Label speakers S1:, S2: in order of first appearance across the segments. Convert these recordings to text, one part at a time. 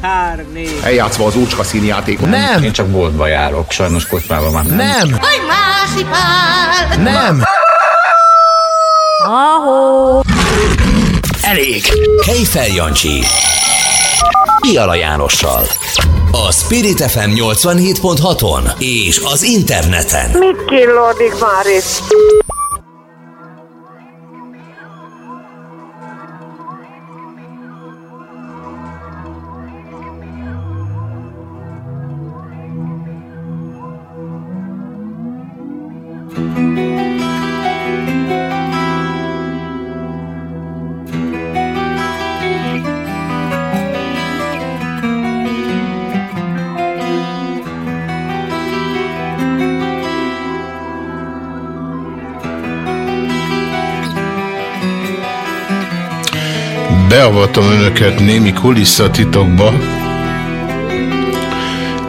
S1: Három, négy.
S2: Eljátszva az úcska színjátékot.
S3: Nem!
S4: Én csak boltba járok, sajnos kocsmában már nem.
S3: Nem!
S5: Másipál!
S3: Nem!
S5: Ahó!
S6: Elég! Kejfel Jancsi. Piala Jánossal. A Spirit FM 87.6-on és az interneten.
S7: Mit killódik már itt?
S8: Önöket némi kulisszatitokba.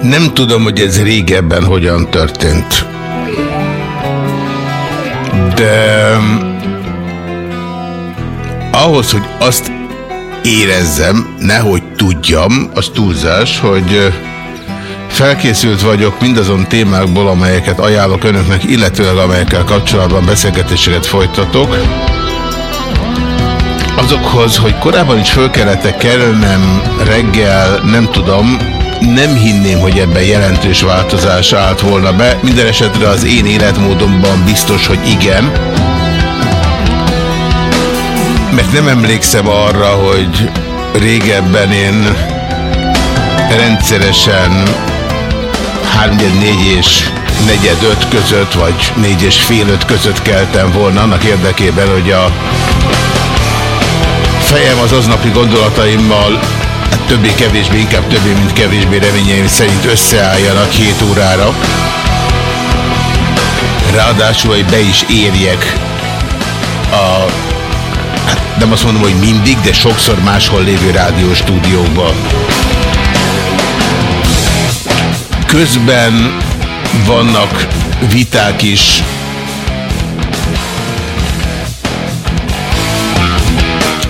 S8: Nem tudom, hogy ez régebben hogyan történt. De ahhoz, hogy azt érezzem, nehogy tudjam, az túlzás, hogy felkészült vagyok mindazon témákból, amelyeket ajánlok önöknek, illetőleg amelyekkel kapcsolatban beszélgetéseket folytatok azokhoz, hogy korábban is föl kellett kerülnem reggel, nem tudom, nem hinném, hogy ebben jelentős változás állt volna be. Minden esetre az én életmódomban biztos, hogy igen. Mert nem emlékszem arra, hogy régebben én rendszeresen 3 4 és negyed öt között, vagy négy és fél öt között keltem volna annak érdekében, hogy a fejem az aznapi gondolataimmal hát többé-kevésbé, inkább többé, mint kevésbé reményeim szerint összeálljanak 7 órára. Ráadásul, hogy be is érjek a, hát nem azt mondom, hogy mindig, de sokszor máshol lévő rádióstúdiókba. Közben vannak viták is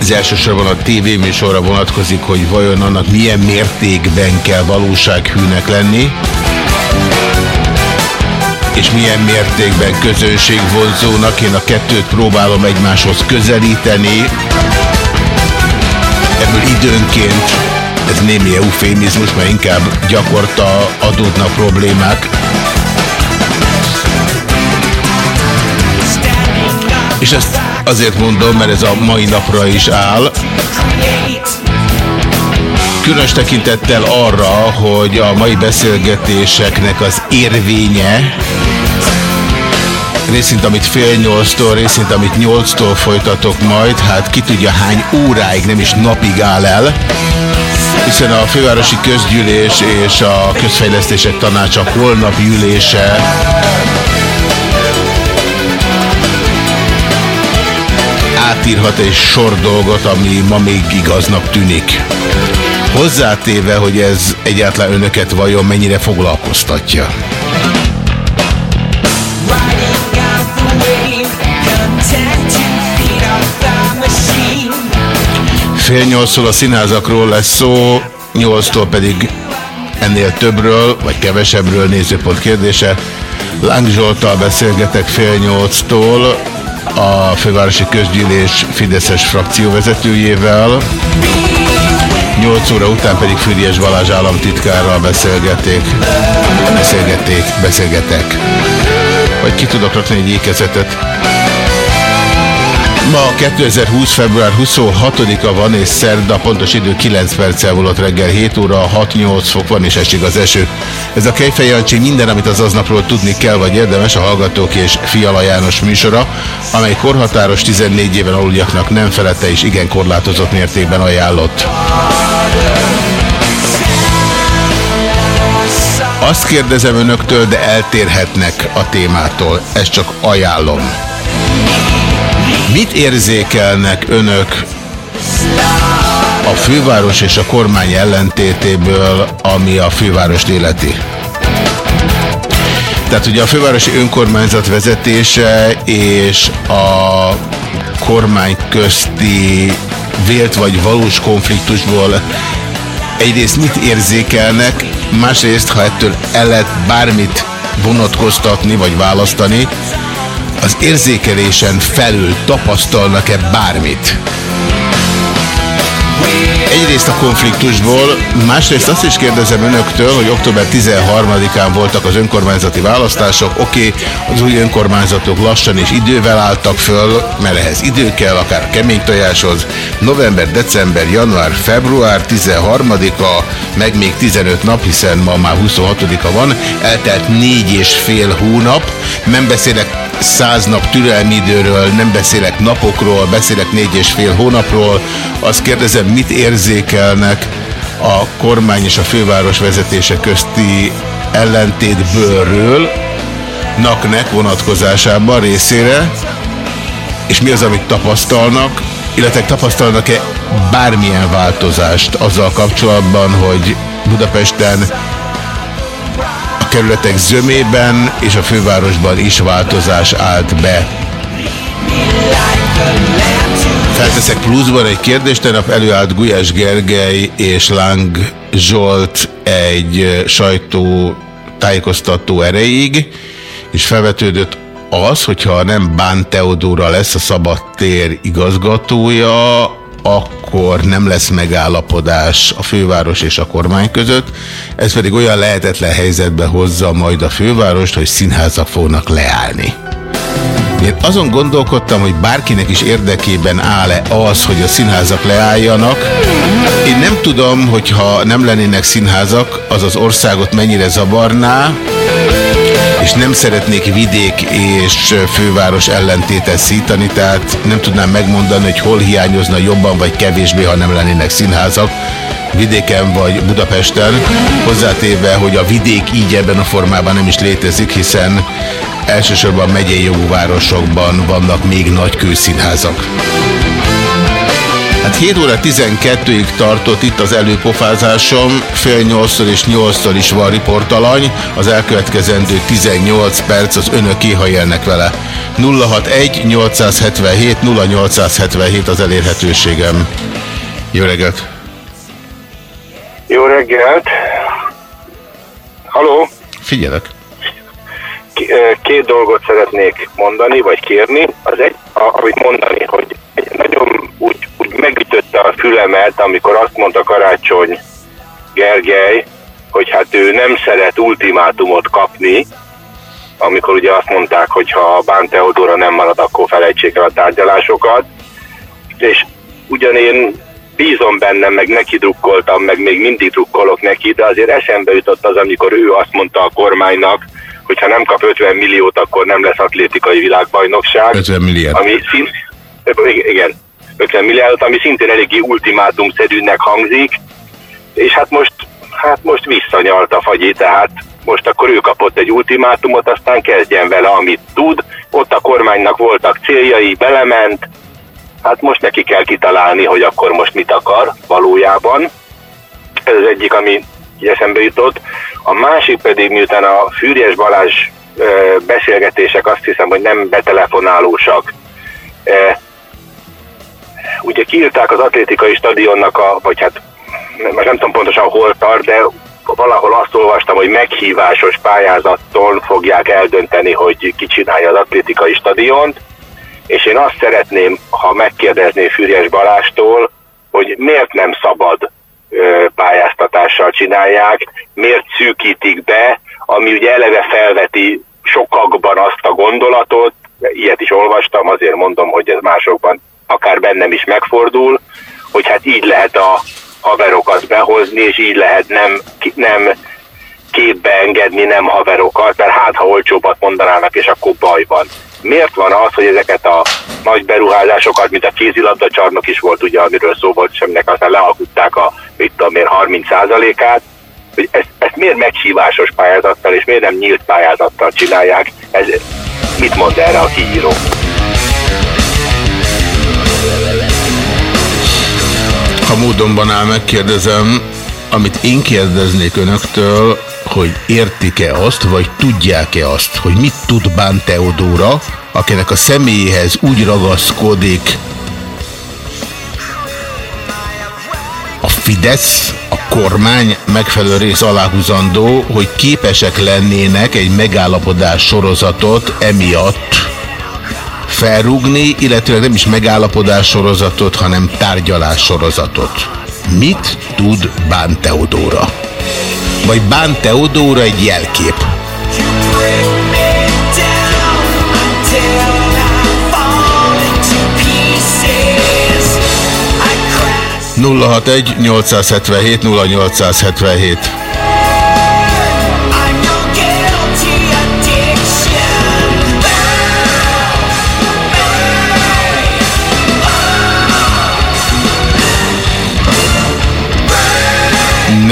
S8: Ez elsősorban a tévéműsorra vonatkozik, hogy vajon annak milyen mértékben kell valósághűnek lenni, és milyen mértékben közönségvonzónak. Én a kettőt próbálom egymáshoz közelíteni. Ebből időnként, ez némi eufémizmus, mert inkább gyakorta adódnak problémák. És ezt azért mondom, mert ez a mai napra is áll. Különös tekintettel arra, hogy a mai beszélgetéseknek az érvénye részint, amit fél nyolctól, részint, amit nyolctól folytatok majd, hát ki tudja hány óráig, nem is napig áll el, hiszen a fővárosi közgyűlés és a közfejlesztések tanácsa holnapi ülése átírhat egy sor dolgot, ami ma még igaznak tűnik. Hozzátéve, hogy ez egyáltalán önöket vajon mennyire foglalkoztatja. Fél nyolcszor a színházakról lesz szó, nyolctól pedig ennél többről, vagy kevesebbről nézőpont kérdése. Láng Zsoltal beszélgetek fél nyolctól, a fővárosi közgyűlés Fideszes frakcióvezetőjével. 8 óra után pedig Füriás Balázs államtitkárral beszélgeték. Beszélgeték, beszélgetek. Vagy ki tudok rakni egy ékezetet. Ma 2020. február 26-a van, és szerda pontos idő 9 perccel volt reggel 7 óra, 6-8 fok van, és esik az eső. Ez a Kejfej Jancsi minden, amit az aznapról tudni kell, vagy érdemes, a Hallgatók és Fiala János műsora, amely korhatáros 14 éven aluljaknak nem felette és igen korlátozott mértékben ajánlott. Azt kérdezem önöktől, de eltérhetnek a témától. Ezt csak ajánlom. Mit érzékelnek önök a főváros és a kormány ellentétéből, ami a főváros életi? Tehát ugye a fővárosi önkormányzat vezetése és a kormány közti vélt vagy valós konfliktusból egyrészt mit érzékelnek, másrészt, ha ettől el lehet bármit vonatkoztatni vagy választani, az érzékelésen felül tapasztalnak-e bármit? Egyrészt a konfliktusból, másrészt azt is kérdezem önöktől, hogy október 13-án voltak az önkormányzati választások. Oké, okay, az új önkormányzatok lassan és idővel álltak föl, mert ehhez idő kell, akár kemény tojáshoz. November, december, január, február 13-a, meg még 15 nap, hiszen ma már 26-a van, eltelt négy és fél hónap. Nem beszélek száz nap türelmi időről, nem beszélek napokról, beszélek négy és fél hónapról. Azt kérdezem, mit érzékelnek a kormány és a főváros vezetése közti ellentétbőrről, naknek vonatkozásában részére, és mi az, amit tapasztalnak, illetve tapasztalnak-e bármilyen változást azzal kapcsolatban, hogy Budapesten kerületek zömében és a fővárosban is változás állt be. Felteszek pluszban egy kérdést, tegnap előállt Gulyás Gergely és Lang Zsolt egy sajtó tájékoztató erejéig, és felvetődött az, hogyha nem Bán Teodóra lesz a szabadtér igazgatója, akkor nem lesz megállapodás a főváros és a kormány között. Ez pedig olyan lehetetlen helyzetbe hozza majd a fővárost, hogy színházak fognak leállni. Én azon gondolkodtam, hogy bárkinek is érdekében áll-e az, hogy a színházak leálljanak. Én nem tudom, hogyha nem lennének színházak, az az országot mennyire zavarná, és nem szeretnék vidék és főváros ellentétet szítani, tehát nem tudnám megmondani, hogy hol hiányozna jobban vagy kevésbé, ha nem lennének színházak vidéken vagy Budapesten, hozzátéve, hogy a vidék így ebben a formában nem is létezik, hiszen elsősorban megyei jogú városokban vannak még nagy kőszínházak. Hát 7 óra 12-ig tartott itt az előpofázásom, fél 8 és 8 is van riportalany, az elkövetkezendő 18 perc az önöké, ha élnek vele. 061 877 0877 az elérhetőségem. Jó reggelt!
S1: Jó reggelt! Haló?
S8: Figyelek!
S1: Két dolgot szeretnék mondani, vagy kérni. Az egy, amit mondani, hogy fülemet, amikor azt mondta Karácsony Gergely, hogy hát ő nem szeret ultimátumot kapni, amikor ugye azt mondták, hogy ha Bán Teodora nem marad, akkor felejtsék el a tárgyalásokat. És ugyan én bízom bennem, meg neki drukkoltam, meg még mindig drukkolok neki, de azért eszembe jutott az, amikor ő azt mondta a kormánynak, hogy ha nem kap 50 milliót, akkor nem lesz atlétikai világbajnokság.
S8: 50 milliárd.
S1: Ami szín... Igen, 50 milliárdot, ami szintén eléggé ultimátumszerűnek hangzik, és hát most, hát most visszanyalt a fagyi, tehát most akkor ő kapott egy ultimátumot, aztán kezdjen vele, amit tud. Ott a kormánynak voltak céljai, belement, hát most neki kell kitalálni, hogy akkor most mit akar valójában. Ez az egyik, ami eszembe jutott. A másik pedig, miután a Fűrjes Balázs beszélgetések azt hiszem, hogy nem betelefonálósak, ugye kiírták az atlétikai stadionnak a, vagy hát most nem tudom pontosan hol tart, de valahol azt olvastam, hogy meghívásos pályázattól fogják eldönteni, hogy ki csinálja az atlétikai stadiont, és én azt szeretném, ha megkérdezné Fürjes Balástól, hogy miért nem szabad pályáztatással csinálják, miért szűkítik be, ami ugye eleve felveti sokakban azt a gondolatot, ilyet is olvastam, azért mondom, hogy ez másokban akár bennem is megfordul, hogy hát így lehet a haverokat behozni, és így lehet nem, nem képbe engedni nem haverokat, mert hát ha olcsóbbat mondanának, és akkor baj van. Miért van az, hogy ezeket a nagy beruházásokat, mint a kézilabda csarnok is volt, ugye, amiről szó volt, semminek aztán lealkutták a, mit tudom én, 30%-át, hogy ezt, ezt miért meghívásos pályázattal, és miért nem nyílt pályázattal csinálják, ez mit mond erre a kiíró?
S8: Ha módonban áll, megkérdezem, amit én kérdeznék önöktől, hogy értik-e azt, vagy tudják-e azt, hogy mit tud Bán Teodóra, akinek a személyéhez úgy ragaszkodik a Fidesz, a kormány megfelelő rész aláhúzandó, hogy képesek lennének egy megállapodás sorozatot emiatt felrúgni, illetve nem is megállapodás sorozatot, hanem tárgyalás sorozatot. Mit tud Bán Teodóra? Vagy Bán Teodóra egy jelkép? 061 877 0877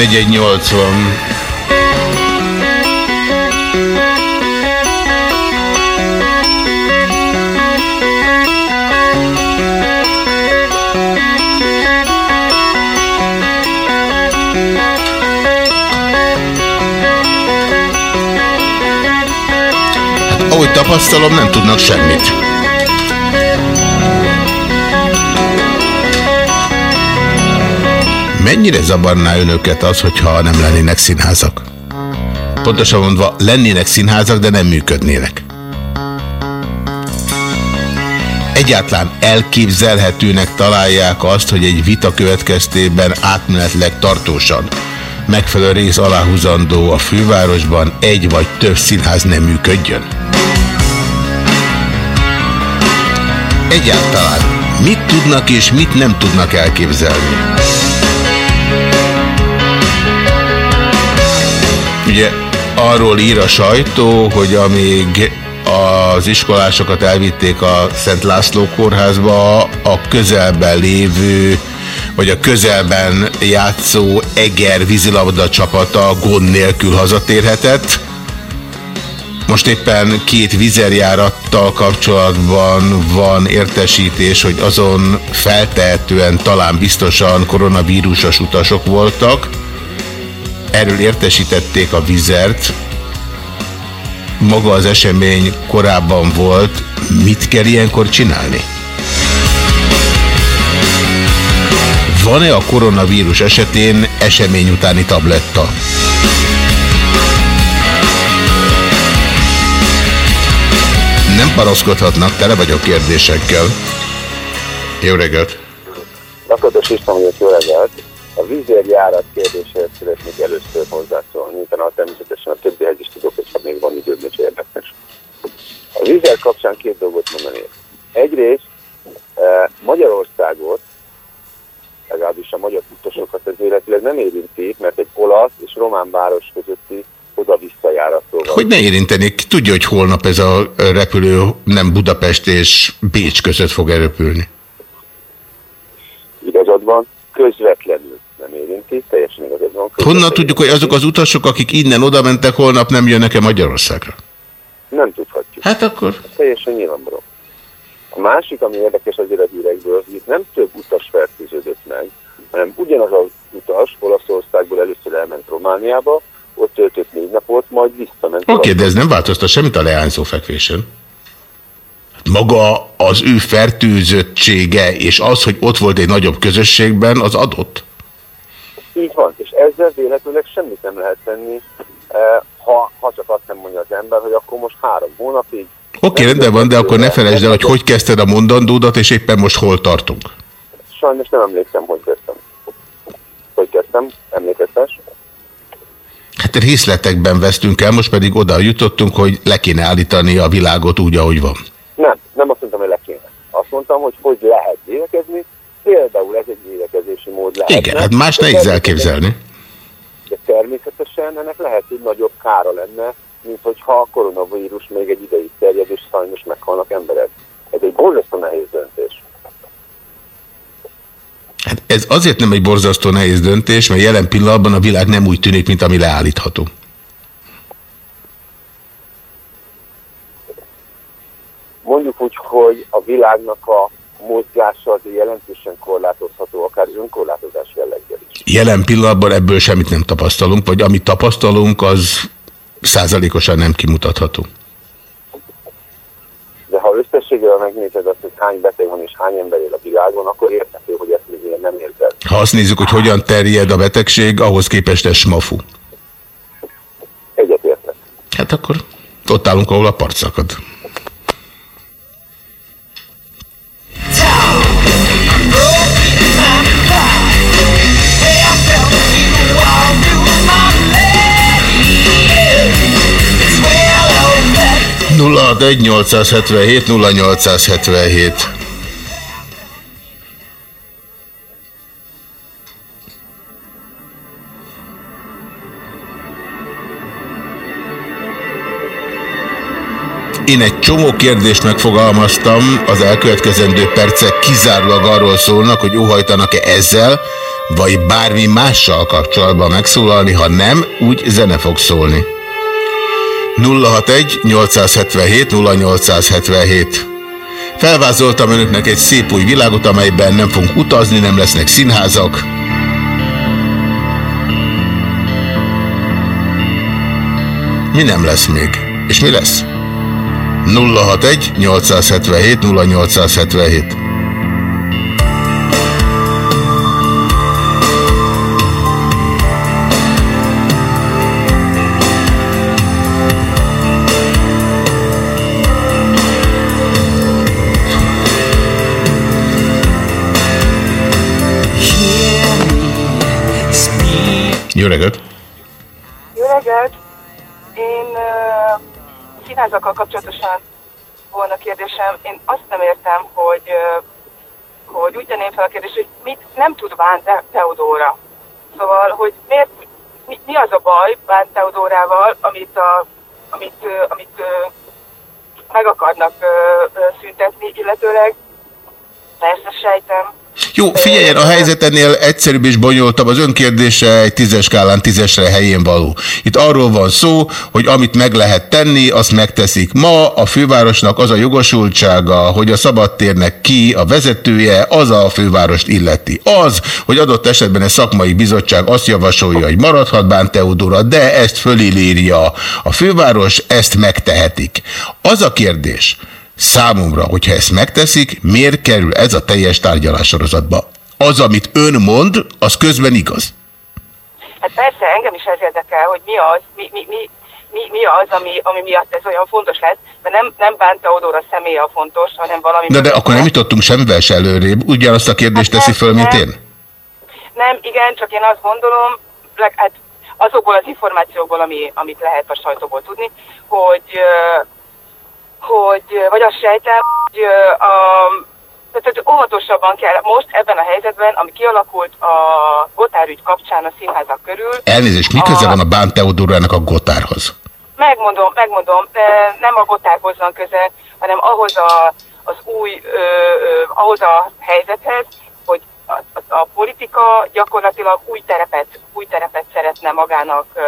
S8: 4180 ahogy tapasztalom, nem tudnak semmit. Mennyire zavarná önöket az, hogyha nem lennének színházak? Pontosan mondva, lennének színházak, de nem működnének. Egyáltalán elképzelhetőnek találják azt, hogy egy vita következtében átmenetleg tartósan megfelelő rész aláhúzandó a fővárosban egy vagy több színház nem működjön? Egyáltalán mit tudnak és mit nem tudnak elképzelni? Ugye arról ír a sajtó, hogy amíg az iskolásokat elvitték a Szent László kórházba, a közelben lévő vagy a közelben játszó Eger vízilabda csapata gond nélkül hazatérhetett. Most éppen két vizerjárattal kapcsolatban van értesítés, hogy azon feltehetően talán biztosan koronavírusos utasok voltak. Erről értesítették a vizert. Maga az esemény korábban volt. Mit kell ilyenkor csinálni? Van-e a koronavírus esetén esemény utáni tabletta? Nem paraszkodhatnak, tele vagyok kérdésekkel. Jó reggelt!
S3: Lakatos István jó reggelt! A vízérjárat kérdésért szeretnék először hozzászólni, utána természetesen a többihez is tudok, hogyha még van időm, és érdekes. A vízér kapcsán két dolgot mondanék. Egyrészt eh, Magyarországot, legalábbis a magyar utasokat ez életileg nem érinti, mert egy olasz és román város közötti oda-vissza járatról
S8: Hogy ne érinteni, tudja, hogy holnap ez a repülő nem Budapest és Bécs között fog elrepülni.
S3: Igazad van, közvetlenül nem érinti, teljesen igazad van.
S8: Honnan tudjuk, hogy azok az utasok, akik innen oda mentek, holnap nem jönnek-e Magyarországra?
S3: Nem tudhatjuk.
S8: Hát akkor... Ez
S3: teljesen nyilvánvaló. A másik, ami érdekes azért a hírekből, hogy itt nem több utas fertőződött meg, hanem ugyanaz az utas Olaszországból először elment Romániába, ott töltött négy napot, majd visszament.
S8: Oké, okay, de ez nem változta semmit a leányzó fekvésen. Maga az ő fertőzöttsége és az, hogy ott volt egy nagyobb közösségben, az adott?
S3: Így van, és ezzel véletlenül semmit nem lehet tenni, eh, ha, ha csak azt nem mondja az ember, hogy akkor most három hónapig...
S8: Oké, okay, rendben van, de akkor ne felejtsd el, hogy hogy kezdted a mondandódat, és éppen most hol tartunk.
S3: Sajnos nem emlékszem, hogy kezdtem. Hogy kezdtem, emlékeztes?
S8: Hát részletekben vesztünk el, most pedig oda jutottunk, hogy le kéne állítani a világot úgy, ahogy van.
S3: Nem, nem azt mondtam, hogy le kéne. Azt mondtam, hogy hogy lehet védekezni, például ez egy védekezési mód lehet.
S8: Igen, hát más nehéz elképzelni.
S3: De természetesen ennek lehet, hogy nagyobb kára lenne, mint hogyha a koronavírus még egy ideig terjed, és sajnos meghalnak emberek. Ez egy borzasztó nehéz döntés.
S8: Hát ez azért nem egy borzasztó nehéz döntés, mert jelen pillanatban a világ nem úgy tűnik, mint ami leállítható.
S3: Mondjuk úgy, hogy a világnak a mozgása azért jelentősen korlátozható, akár önkorlátozás jelleggel is.
S8: Jelen pillanatban ebből semmit nem tapasztalunk, vagy amit tapasztalunk, az százalékosan nem kimutatható.
S3: De ha összességében megnézed azt, hogy hány beteg van és hány ember él a világon, akkor érthető, hogy ezt még nem érzed.
S8: Ha azt nézzük, hogy hogyan terjed a betegség, ahhoz képest ez smafu.
S3: Egyetértek.
S8: Hát akkor ott állunk, ahol a part szakad. Nulla 877 0877 Én egy csomó kérdést megfogalmaztam, az elkövetkezendő percek kizárólag arról szólnak, hogy óhajtanak-e ezzel, vagy bármi mással kapcsolatban megszólalni, ha nem, úgy zene fog szólni. 061 877 0877 Felvázoltam önöknek egy szép új világot, amelyben nem fogunk utazni, nem lesznek színházak. Mi nem lesz még? És mi lesz? 061 877 0877 Jó reggelt!
S7: Színházakkal kapcsolatosan volna kérdésem. Én azt nem értem, hogy, hogy úgy tenném fel a kérdést, hogy mit nem tud Bán Teodóra. Szóval, hogy miért, mi, mi az a baj Bán Teodórával, amit, a, amit, amit meg akarnak szüntetni, illetőleg persze sejtem,
S8: jó, figyeljen, a helyzet ennél egyszerűbb és bonyolultabb. Az önkérdése egy tízes skálán tízesre helyén való. Itt arról van szó, hogy amit meg lehet tenni, azt megteszik. Ma a fővárosnak az a jogosultsága, hogy a szabadtérnek ki a vezetője, az a fővárost illeti. Az, hogy adott esetben egy szakmai bizottság azt javasolja, hogy maradhat Bán Teodora, de ezt fölillírja a főváros, ezt megtehetik. Az a kérdés, Számomra, hogyha ezt megteszik, miért kerül ez a teljes tárgyalássorozatba? Az, amit ön mond, az közben igaz.
S7: Hát persze, engem is ez érdekel, hogy mi az, mi, mi, mi, mi, mi az, ami, ami miatt ez olyan fontos lesz, mert nem, nem Bán a személye a fontos, hanem valami...
S8: De, de akkor nem jutottunk semmivel se előrébb. Ugyanazt a kérdést hát teszi föl, mint én?
S7: Nem, igen, csak én azt gondolom, hát azokból az információkból, ami, amit lehet a sajtóból tudni, hogy hogy, vagy azt sejtem, hogy a, tehát óvatosabban kell most ebben a helyzetben, ami kialakult a Gotár ügy kapcsán a színházak körül.
S8: Elnézést, mi köze a, van a Bán Teodorának a Gotárhoz?
S7: Megmondom, megmondom, de nem a Gotárhoz van köze, hanem ahhoz a, az új, ö, ö, ahhoz a helyzethez, hogy a, a, a politika gyakorlatilag új terepet, új terepet szeretne magának ö,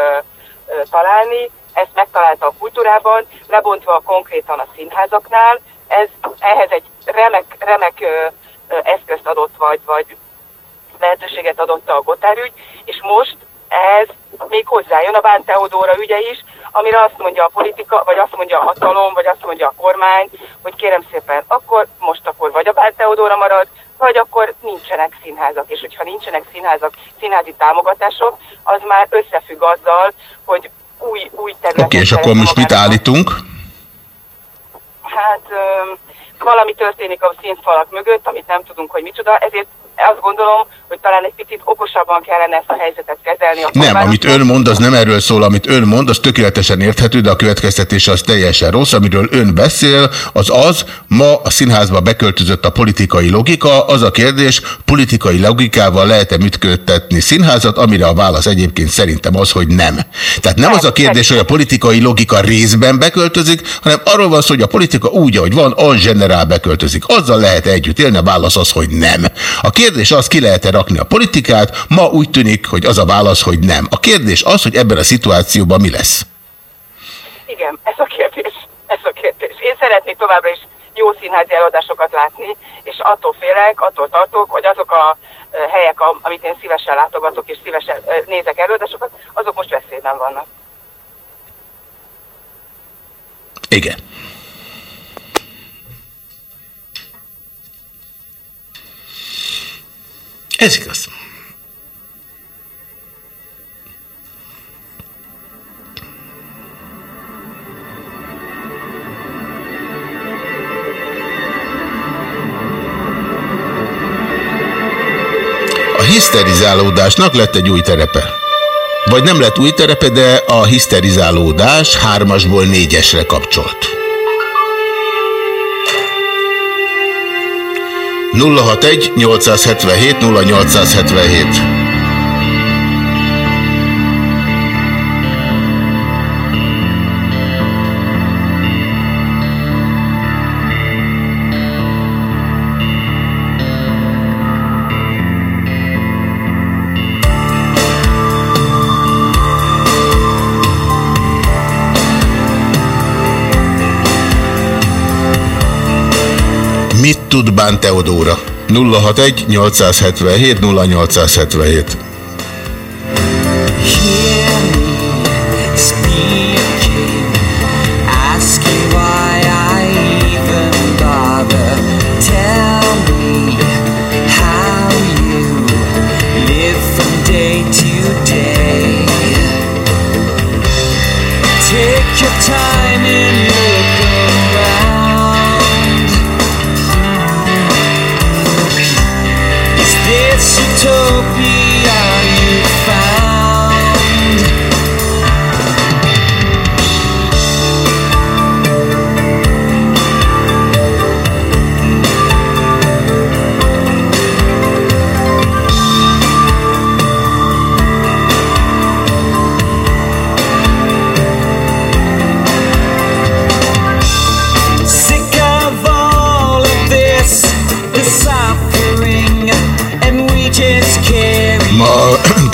S7: találni, ezt megtalálta a kultúrában, lebontva konkrétan a színházaknál. Ez ehhez egy remek, remek ö, ö, eszközt adott, vagy, vagy lehetőséget adott a Gotár ügy, és most ez még hozzájön a Bán Teodóra ügye is, amire azt mondja a politika, vagy azt mondja a hatalom, vagy azt mondja a kormány, hogy kérem szépen, akkor most akkor vagy a Bán Teodóra marad, vagy akkor nincsenek színházak. És hogyha nincsenek színházak, színházi támogatások, az már összefügg azzal, hogy új, új területet.
S8: Oké, okay, és akkor most mit állítunk?
S7: Hát valami történik a színfalak mögött, amit nem tudunk, hogy micsoda, ezért azt gondolom, hogy talán egy picit okosabban kellene ezt a helyzetet kezelni. A
S8: nem, amit ön mond, az nem erről szól, amit ön mond, az tökéletesen érthető, de a következtetés az teljesen rossz. Amiről ön beszél, az az, ma a színházba beköltözött a politikai logika, az a kérdés, politikai logikával lehet-e működtetni színházat, amire a válasz egyébként szerintem az, hogy nem. Tehát nem az a kérdés, hogy a politikai logika részben beköltözik, hanem arról van szó, hogy a politika úgy, ahogy van, a generál beköltözik. Azzal lehet együtt élni, a válasz az, hogy nem. A kérdés az, ki lehet-e rakni a politikát, ma úgy tűnik, hogy az a válasz, hogy nem. A kérdés az, hogy ebben a szituációban mi lesz.
S7: Igen, ez a kérdés. Ez a kérdés. Én szeretnék továbbra is jó színházi előadásokat látni, és attól félek, attól tartok, hogy azok a helyek, amit én szívesen látogatok és szívesen nézek előadásokat, azok most veszélyben vannak.
S8: Igen. Ez igaz.
S9: A hiszterizálódásnak lett egy új terepe. Vagy nem lett új terepe, de a hiszterizálódás hármasból négyesre kapcsolt. 061 877 0877 tud Bán Teodóra? 061 877 0877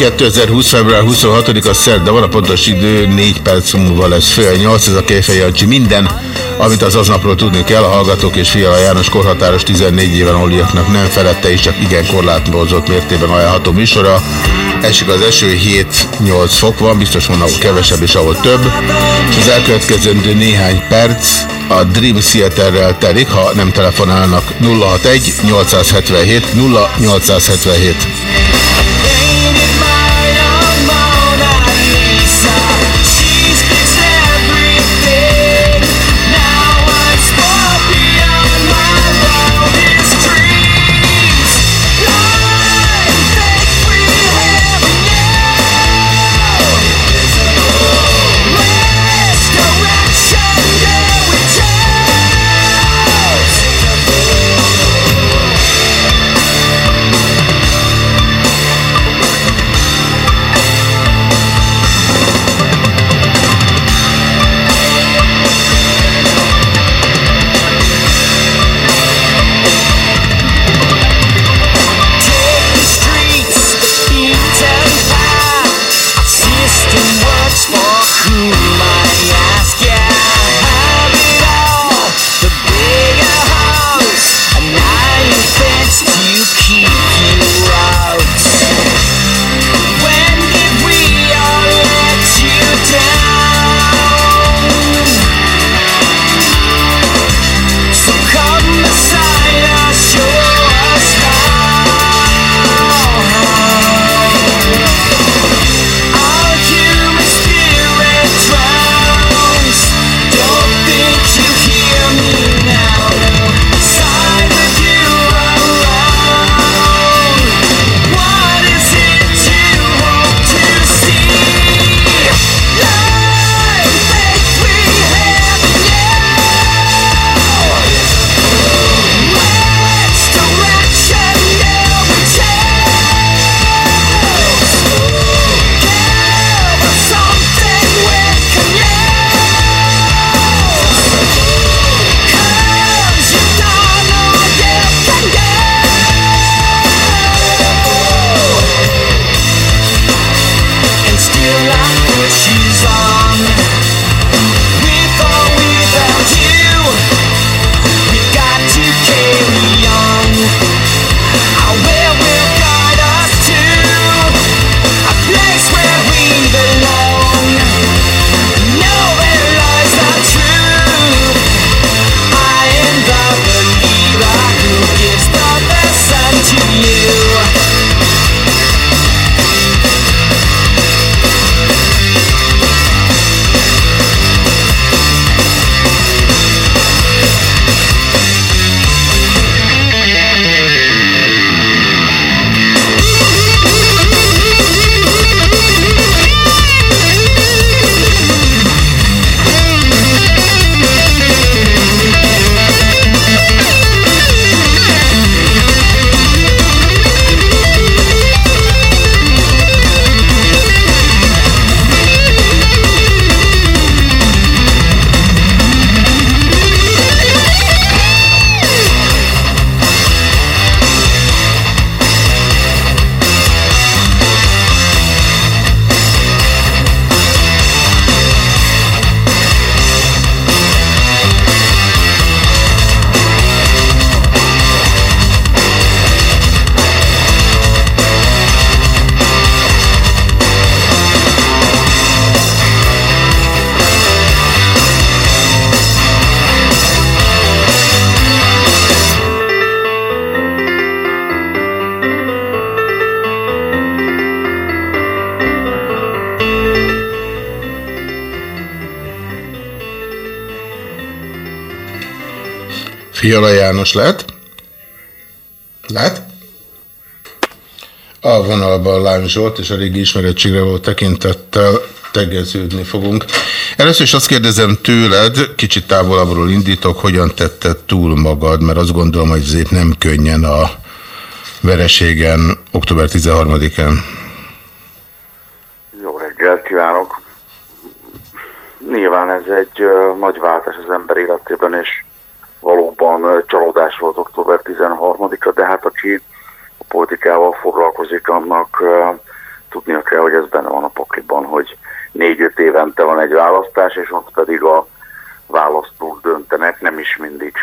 S9: 2020. február 26-a szerda van, a pontos idő 4 perc múlva lesz fél 8, ez a Kéfej Jancsi minden, amit az aznapról tudni kell, a Hallgatók és Fiala János korhatáros 14 éven oliaknak nem felette és csak igen korlátozott mértében ajánlható műsora. Esik az eső, 7-8 fok van, biztos van, ahol kevesebb és ahol több. És az elkövetkezendő néhány perc a Dream Theaterrel telik, ha nem telefonálnak 061 877 0877.
S8: Fiala János lehet? Lehet? A vonalban Láng Zsolt és a régi ismerettségre volt tekintettel tegeződni fogunk. Először is azt kérdezem tőled, kicsit távolabbról indítok, hogyan tetted túl magad, mert azt gondolom, hogy azért nem könnyen a vereségen október 13-án.
S10: Jó reggelt kívánok! Nyilván ez egy uh, nagy váltás az ember életében, és valóban csalódás volt október 13-a, de hát aki a politikával foglalkozik, annak tudnia kell, hogy ez benne van a pakliban, hogy négy-öt évente van egy választás, és ott pedig a választók döntenek, nem is mindig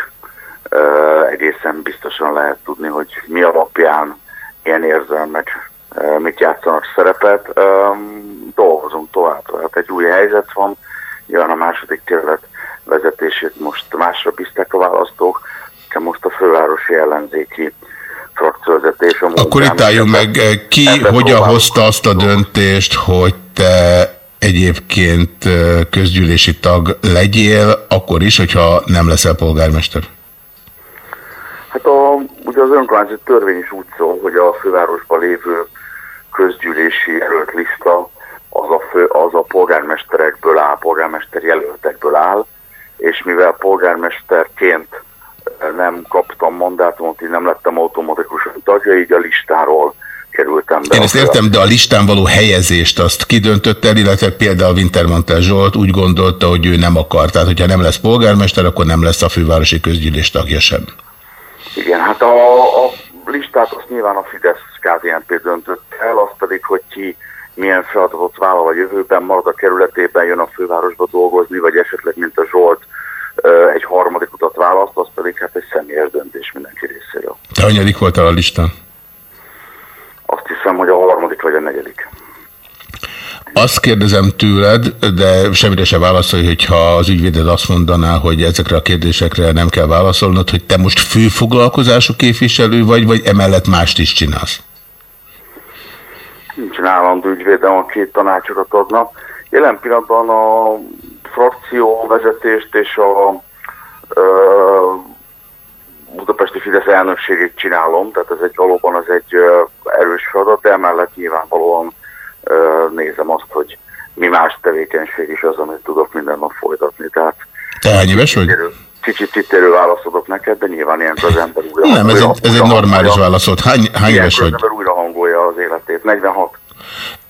S10: uh, egészen biztosan lehet tudni, hogy mi alapján ilyen érzelmek uh, mit játszanak szerepet. Um, dolgozunk tovább, hát egy új helyzet van, jön a második kerület vezetését most másra bízták a választók, most a fővárosi ellenzéki frakcióvezetés.
S8: Akkor itt álljunk meg, ki hogyan hozta azt a döntést, hogy te egyébként közgyűlési tag legyél, akkor is, hogyha nem leszel polgármester?
S10: Hát a, ugye az önkormányzati törvény is úgy szól, hogy a fővárosban lévő közgyűlési erőt lista az a, fő, az a polgármesterekből áll, polgármester jelöltekből áll, és mivel polgármesterként nem kaptam mandátumot, így nem lettem automatikusan tagja, így a listáról kerültem be.
S8: Én ezt értem, de a listán való helyezést azt kidöntött el, illetve például Wintermantel Zsolt úgy gondolta, hogy ő nem akar. Tehát, hogyha nem lesz polgármester, akkor nem lesz a fővárosi közgyűlés tagja sem.
S10: Igen, hát a, a listát azt nyilván a Fidesz KDNP döntött el, az pedig, hogy ki milyen feladatot vállal a jövőben, marad a kerületében, jön a fővárosba dolgozni, vagy esetleg, mint a Zsolt, egy harmadik utat választ, az pedig hát egy személyes döntés mindenki részéről.
S8: Te hanyadik voltál a listán?
S10: Azt hiszem, hogy a harmadik vagy a negyedik.
S8: Azt kérdezem tőled, de semmire se válaszolj, hogyha az ügyvéded azt mondaná, hogy ezekre a kérdésekre nem kell válaszolnod, hogy te most főfoglalkozású képviselő vagy, vagy emellett mást is csinálsz?
S10: Nincsen állandó ügyvédem, a két tanácsokat adna. Jelen pillanatban a frakcióvezetést és a ö, budapesti Fidesz elnökségét csinálom, tehát ez egy valóban az egy ö, erős feladat, de emellett nyilvánvalóan ö, nézem azt, hogy mi más tevékenység is az, amit tudok minden nap folytatni. Tehát
S8: Te hány éves vagy?
S10: Kicsit titterő válaszodok neked, de nyilván ilyen az ember újra
S8: Nem, ez egy, ez egy normális válaszod. Hány, hány éves vagy?
S10: az ember újra hangolja az életét. 46.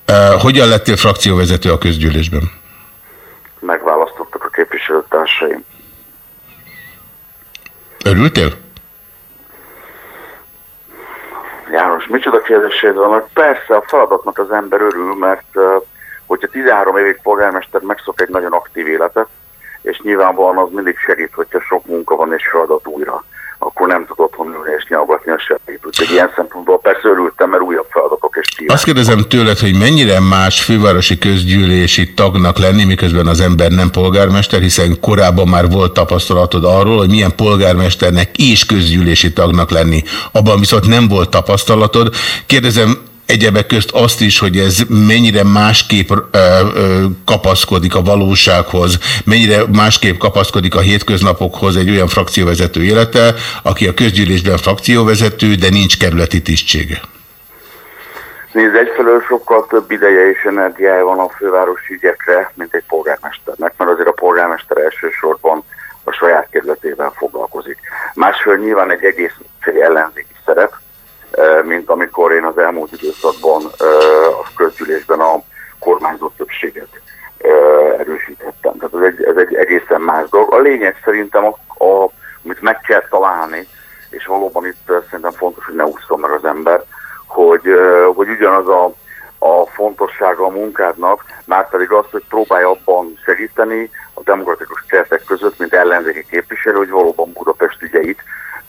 S8: Uh, hogyan lettél frakcióvezető a közgyűlésben?
S10: Megválasztottak a képviselőtársaim.
S8: Örültél?
S10: János, micsoda kérdéséd van? Persze, a feladatnak az ember örül, mert uh, hogyha 13 évig polgármester megszok egy nagyon aktív életet, és nyilvánvalóan az mindig segít, hogyha sok munka van és feladat újra, akkor nem tud otthon ülni és nyalgatni a semmit. Úgyhogy ilyen szempontból persze örültem, mert újabb feladatok és kívánok.
S8: Azt kérdezem tőled, hogy mennyire más fővárosi közgyűlési tagnak lenni, miközben az ember nem polgármester, hiszen korábban már volt tapasztalatod arról, hogy milyen polgármesternek és közgyűlési tagnak lenni. Abban viszont nem volt tapasztalatod. Kérdezem, Egyebek közt azt is, hogy ez mennyire másképp kapaszkodik a valósághoz, mennyire másképp kapaszkodik a hétköznapokhoz egy olyan frakcióvezető élete, aki a közgyűlésben frakcióvezető, de nincs kerületi tisztsége.
S10: Nézd, egyfelől sokkal több ideje és energiája van a fővárosi ügyekre, mint egy polgármesternek, mert azért a polgármester elsősorban a saját kerületével foglalkozik. Másfél nyilván egy egész ellenzéki szerep, mint amikor én az elmúlt időszakban a közgyűlésben a kormányzó többséget erősítettem. Tehát ez egy, ez egy egészen más dolog. A lényeg szerintem, a, a, amit meg kell találni, és valóban itt szerintem fontos, hogy ne úszom meg az ember, hogy, hogy ugyanaz a, a fontossága a munkádnak, már pedig az, hogy próbálj abban segíteni a demokratikus keretek között, mint ellenzéki képviselő, hogy valóban Budapest ügyeit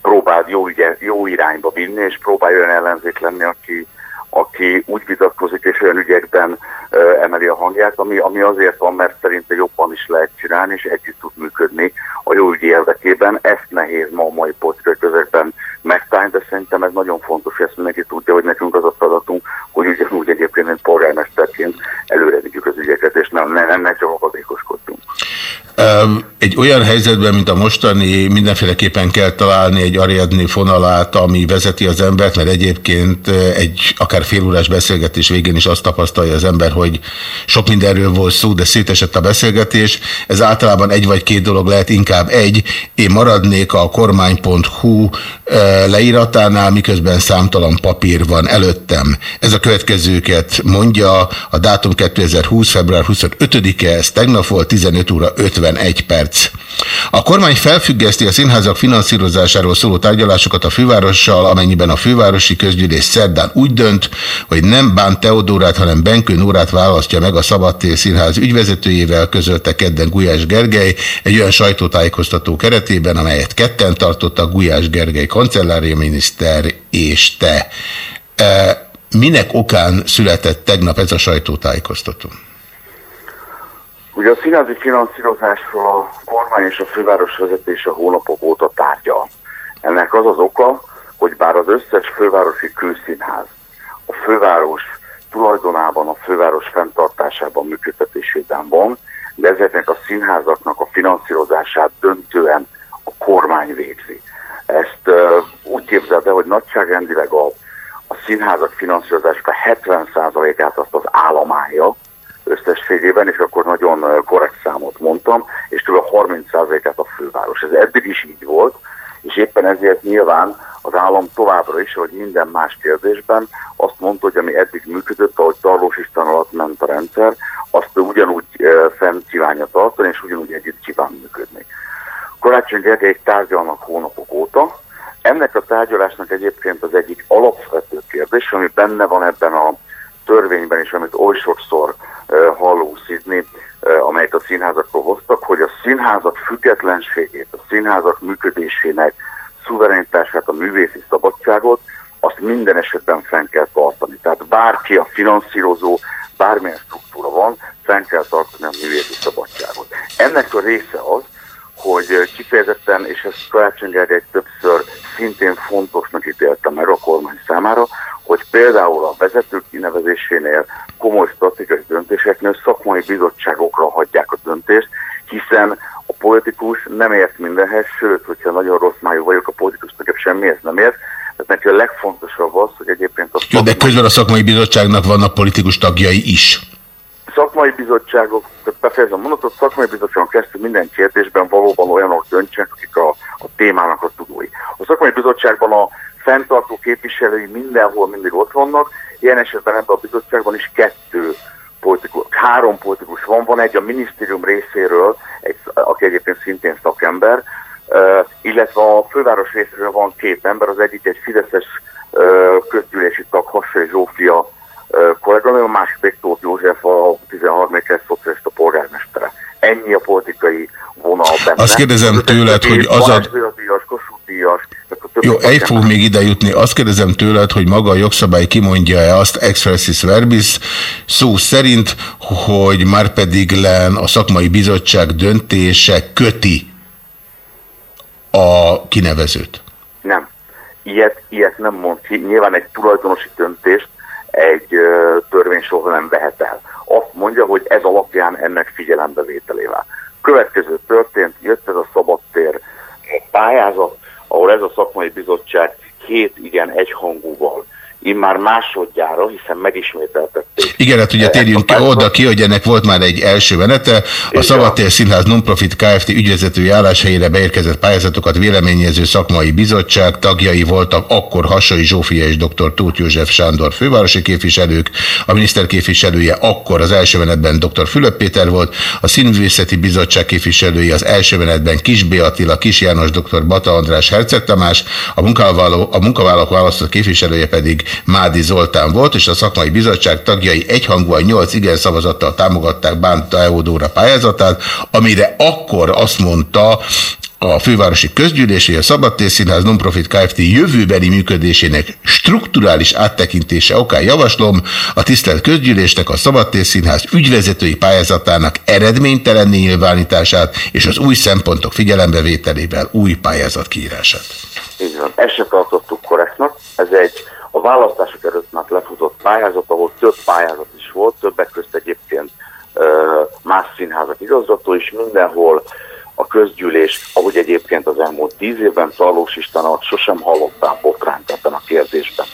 S10: próbáld jó, ügye, jó irányba vinni, és próbálj olyan ellenzék lenni, aki, aki úgy vitatkozik és olyan ügyekben uh, emeli a hangját, ami, ami azért van, mert szerinte jobban is lehet csinálni, és együtt tud működni a jó ügyi érdekében. Ezt nehéz ma a mai politikai közegben megtállni, de szerintem ez nagyon fontos, ezt mindenki tudja, hogy nekünk az a feladatunk, hogy ugyanúgy egyébként, polgármesterként előre vigyük az ügyeket, és nem, nem, nem csak akadékoskodjunk.
S8: Egy olyan helyzetben, mint a mostani, mindenféleképpen kell találni egy Ariadné fonalát, ami vezeti az embert, mert egyébként egy akár félórás beszélgetés végén is azt tapasztalja az ember, hogy sok mindenről volt szó, de szétesett a beszélgetés. Ez általában egy vagy két dolog lehet, inkább egy. Én maradnék a kormány.hu leíratánál, miközben számtalan papír van előttem. Ez a következőket mondja, a dátum 2020. február 25-e, ez tegnap volt, 15 óra 51 perc. A kormány felfüggeszti a színházak finanszírozásáról szóló tárgyalásokat a fővárossal, amennyiben a fővárosi közgyűlés szerdán úgy dönt, hogy nem Bán Teodórát, hanem Benkő Nórát választja meg a Szabadtér Színház ügyvezetőjével, közölte kedden Gulyás Gergely egy olyan sajtótájékoztató keretében, amelyet ketten a Gulyás Gergely kancelláriaminiszter és te. E, minek okán született tegnap ez a sajtótájékoztató?
S10: Ugye a színházi finanszírozásról a kormány és a főváros vezetése hónapok óta tárgyal. Ennek az az oka, hogy bár az összes fővárosi külszínház a főváros tulajdonában, a főváros fenntartásában, működtetésében van, de ezeknek a színházaknak a finanszírozását döntően a kormány végzi. Ezt uh, úgy képzeld el, hogy nagyságrendileg a, a színházak finanszírozásának a 70%-át azt az állomálja, összességében, és akkor nagyon korrekt számot mondtam, és kb. 30%-át a főváros. Ez eddig is így volt, és éppen ezért nyilván az állam továbbra is, hogy minden más kérdésben azt mondta, hogy ami eddig működött, ahogy Tarlós István alatt ment a rendszer, azt ugyanúgy fenn kívánja tartani, és ugyanúgy együtt kíván működni. Karácsony Gergely tárgyalnak hónapok óta. Ennek a tárgyalásnak egyébként az egyik alapvető kérdés, ami benne van ebben a törvényben is, amit oly sokszor hallószidni, amelyet a színházakról hoztak, hogy a színházak függetlenségét, a színházak működésének szuverenitását, a művészi szabadságot, azt minden esetben fenn kell tartani. Tehát bárki a finanszírozó, bármilyen struktúra van, fenn kell tartani a művészi szabadságot. Ennek a része az, hogy kifejezetten, és ezt Karácsony egy többször szintén fontosnak ítélte meg a kormány számára, hogy például a vezetők kinevezésénél komoly stratégiai döntéseknél szakmai bizottságokra hagyják a döntést, hiszen a politikus nem ért mindenhez, sőt, hogyha nagyon rossz májú vagyok, a politikus nekem semmihez nem ért, tehát neki a legfontosabb az, hogy egyébként a
S8: szakmai... Jó, de közben a szakmai bizottságnak vannak politikus tagjai is.
S10: Szakmai bizottságok, befejezem a mondatot, szakmai bizottságon keresztül minden kérdésben valóban olyanok döntsenek, akik a, a témának a tudói. A szakmai bizottságban a fenntartó képviselői mindenhol mindig ott vannak, ilyen esetben ebben a bizottságban is kettő politikus, három politikus van, van egy a minisztérium részéről, egy, aki egyébként szintén szakember, uh, illetve a főváros részéről van két ember, az egyik egy Fideszes uh, közgyűlési tag, Hassai Zsófia uh, kolléganő, a másik pedig Tóth József, a 13. kerület szocialista polgármestere. Ennyi a politikai vonal benne.
S8: Azt kérdezem tőled, hogy az a...
S10: Díjas,
S8: jó, egy fog még ide jutni. Azt kérdezem tőled, hogy maga a jogszabály kimondja-e azt expressis verbis szó szerint, hogy már pedig len a szakmai bizottság döntése köti a kinevezőt?
S10: Nem. Ilyet, ilyet nem mond ki. Nyilván egy tulajdonosi döntést egy törvény soha nem vehet el. Azt mondja, hogy ez alapján ennek figyelembevételével. Következő történt, jött ez a szabadtér pályázat, ahol ez a szakmai bizottság két igen egyhangúval immár másodjára, hiszen megismételtették.
S8: Igen, hát ugye térjünk oda ki, hogy ennek volt már egy első venete. A Szabadtér Színház Nonprofit Kft. ügyvezetői álláshelyére beérkezett pályázatokat véleményező szakmai bizottság tagjai voltak akkor Hasai Zsófia és dr. Tóth József Sándor fővárosi képviselők, a miniszter képviselője akkor az első venetben dr. Fülöp Péter volt, a Színművészeti Bizottság képviselője az első venetben Kis Béatila, Kis János, dr. Bata András, Herceg Tamás, a munkavállalók, a munkavállalók választott képviselője pedig Mádi Zoltán volt, és a szakmai bizottság tagjai egyhangúan nyolc igen szavazattal támogatták Bánta Teodóra pályázatát, amire akkor azt mondta a fővárosi közgyűlés, hogy a Szabadtér Színház Nonprofit Kft. jövőbeli működésének strukturális áttekintése okán javaslom a tisztelt közgyűlésnek a Szabadtér Színház ügyvezetői pályázatának eredménytelenné nyilvánítását és az új szempontok figyelembevételével új pályázat kiírását.
S10: Így van, ezt se tartottuk korrektnak, ez egy a választások előtt már lefutott pályázat, ahol több pályázat is volt, többek közt egyébként más színházak igazgató, és mindenhol a közgyűlés, ahogy egyébként az elmúlt tíz évben Tarlós Istvánnal sosem hallottál botrányt ebben a kérdésben.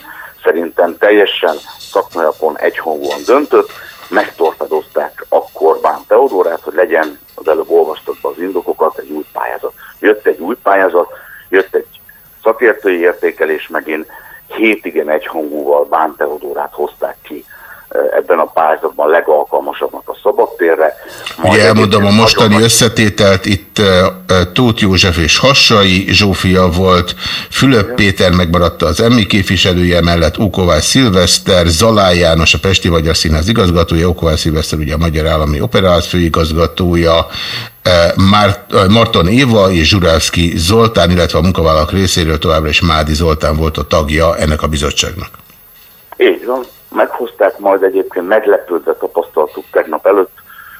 S10: Szerintem teljesen szakmai egyhangúan döntött, megtorpedozták akkor Bán Teodórát, hogy legyen, az előbb olvastott az indokokat, egy új pályázat. Jött egy új pályázat, jött egy szakértői értékelés, megint hét igen egyhangúval Bán Teodórát hozták ki ebben a pályázatban legalkalmasabbnak a szabadtérre.
S8: Ugye elmondom a mostani nagyon... összetételt, itt Tóth József és Hassai Zsófia volt, Fülöp Péter megmaradta az emmi képviselője mellett, Ókovács Szilveszter, Zalá János, a Pesti Magyar Színház igazgatója, Ókovács Szilveszter ugye a Magyar Állami Operált főigazgatója, Marton Éva és Zsurávszki Zoltán, illetve a munkavállalók részéről továbbra is Mádi Zoltán volt a tagja ennek a bizottságnak.
S10: Így van, meghozták, majd egyébként meglepődve tapasztaltuk tegnap előtt,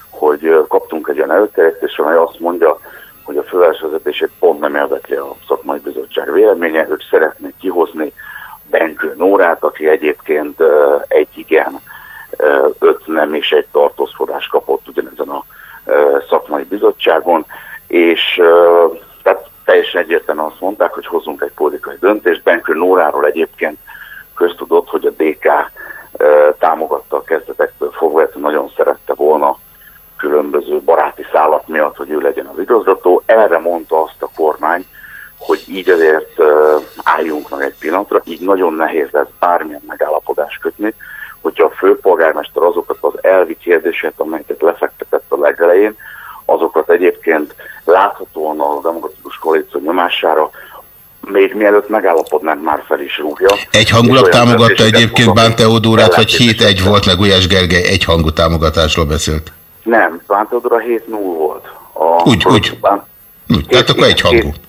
S10: hogy kaptunk egy olyan előterjesztést, amely azt mondja, hogy a fővárosvezetését pont nem érdekli a szakmai bizottság véleménye, ők szeretnék kihozni Benkő Nórát, aki egyébként egy igen, öt nem és egy tartózkodás kapott ugyanezen a szakmai bizottságon, és tehát teljesen egyértelműen azt mondták, hogy hozzunk egy politikai döntést. Benkő Nóráról egyébként köztudott, hogy a DK támogatta a kezdetektől fogva, hogy nagyon szerette volna különböző baráti szállat miatt, hogy ő legyen az igazgató. Erre mondta azt a kormány, hogy így azért álljunk meg egy pillanatra, így nagyon nehéz lesz bármilyen megállapodást kötni, hogyha a főpolgármester azokat az elvi kérdéseket, amelyeket lefektetett a legelején, azokat egyébként láthatóan a demokratikus koalíció nyomására még mielőtt megállapodnánk, már fel is rúgja.
S8: Egy hangulat támogatta egyébként Bán Teodórát, vagy 7-1 volt, meg Gulyás Gergely egy hangú támogatásról beszélt?
S10: Nem, Bán Teodóra 7-0 volt. A
S8: úgy, úgy. Bán... úgy. Tehát akkor egy hangú.
S10: Egy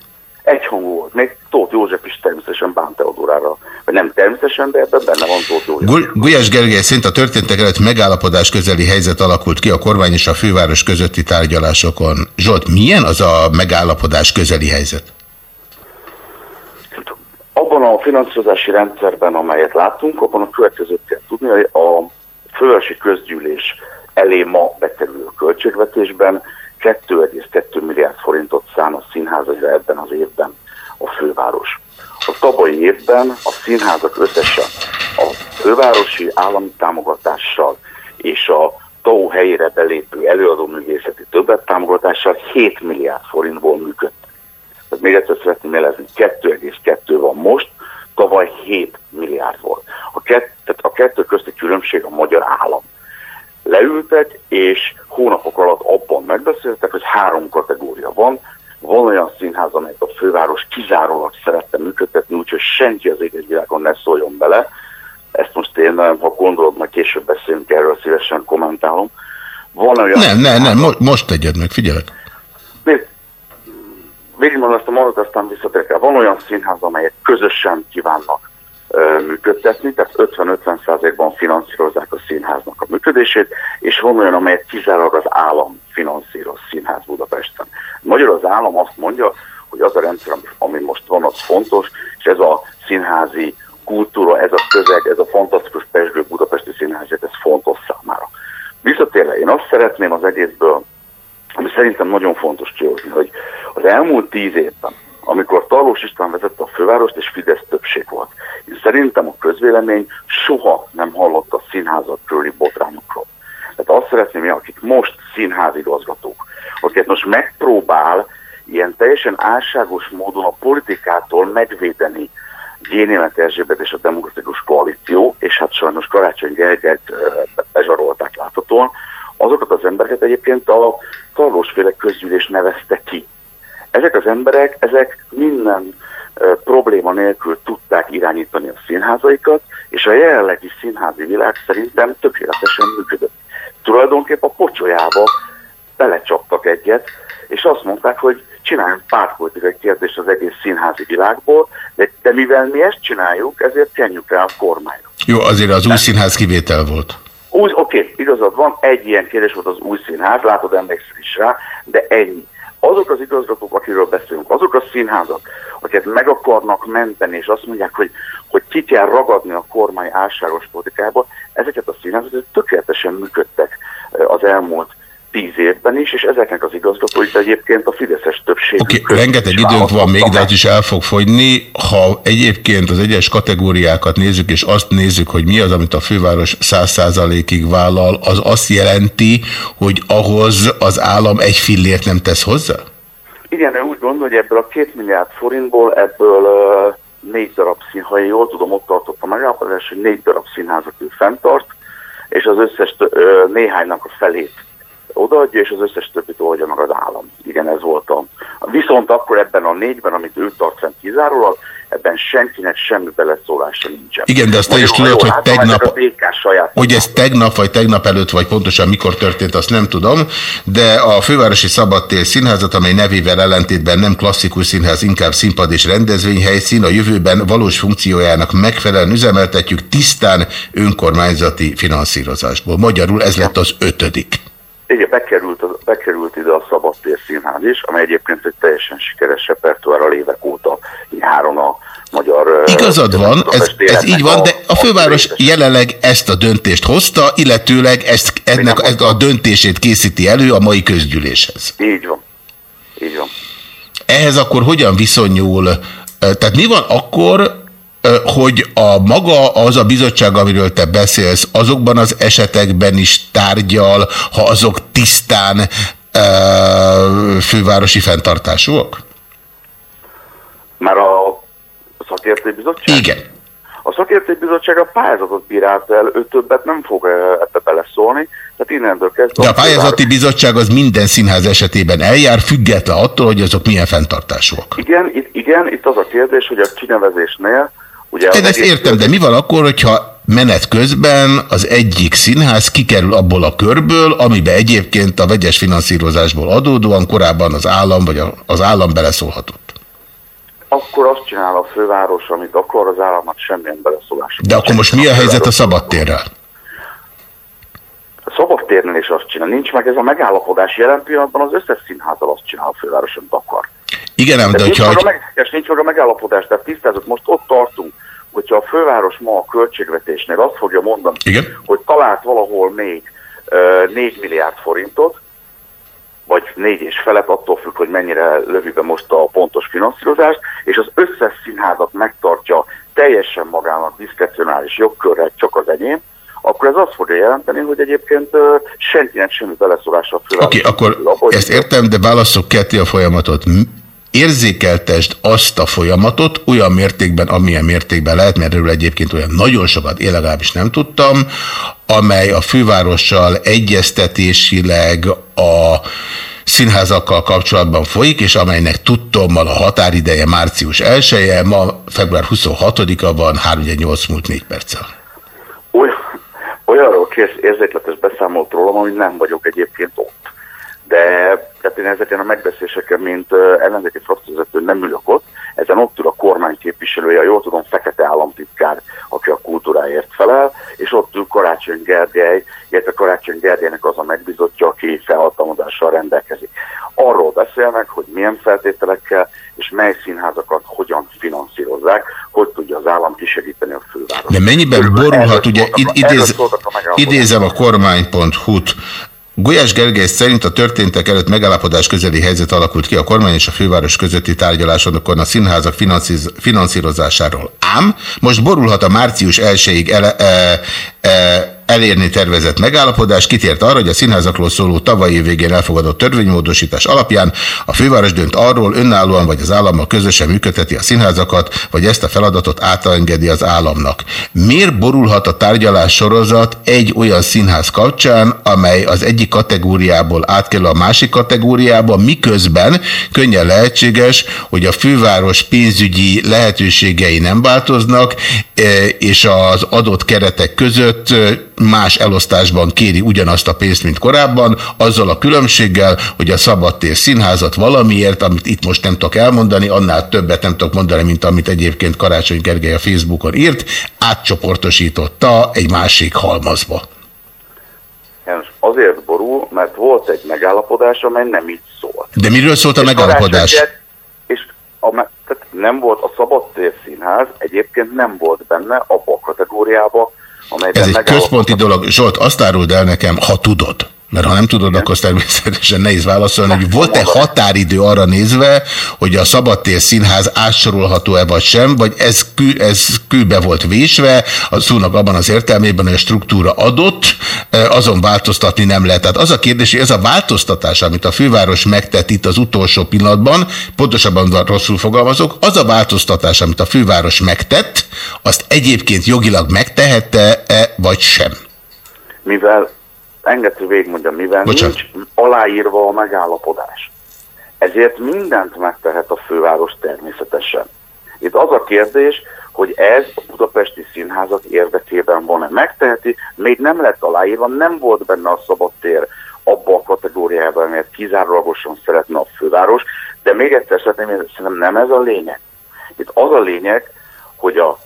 S10: hangú volt. Még Tóth József is természetesen Bán Teodórára. Vagy nem természetesen, de ebben benne van Tóth József.
S8: Gulyás Gergely szerint a történtek előtt megállapodás közeli helyzet alakult ki a kormány és a főváros közötti tárgyalásokon. Zsolt, milyen az a megállapodás közeli helyzet?
S10: Abban a finanszírozási rendszerben, amelyet láttunk, abban a következőt kell tudni, hogy a fővárosi közgyűlés elé ma bekerülő költségvetésben 2,2 milliárd forintot szán a színházakra ebben az évben a főváros. A tavalyi évben a színházak összesen a fővárosi állami támogatással és a TAO helyére belépő előadóművészeti többet támogatással 7 milliárd forintból működtek. Tehát még egyszer szeretném jelezni, 2,2 van most, tavaly 7 milliárd volt. A, kett, tehát a kettő közti különbség a magyar állam. Leültek, és hónapok alatt abban megbeszéltek, hogy három kategória van. Van olyan színház, amelyet a főváros kizárólag szerette működtetni, úgyhogy senki az égés világon ne szóljon bele. Ezt most én, ha gondolod, majd később beszélünk erről, szívesen kommentálom.
S8: Van olyan nem, nem, nem, most tegyed meg, figyelek.
S10: Nézd, végigmondom ezt a mondatot, aztán visszatérek el. Van olyan színház, amelyek közösen kívánnak működtetni, tehát 50-50%-ban finanszírozzák a színháznak a működését, és van olyan, amelyet kizárólag az állam finanszíroz színház Budapesten. Magyar az állam azt mondja, hogy az a rendszer, ami most van, az fontos, és ez a színházi kultúra, ez a közeg, ez a fantasztikus Pesgő Budapesti Színházat, ez fontos számára. Visszatérve, én azt szeretném az egészből ami szerintem nagyon fontos kihozni, hogy az elmúlt tíz évben, amikor Talós István vezette a fővárost, és Fidesz többség volt, én szerintem a közvélemény soha nem hallott a színházak körüli botrányokról. Tehát azt szeretném, hogy akik most színházigazgatók, akiket most megpróbál ilyen teljesen álságos módon a politikától megvédeni Génémet Erzsébet és a Demokratikus Koalíció, és hát sajnos Karácsony Gergelyt bezsarolták láthatóan, azokat az embereket egyébként a Tarlósféle közgyűlés nevezte ki. Ezek az emberek, ezek minden probléma nélkül tudták irányítani a színházaikat, és a jelenlegi színházi világ szerintem tökéletesen működött. Tulajdonképp a pocsolyába belecsaptak egyet, és azt mondták, hogy csináljunk pártpolitikai kérdést az egész színházi világból, de, de mivel mi ezt csináljuk, ezért kenjük rá a kormányra.
S8: Jó, azért az új színház kivétel volt.
S10: Új, oké, okay, igazad van, egy ilyen kérdés volt az új színház, látod, emlékszel is rá, de ennyi. Azok az igazgatók, akiről beszélünk, azok a színházak, akiket meg akarnak menteni, és azt mondják, hogy, hogy ki kell ragadni a kormány álságos politikába, ezeket a színházakat tökéletesen működtek az elmúlt tíz évben, is, és ezeknek az igazgatóit egyébként a Fideszes többség.
S8: Oké, okay, rengeteg időnk van még, de az is el fog fogyni. Ha egyébként az egyes kategóriákat nézzük, és azt nézzük, hogy mi az, amit a főváros 100%-ig vállal, az azt jelenti, hogy ahhoz az állam egy fillért nem tesz hozzá?
S10: Igen, ő úgy gondol, hogy ebből a két milliárd forintból, ebből uh, négy darab színház, ha én jól tudom, ott tartott a megállapodás, hogy négy darab színházat ő fenntart, és az összes néhánynak a felét odaadja, és az összes többit oldja meg az állam. Igen, ez volt a... Viszont akkor ebben a négyben, amit ő tart fent kizárólag, ebben senkinek semmi beleszólása nincsen.
S8: Igen, de azt te is tudod, hogy tegnap, hogy ez tegnap vagy tegnap előtt, vagy pontosan mikor történt, azt nem tudom, de a Fővárosi Szabadtér Színházat, amely nevével ellentétben nem klasszikus színház, inkább színpad és rendezvényhelyszín, a jövőben valós funkciójának megfelelően üzemeltetjük tisztán önkormányzati finanszírozásból. Magyarul ez lett az ötödik.
S10: Igen, bekerült, bekerült ide a Szabadtér Színház is, amely egyébként egy teljesen sikeres repertoár a évek óta nyáron a magyar...
S8: Igazad van, ez, ez így van, de a főváros jelenleg ezt a döntést hozta, illetőleg ezt, ennek ezt a döntését készíti elő a mai közgyűléshez.
S10: Így van. Így van.
S8: Ehhez akkor hogyan viszonyul, tehát mi van akkor, hogy a maga az a bizottság, amiről te beszélsz, azokban az esetekben is tárgyal, ha azok tisztán fővárosi fenntartásúak?
S10: Már a szakértőbizottság?
S8: Igen.
S10: A szakértőbizottság a pályázatot bírált el, ő többet nem fog ebbe beleszólni, tehát innentől kezdve...
S8: De a pályázati bizottság az minden színház esetében eljár, független attól, hogy azok milyen fenntartásúak.
S10: Igen, itt, igen, itt az a kérdés, hogy a kinevezésnél
S8: Ugye Én ezt értem, de mi van akkor, hogyha menet közben az egyik színház kikerül abból a körből, amiben egyébként a vegyes finanszírozásból adódóan korábban az állam vagy az állam beleszólhatott?
S10: Akkor azt csinál a főváros, amit akar, az államnak semmilyen beleszólás.
S8: De akkor most mi a helyzet a szabadtérrel?
S10: A szabadtérnél is azt csinál. Nincs meg ez a megállapodás. Jelen pillanatban az összes színházal azt csinál a főváros, amit akar.
S8: Igen, nem, de,
S10: hogyha... Nincs, meg, és nincs meg a megállapodás, tehát tisztázott, most ott tartunk, hogyha a főváros ma a költségvetésnél azt fogja mondani,
S8: Igen?
S10: hogy talált valahol még uh, 4 milliárd forintot, vagy négy és felet, attól függ, hogy mennyire lövi be most a pontos finanszírozást, és az összes színházat megtartja teljesen magának diszkrecionális jogkörrel, csak az enyém, akkor ez azt fogja jelenteni, hogy egyébként senkinek semmi beleszólása a.
S8: Oké, okay, akkor ezt értem, de válaszok ketté a folyamatot érzékeltest azt a folyamatot olyan mértékben, amilyen mértékben lehet, mert erről egyébként olyan nagyon sokat én legalábbis nem tudtam, amely a fővárossal egyeztetésileg a színházakkal kapcsolatban folyik, és amelynek tudtommal a határideje március 1 -e, ma február 26-a van, 318 múlt 4 perccel.
S10: Olyan, olyanról kész érzékletes beszámolt rólam, hogy nem vagyok egyébként ott de tehát én ezeken a megbeszéléseken, mint ellenzéki frakcióvezető nem ülök ott, ezen ott ül a kormány képviselője, jól tudom, fekete államtitkár, aki a kultúráért felel, és ott ül Karácsony Gergely, illetve Karácsony Gergelynek az a megbizotja, aki felhatalmazással rendelkezik. Arról beszélnek, hogy milyen feltételekkel és mely színházakat hogyan finanszírozzák, hogy tudja az állam kisegíteni a főváros.
S8: De mennyiben borulhat, ugye idéz, idézem a kormány.hu-t, Gulyás Gergely szerint a történtek előtt megállapodás közeli helyzet alakult ki a kormány és a főváros közötti tárgyalásokon a színházak finanszírozásáról. Ám most borulhat a március 1-ig ele, e, e, elérni tervezett megállapodás kitért arra, hogy a színházakról szóló tavalyi végén elfogadott törvénymódosítás alapján a főváros dönt arról önállóan vagy az állammal közösen működteti a színházakat, vagy ezt a feladatot átengedi az államnak. Miért borulhat a tárgyalás sorozat egy olyan színház kapcsán, amely az egyik kategóriából átkerül a másik kategóriába, miközben könnyen lehetséges, hogy a főváros pénzügyi lehetőségei nem változnak, e, és az adott keretek között más elosztásban kéri ugyanazt a pénzt, mint korábban, azzal a különbséggel, hogy a Szabadtér Színházat valamiért, amit itt most nem tudok elmondani, annál többet nem tudok mondani, mint amit egyébként Karácsony Gergely a Facebookon írt, átcsoportosította egy másik halmazba.
S10: Azért borul, mert volt egy megállapodás, amely nem így szólt.
S8: De miről szólt a és megállapodás?
S10: És a, tehát nem volt a Szabadtér Színház, egyébként nem volt benne abba a kategóriába,
S8: ez egy központi dolog. Zsolt, azt áruld el nekem, ha tudod, mert ha nem tudod, akkor természetesen nehéz válaszolni, hogy volt-e határidő arra nézve, hogy a Szabadtér Színház átsorolható-e vagy sem, vagy ez, kül, ez kőbe volt vésve, a szónak abban az értelmében, hogy a struktúra adott, azon változtatni nem lehet. Tehát az a kérdés, hogy ez a változtatás, amit a főváros megtett itt az utolsó pillanatban, pontosabban rosszul fogalmazok, az a változtatás, amit a főváros megtett, azt egyébként jogilag megtehette-e, vagy sem?
S10: Mivel engedhető végigmondjam, mivel Bocsánat. nincs aláírva a megállapodás. Ezért mindent megtehet a főváros természetesen. Itt az a kérdés, hogy ez a budapesti színházak érdekében van-e. Megteheti, még nem lett aláírva, nem volt benne a szabadtér abba a kategóriában, mert kizárólagosan szeretne a főváros, de még egyszer szeretném, szerintem nem ez a lényeg. Itt az a lényeg, hogy a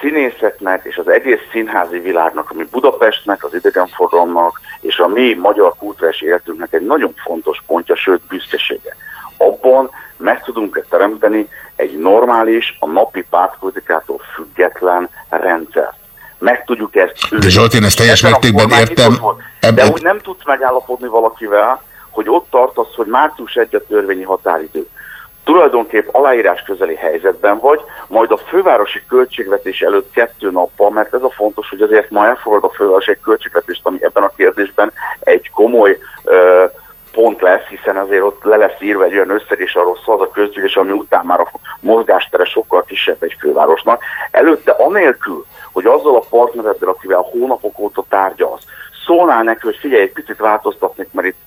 S10: színészetnek és az egész színházi világnak, ami Budapestnek, az idegenforgalomnak és a mi magyar kultúrás életünknek egy nagyon fontos pontja, sőt büszkesége. Abban meg tudunk-e teremteni egy normális, a napi pártpolitikától független rendszert. Meg tudjuk ezt.
S8: De Zsolt, én ezt teljes mértékben értem.
S10: De úgy nem tudsz megállapodni valakivel, hogy ott tartasz, hogy március 1 a törvényi határidő tulajdonképp aláírás közeli helyzetben vagy, majd a fővárosi költségvetés előtt kettő nappal, mert ez a fontos, hogy azért ma elfogad a főváros egy költségvetést, ami ebben a kérdésben egy komoly ö, pont lesz, hiszen azért ott le lesz írva egy olyan összeg, és arról szól az a költségvetés, ami után már a mozgástere sokkal kisebb egy fővárosnak. Előtte anélkül, hogy azzal a partnereddel, akivel hónapok óta tárgyalsz, szólnál neki, hogy figyelj, egy picit változtatnék, mert itt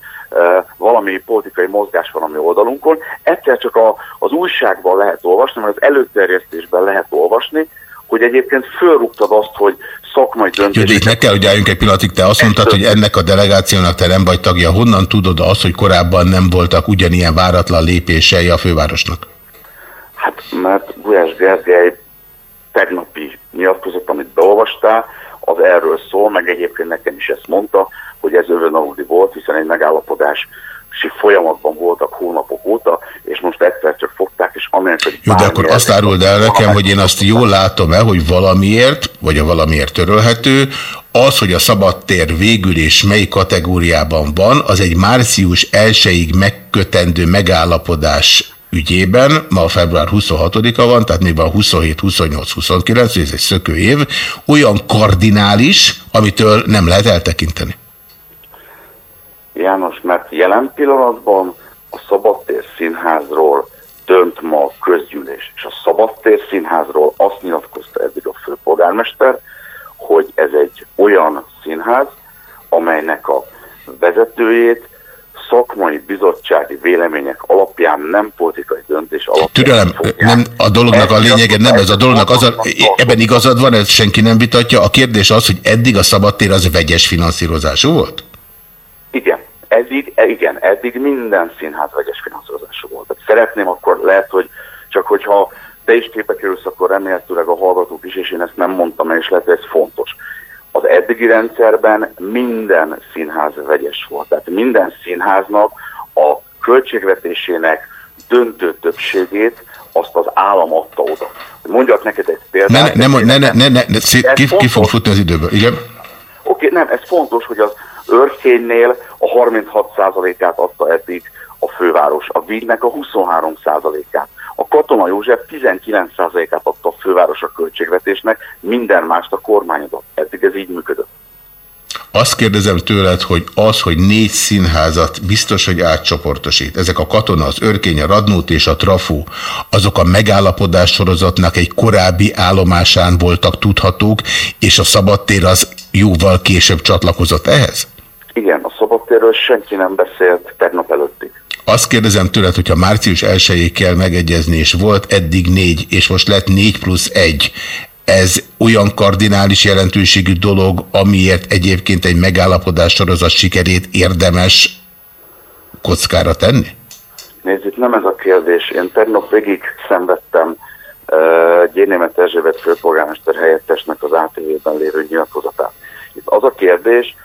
S10: valami politikai mozgás van a mi oldalunkon. Egyszer csak a, az újságban lehet olvasni, mert az előterjesztésben lehet olvasni, hogy egyébként fölrúgtad azt, hogy szakmai döntés.
S8: Judit, meg kell, hogy álljunk egy pillanatig. Te azt mondtad, hogy ennek a delegációnak te nem vagy tagja. Honnan tudod azt, hogy korábban nem voltak ugyanilyen váratlan lépései a fővárosnak?
S10: Hát, mert Gulyás Gergely tegnapi nyilatkozat, amit beolvastál, az erről szól, meg egyébként nekem is ezt mondta, hogy ez övön volt, hiszen egy megállapodás folyamatban voltak hónapok óta, és most egyszer csak fogták, és amelyek...
S8: Jó, de akkor azt áruld el nekem, hogy én azt jól látom-e, hogy valamiért, vagy a valamiért törölhető, az, hogy a szabadtér végül és mely kategóriában van, az egy március 1-ig megkötendő megállapodás ügyében, ma február 26-a van, tehát még van 27, 28, 29, ez egy szökő év, olyan kardinális, amitől nem lehet eltekinteni.
S10: János, mert jelen pillanatban a Szabadtér Színházról dönt ma a közgyűlés, és a Szabadtér Színházról azt nyilatkozta eddig a főpolgármester, hogy ez egy olyan színház, amelynek a vezetőjét szakmai bizottsági vélemények alapján, nem politikai döntés alapján.
S8: Türelem, nem, a dolognak a lényege nem ez a dolognak, az a, ebben igazad van, ezt senki nem vitatja. A kérdés az, hogy eddig a szabadtér az vegyes finanszírozású volt?
S10: Igen. Eddig, igen, eddig minden színház vegyes finanszírozású volt. Tehát szeretném akkor lehet, hogy csak hogyha te is képbe kerülsz, akkor remélhetőleg a hallgatók is, és én ezt nem mondtam és lehet, hogy ez fontos. Az eddigi rendszerben minden színház vegyes volt. Tehát minden színháznak a költségvetésének döntő többségét azt az állam adta oda. Mondjak neked egy példát.
S8: Ne, ne, ne, ne, ne, ne, ne, szép, ki, ki fog futni az időből, igen?
S10: Oké, okay, nem, ez fontos, hogy az Örkénynél a 36%-át adta eddig a főváros, a Vígnek a 23%-át. A Katona József 19%-át adta a főváros a költségvetésnek, minden mást a kormányodott. Eddig ez így működött.
S8: Azt kérdezem tőled, hogy az, hogy négy színházat biztos, hogy átcsoportosít, ezek a katona, az örkény, a radnót és a trafó, azok a megállapodás sorozatnak egy korábbi állomásán voltak tudhatók, és a szabadtér az jóval később csatlakozott ehhez?
S10: Igen, a szabadtérről senki nem beszélt tegnap előttig.
S8: Azt kérdezem tőled, hogyha március 1 kell megegyezni, és volt eddig négy, és most lett négy plusz egy, ez olyan kardinális jelentőségű dolog, amiért egyébként egy megállapodás sorozat sikerét érdemes kockára tenni?
S10: Nézd, itt nem ez a kérdés. Én tegnap végig szenvedtem uh, Gyénémet Erzsébet főpolgármester helyettesnek az ATV-ben lévő nyilatkozatát. Itt az a kérdés,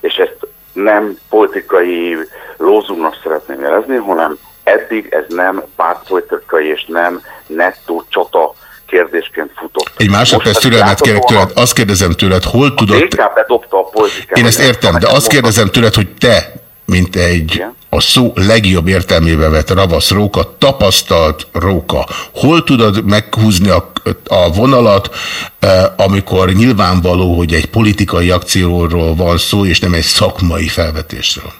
S10: és ezt nem politikai lózumnak szeretném jelezni, hanem eddig ez nem pártpolitikai és nem nettó csata kérdésként futott.
S8: Egy másodperc türelmet kérek tőled. Azt kérdezem tőled, hol
S10: A
S8: tudod...
S10: DK bedobta a politikát.
S8: Én ezt értem, de azt kérdezem tőled, hogy te, mint egy
S10: Igen.
S8: a szó legjobb értelmébe vett ravasz róka, tapasztalt róka, hol tudod meghúzni a, a vonalat, eh, amikor nyilvánvaló, hogy egy politikai akcióról van szó, és nem egy szakmai felvetésről?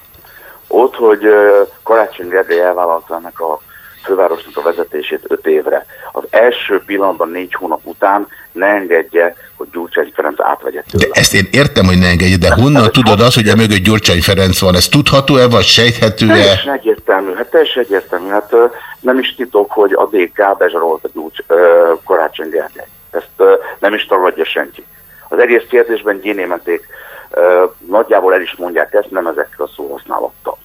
S10: Ott, hogy ö, Karácsony Gergely elvállalta ennek a fővárosnak a vezetését öt évre. Az első pillanatban négy hónap után ne engedje, hogy Gyurcsány Ferenc átvegye
S8: De
S10: tőle.
S8: ezt én értem, hogy ne engedje, de honnan tudod azt, hogy a mögött Gyurcsány Ferenc van? Ez tudható-e, vagy sejthető-e?
S10: Teljesen egyértelmű, hát teljesen egyértelmű. Hát nem is titok, hogy a DK bezsarolta Gyurcs, ö, Karácsony Gergely. Ezt nem is tagadja senki. Az egész kérdésben gyénémeték nagyjából el is mondják ezt, nem ezekkel a szóhasználattal.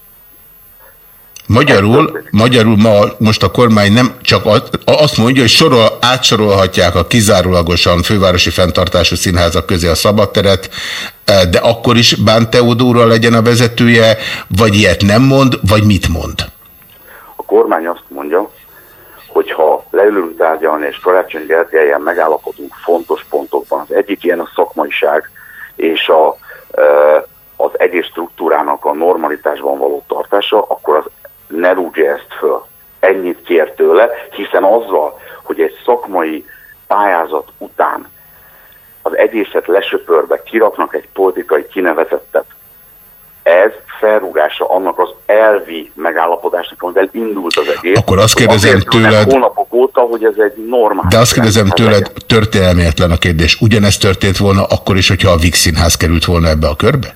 S8: Magyarul, magyarul ma most a kormány nem csak az- azt mondja, hogy sorol, átsorolhatják a kizárólagosan fővárosi fenntartású színházak közé a szabadteret, eh, de akkor is Bán Teodóra legyen a vezetője, vagy ilyet nem mond, vagy mit mond?
S10: A kormány azt mondja, hogy ha leülünk tárgyalni és Karácsony Gergelyen megállapodunk fontos pontokban, az egyik ilyen a szakmaiság és a, ö, az egész struktúrának a normalitásban való tartása, akkor az ne rúgja ezt föl. Ennyit kér tőle, hiszen azzal, hogy egy szakmai pályázat után az egészet lesöpörve kiraknak egy politikai kinevezettet, ez felrúgása annak az elvi megállapodásnak, amivel indult az egész.
S8: Akkor azt kérdezem tőled-
S10: hónapok óta, hogy ez egy normális.
S8: De azt kérdezem tőled,
S10: legyen.
S8: történelméletlen a kérdés. Ugyanezt történt volna akkor is, hogyha a Vix Színház került volna ebbe a körbe?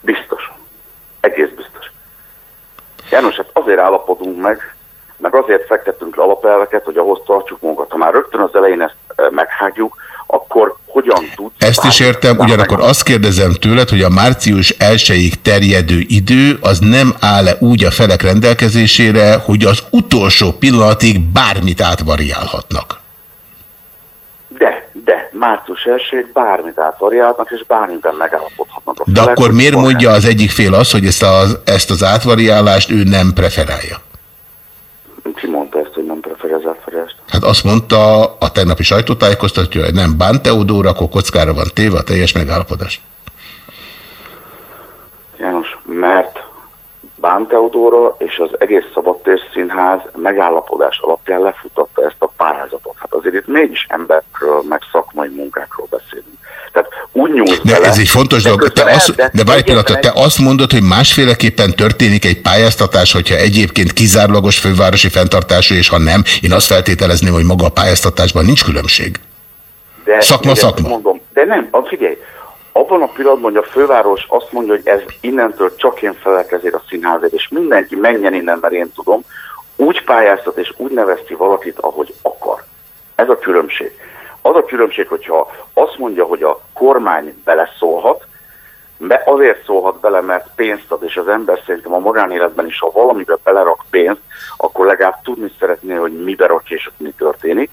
S10: Biztos. Egész biztos. János, hát azért állapodunk meg, meg azért fektettünk le alapelveket, hogy ahhoz tartsuk magunkat. Ha már rögtön az elején ezt e, meghágjuk, akkor hogyan tud...
S8: Ezt is értem, ugyanakkor azt kérdezem tőled, hogy a március 1-ig terjedő idő az nem áll-e úgy a felek rendelkezésére, hogy az utolsó pillanatig bármit átvariálhatnak.
S10: De, de, március 1 bármit átvariálnak, és bármiben megállapodhatnak.
S8: De akkor miért mondja az egyik fél azt, hogy ezt az, ezt az átvariálást ő nem preferálja?
S10: Ki mondta ezt, hogy nem preferál az átfedést?
S8: Hát azt mondta a tegnapi sajtótájékoztató, hogy nem Bán Teodór, akkor kockára van téve a teljes megállapodás.
S10: János, mert Bán Teodóra és az egész Szabadtér Színház megállapodás alapján lefutatta ezt a pályázatot. Hát azért itt mégis emberekről, meg szakmai munkákról beszélünk. Tehát úgy nyúlsz
S8: De
S10: bele,
S8: ez egy fontos dolog. Te, azt, de várj egy pillanatot, te azt mondod, hogy másféleképpen történik egy pályáztatás, hogyha egyébként kizárólagos fővárosi fenntartású, és ha nem, én azt feltételezném, hogy maga a pályáztatásban nincs különbség.
S10: De,
S8: Szakma,
S10: igen,
S8: szakma.
S10: Mondom, de nem, figyelj, abban a pillanatban, hogy a főváros azt mondja, hogy ez innentől csak én felek ezért a színházért, és mindenki menjen innen, mert én tudom, úgy pályáztat és úgy nevez ki valakit, ahogy akar. Ez a különbség. Az a különbség, hogyha azt mondja, hogy a kormány beleszólhat, be azért szólhat bele, mert pénzt ad, és az ember szerintem a magánéletben is, ha valamibe belerak pénzt, akkor legalább tudni szeretné, hogy mibe rak és mi történik.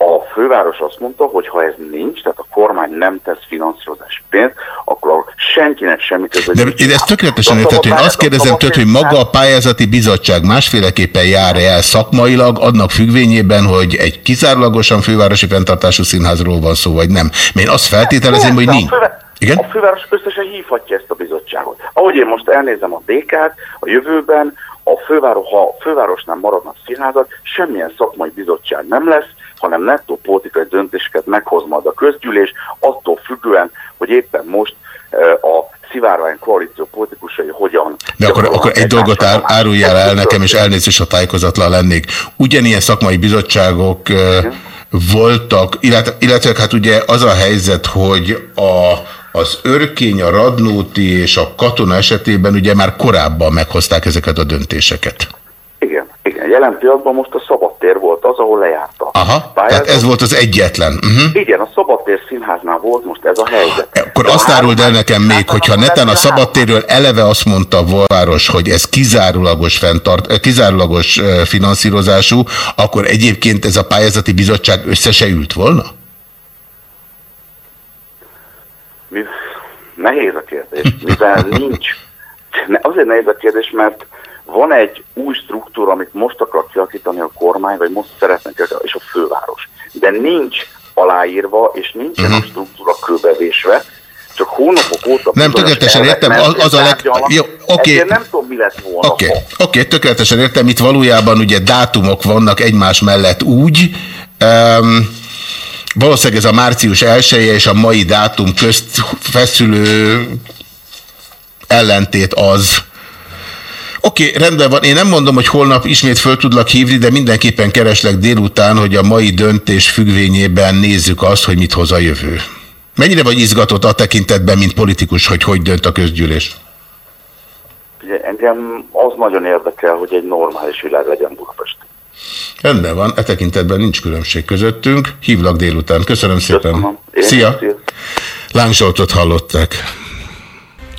S10: A főváros azt mondta, hogy ha ez nincs, tehát a kormány nem tesz finanszírozási pénzt, akkor senkinek semmi köze.
S8: De én ezt tökéletesen értettem, én azt kérdezem tőled, hogy maga a pályázati bizottság másféleképpen jár -e el szakmailag, annak függvényében, hogy egy kizárólagosan fővárosi fenntartású színházról van szó, vagy nem. Mert én azt feltételezem, hogy nincs. Igen?
S10: a főváros összesen hívhatja ezt a bizottságot. Ahogy én most elnézem a DK-t, a jövőben a főváros, ha a fővárosnál maradnak színházak, semmilyen szakmai bizottság nem lesz, hanem nettó politikai döntéseket meghoz majd a közgyűlés, attól függően, hogy éppen most a szivárvány koalíció politikusai hogyan...
S8: De akkor, akkor egy dolgot ár, áruljál el nekem, és
S10: el.
S8: elnézést, ha tájékozatlan lennék. Ugyanilyen szakmai bizottságok voltak, illetve, illetve hát ugye az a helyzet, hogy a, az örkény, a radnóti és a katona esetében ugye már korábban meghozták ezeket a döntéseket.
S10: Igen, igen. Jelen pillanatban most a szabadtér volt az, ahol lejárta.
S8: Aha,
S10: Pályázat.
S8: tehát ez volt az egyetlen. Uh-huh.
S10: Igen, a szabadtér színháznál volt most ez a helyzet.
S8: Akkor
S10: De
S8: azt áruld el nekem még,
S10: Hát,
S8: hogyha
S10: akkor
S8: netán a
S10: nem-
S8: szabadtérről eleve azt mondta a város, hogy ez kizárólagos, fenntart, kizárólagos finanszírozású, akkor egyébként ez a pályázati bizottság össze se ült volna?
S10: Mi, nehéz a kérdés, mivel nincs. Azért nehéz a kérdés, mert van egy új struktúra, amit most akar kialakítani a kormány, vagy most szeretne kialakítani, és a főváros. de nincs aláírva, és nincsen uh-huh. a struktúra kőbevésve, csak hónapok óta...
S8: Nem, tökéletesen értem, az, az a leg... Jó, oké.
S10: Okay. nem tudom, mi lett volna.
S8: Oké, okay. okay, tökéletesen értem, itt valójában ugye dátumok vannak egymás mellett úgy, um, valószínűleg ez a március 1 és a mai dátum közt feszülő ellentét az, Oké, okay, rendben van. Én nem mondom, hogy holnap ismét föl tudlak hívni, de mindenképpen kereslek délután, hogy a mai döntés függvényében nézzük azt, hogy mit hoz a jövő. Mennyire vagy izgatott a tekintetben, mint politikus, hogy hogy dönt a közgyűlés?
S10: Ugye, engem az nagyon érdekel, hogy egy normális világ legyen Budapest.
S8: Rendben van, e tekintetben nincs különbség közöttünk. Hívlak délután. Köszönöm szépen. Köszönöm. Szia! Szia. Láng Zsoltot hallották.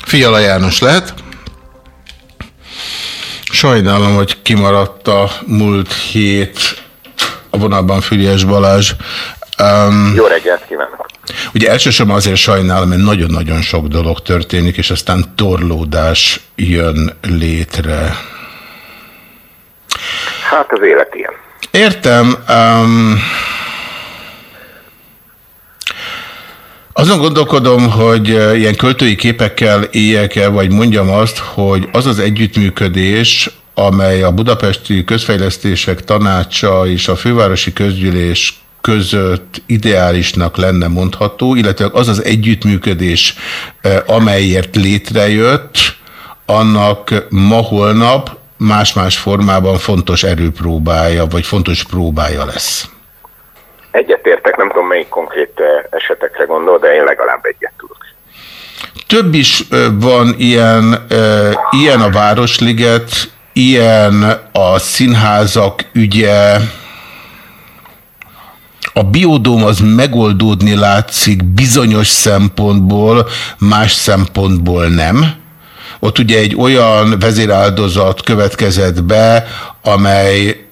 S8: Fiala János lehet? Sajnálom, hogy kimaradt a múlt hét a vonalban Füriás Balázs.
S11: Um, Jó reggelt kívánok!
S8: Ugye elsősorban azért sajnálom, mert nagyon-nagyon sok dolog történik, és aztán torlódás jön létre.
S11: Hát az élet ilyen.
S8: Értem. Um, azon gondolkodom, hogy ilyen költői képekkel éljek el, vagy mondjam azt, hogy az az együttműködés, amely a Budapesti Közfejlesztések Tanácsa és a Fővárosi Közgyűlés között ideálisnak lenne mondható, illetve az az együttműködés, amelyért létrejött, annak ma-holnap más-más formában fontos erőpróbája, vagy fontos próbája lesz.
S11: Egyetértek, nem tudom melyik konkrét esetekre gondol, de én legalább egyet tudok.
S8: Több is van ilyen, ilyen a Városliget, ilyen a színházak ügye, a biodóm az megoldódni látszik bizonyos szempontból, más szempontból nem. Ott ugye egy olyan vezéráldozat következett be, amely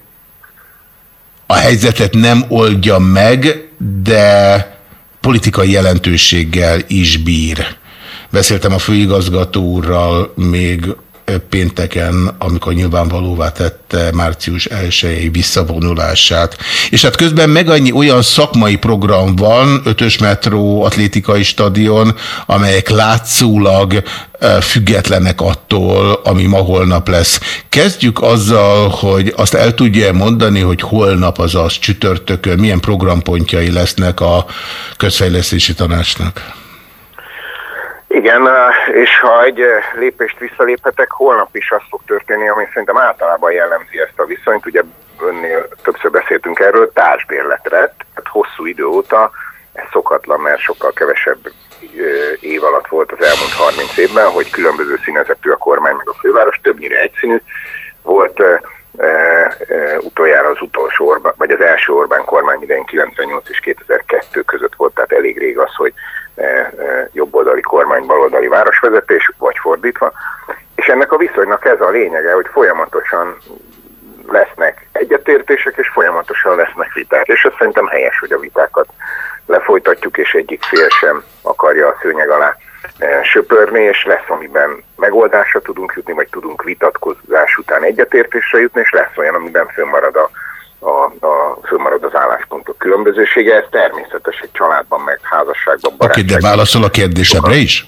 S8: a helyzetet nem oldja meg, de politikai jelentőséggel is bír. Beszéltem a főigazgató úrral még pénteken, amikor nyilvánvalóvá tette március 1-i visszavonulását. És hát közben meg annyi olyan szakmai program van, ötös metró, atlétikai stadion, amelyek látszólag függetlenek attól, ami ma holnap lesz. Kezdjük azzal, hogy azt el tudja mondani, hogy holnap, azaz csütörtökön milyen programpontjai lesznek a közfejlesztési tanácsnak?
S11: Igen, és ha egy lépést visszaléphetek, holnap is az fog történni, ami szerintem általában jellemzi ezt a viszonyt. Ugye önnél többször beszéltünk erről, társbérletre, tehát hosszú idő óta, ez szokatlan, mert sokkal kevesebb év alatt volt az elmúlt 30 évben, hogy különböző színezetű a kormány meg a főváros, többnyire egyszínű. Volt e, e, utoljára az utolsó Orbán, vagy az első Orbán kormány idején 98 és 2002 között volt, tehát elég rég az, hogy jobboldali kormány, baloldali városvezetés, vagy fordítva. És ennek a viszonynak ez a lényege, hogy folyamatosan lesznek egyetértések, és folyamatosan lesznek viták. És azt szerintem helyes, hogy a vitákat lefolytatjuk, és egyik fél sem akarja a szőnyeg alá e, söpörni, és lesz, amiben megoldásra tudunk jutni, vagy tudunk vitatkozás után egyetértésre jutni, és lesz olyan, amiben fönnmarad a a, a fölmarad az álláspontok különbözősége. Ez természetes egy családban, meg házasságban,
S8: Oké, okay, de válaszol a kérdésemre is?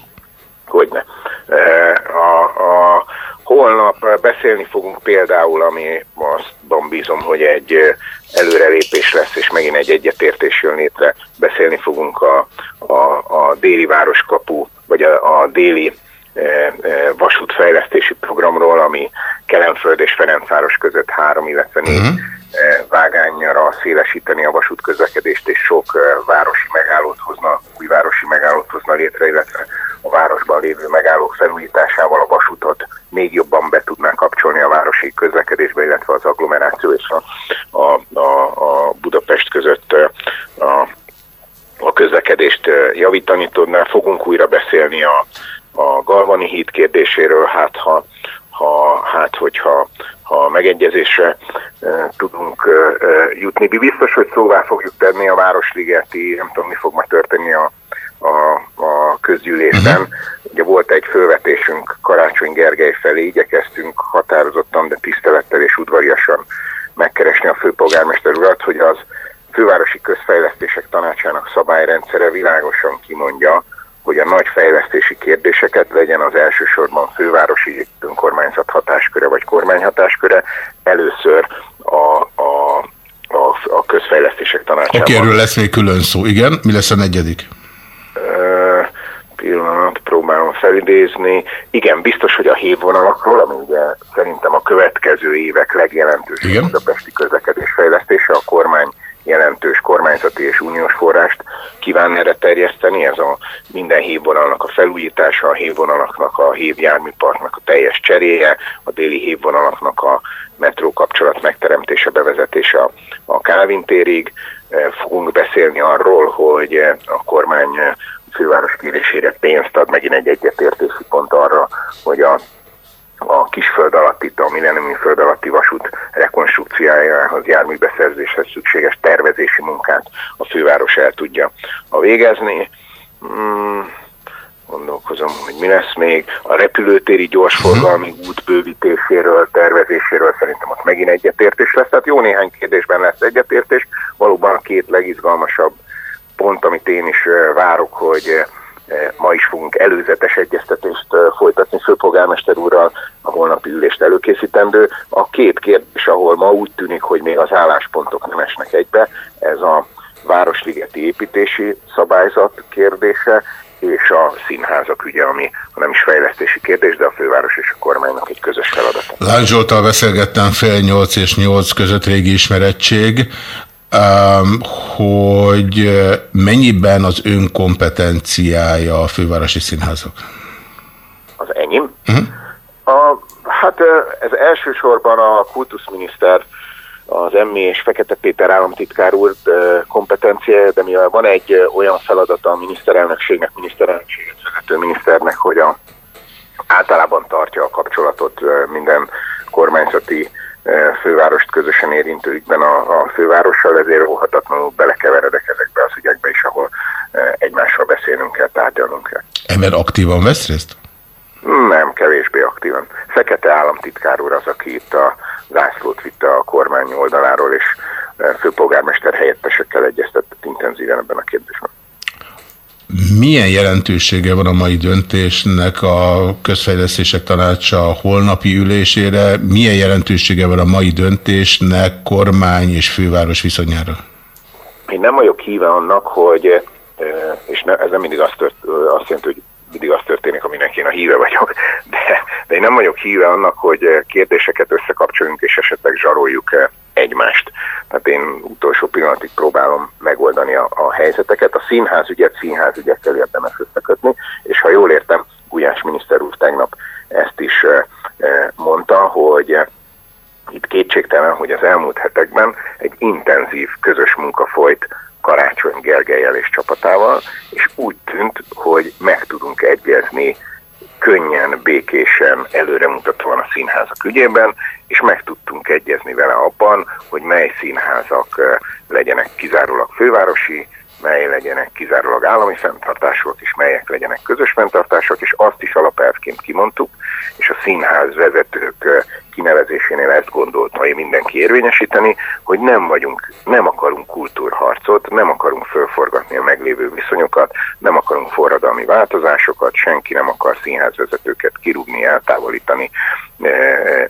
S11: Hogyne. E, a, a, holnap beszélni fogunk például, ami azt bízom, hogy egy előrelépés lesz, és megint egy egyetértés jön létre. Beszélni fogunk a, a, a déli városkapu, vagy a, a déli e, e, vasútfejlesztési programról, ami Kelenföld és Ferencváros között három, illetve négy uh mhm. -huh vágányra szélesíteni a vasútközlekedést, és sok e, városi megállót hozna, új városi megállót hozna létre, illetve a városban lévő megállók felújításával a vasútot még jobban be tudná kapcsolni a városi közlekedésbe, illetve az agglomeráció és a, a, a, a Budapest között e, a, a közlekedést javítani tudná. Fogunk újra beszélni a, a Galvani híd kérdéséről, hát ha, ha, hát, hogyha ha megegyezésre e, tudunk e, jutni. Mi biztos, hogy szóvá fogjuk tenni a Városligeti, nem tudom, mi fog majd történni a, a, a közgyűlésben. Uh mhm. -huh. Ugye volt egy fölvetésünk Karácsony Gergely felé, igyekeztünk határozottan, de tisztelettel és udvariasan megkeresni a főpolgármester urat, hogy az fővárosi közfejlesztések tanácsának szabályrendszere világosan kimondja, hogy a nagy fejlesztési kérdéseket legyen az elsősor. Először a, a, a, a közfejlesztések tanácsában.
S8: Oké, erről lesz még külön szó. Igen, mi lesz a negyedik?
S11: Uh, pillanat, próbálom felidézni. Igen, biztos, hogy a hívvonalakról, ami ugye szerintem a következő évek legjelentősebb budapesti közlekedésfejlesztése, a kormány jelentős kormányzati és uniós forrást kíván erre terjeszteni. Ez a minden hívvonalnak a felújítása, a hívvonalaknak, a hívjárműparknak a teljes cseréje, a déli hívvonalaknak a metró kapcsolat megteremtése, bevezetése a, a Kálvin térig. Fogunk beszélni arról, hogy a kormány főváros kérésére pénzt ad, megint egy egyetértési pont arra, hogy a a kisföld alatti, a millenniumi föld alatti vasút rekonstrukciájához, járműbeszerzéshez szükséges tervezési munkát a főváros el tudja a végezni. Hmm, gondolkozom, hogy mi lesz még. A repülőtéri gyorsforgalmi út bővítéséről, tervezéséről szerintem ott megint egyetértés lesz. Tehát jó néhány kérdésben lesz egyetértés. Valóban a két legizgalmasabb pont, amit én is várok, hogy Ma is fogunk előzetes egyeztetést folytatni főpolgármester úrral a holnapi ülést előkészítendő. A két kérdés, ahol ma úgy tűnik, hogy még az álláspontok nem esnek egybe, ez a Városligeti építési szabályzat kérdése, és a színházak ügye, ami nem is fejlesztési kérdés, de a főváros és a kormánynak egy közös feladata.
S8: Láng Zsoltal beszélgettem fél nyolc és nyolc között régi ismerettség hogy mennyiben az ön kompetenciája a fővárosi színházak?
S11: Az enyém? Uh -huh. a, hát ez elsősorban a kultuszminiszter, az Emmi és Fekete Péter államtitkár úr kompetenciája, de mivel van egy olyan feladata a miniszterelnökségnek, miniszterelnökséget vezető miniszternek, hogy a, általában tartja a kapcsolatot minden kormányzati fővárost közösen érintő ügyben a, a fővárossal, ezért óhatatlanul belekeveredek ezekbe az ügyekbe is, ahol egymással beszélnünk kell, tárgyalnunk kell.
S8: Ember aktívan vesz részt?
S11: Nem, kevésbé aktívan. Fekete államtitkár úr az, aki itt a zászlót vitte a kormány oldaláról, és főpolgármester helyettesekkel egyeztetett intenzíven ebben a kérdésben.
S8: Milyen jelentősége van a mai döntésnek a közfejlesztések tanácsa holnapi ülésére? Milyen jelentősége van a mai döntésnek kormány és főváros viszonyára?
S11: Én nem vagyok híve annak, hogy, és ne, ez nem mindig azt, tört, azt jelenti, hogy mindig az történik, aminek én a híve vagyok, de, de én nem vagyok híve annak, hogy kérdéseket összekapcsoljunk és esetleg zsaroljuk egymást. Tehát én utolsó pillanatig próbálom megoldani a, a helyzeteket. A színházügyet színházügyekkel érdemes összekötni, és ha jól értem, Gulyás miniszter úr tegnap ezt is mondta, hogy itt kétségtelen, hogy az elmúlt hetekben egy intenzív közös munka folyt Karácsony Gergelyel és csapatával, és úgy tűnt, hogy meg tudunk egyezni könnyen, békésen, előremutatóan a színházak ügyében, és meg tudtunk egyezni vele abban, hogy mely színházak legyenek kizárólag fővárosi, mely legyenek kizárólag állami fenntartások, és melyek legyenek közös fenntartások, és azt is alapelvként kimondtuk, és a színház vezetők kinevezésénél ezt gondolta én mindenki érvényesíteni, hogy nem vagyunk, nem akarunk kultúrharcot, nem akarunk fölforgatni a meglévő viszonyokat, nem akarunk forradalmi változásokat, senki nem akar színházvezetőket kirúgni, eltávolítani,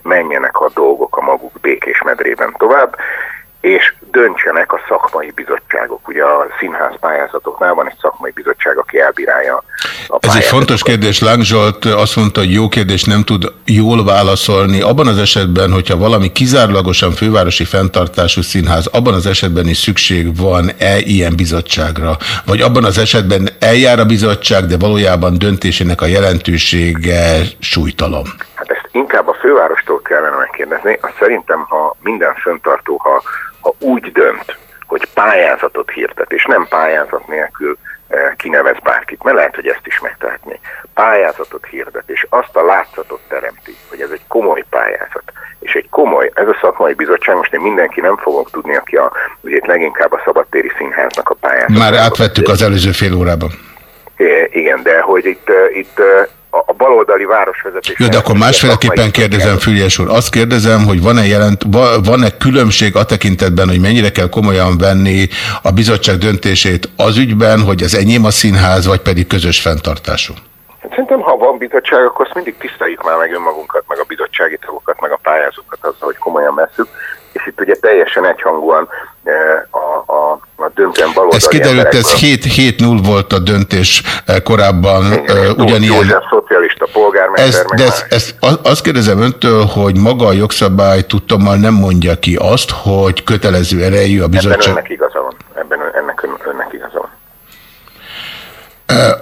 S11: menjenek a dolgok a maguk békés medrében tovább, és döntsenek a szakmai bizottságok. Ugye a színház pályázatoknál van egy szakmai bizottság, aki elbírálja
S8: a Ez egy fontos kérdés. Láng Zsolt azt mondta, hogy jó kérdés nem tud jól válaszolni. Abban az esetben, hogyha valami kizárólagosan fővárosi fenntartású színház, abban az esetben is szükség van-e ilyen bizottságra? Vagy abban az esetben eljár a bizottság, de valójában döntésének a jelentősége súlytalan?
S11: Hát ezt inkább a fővárostól kellene megkérdezni. Azt szerintem, ha minden fenntartó, ha ha úgy dönt, hogy pályázatot hirtet, és nem pályázat nélkül eh, kinevez bárkit, mert lehet, hogy ezt is megtehetné. Pályázatot hirdet, és azt a látszatot teremti, hogy ez egy komoly pályázat. És egy komoly, ez a szakmai bizottság, most én mindenki nem fogok tudni, aki a, ugye itt leginkább a szabadtéri színháznak a pályázat.
S8: Már átvettük az előző fél órában.
S11: É, igen, de hogy itt, eh, itt a baloldali városvezetés.
S8: Jó, de akkor másféleképpen kérdezem, Fülyes úr. Azt kérdezem, hogy van-e jelent, van-e különbség a tekintetben, hogy mennyire kell komolyan venni a bizottság döntését az ügyben, hogy az enyém a színház, vagy pedig közös fenntartású?
S11: Szerintem, ha van bizottság, akkor azt mindig tiszteljük már meg önmagunkat, meg a bizottsági tagokat, meg a pályázókat azzal, hogy komolyan messzük. És itt ugye teljesen egyhangúan e, a, a, a döntően baloldali
S8: Ez kiderült, ez 7-0 volt a döntés e, korábban. Igen, ugyanilyen...
S11: József, szocialista polgármester.
S8: Ez, de ez, ez, azt kérdezem öntől, hogy maga a jogszabály tudtommal nem mondja ki azt, hogy kötelező erejű a bizottság. Ebben
S11: önnek igaza van. Ebben ennek, önnek igaza.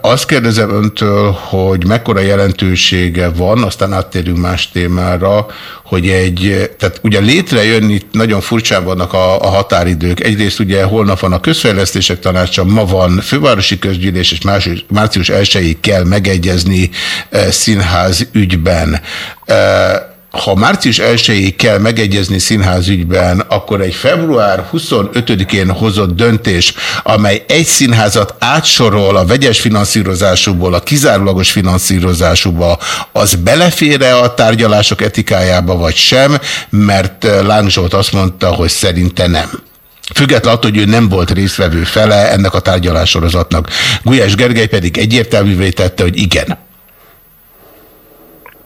S8: Azt kérdezem öntől, hogy mekkora jelentősége van, aztán áttérünk más témára, hogy egy, tehát ugye létrejönni nagyon furcsán vannak a, a határidők. Egyrészt ugye holnap van a közfejlesztések tanácsa, ma van fővárosi közgyűlés, és március, március 1 kell megegyezni e, színház ügyben. E, ha március 1-ig kell megegyezni színházügyben, akkor egy február 25-én hozott döntés, amely egy színházat átsorol a vegyes finanszírozásúból a kizárólagos finanszírozásúba, az belefére a tárgyalások etikájába vagy sem, mert Láng Zsolt azt mondta, hogy szerinte nem. Független attól, hogy ő nem volt résztvevő fele ennek a tárgyalássorozatnak. Gulyás Gergely pedig egyértelművé tette, hogy igen.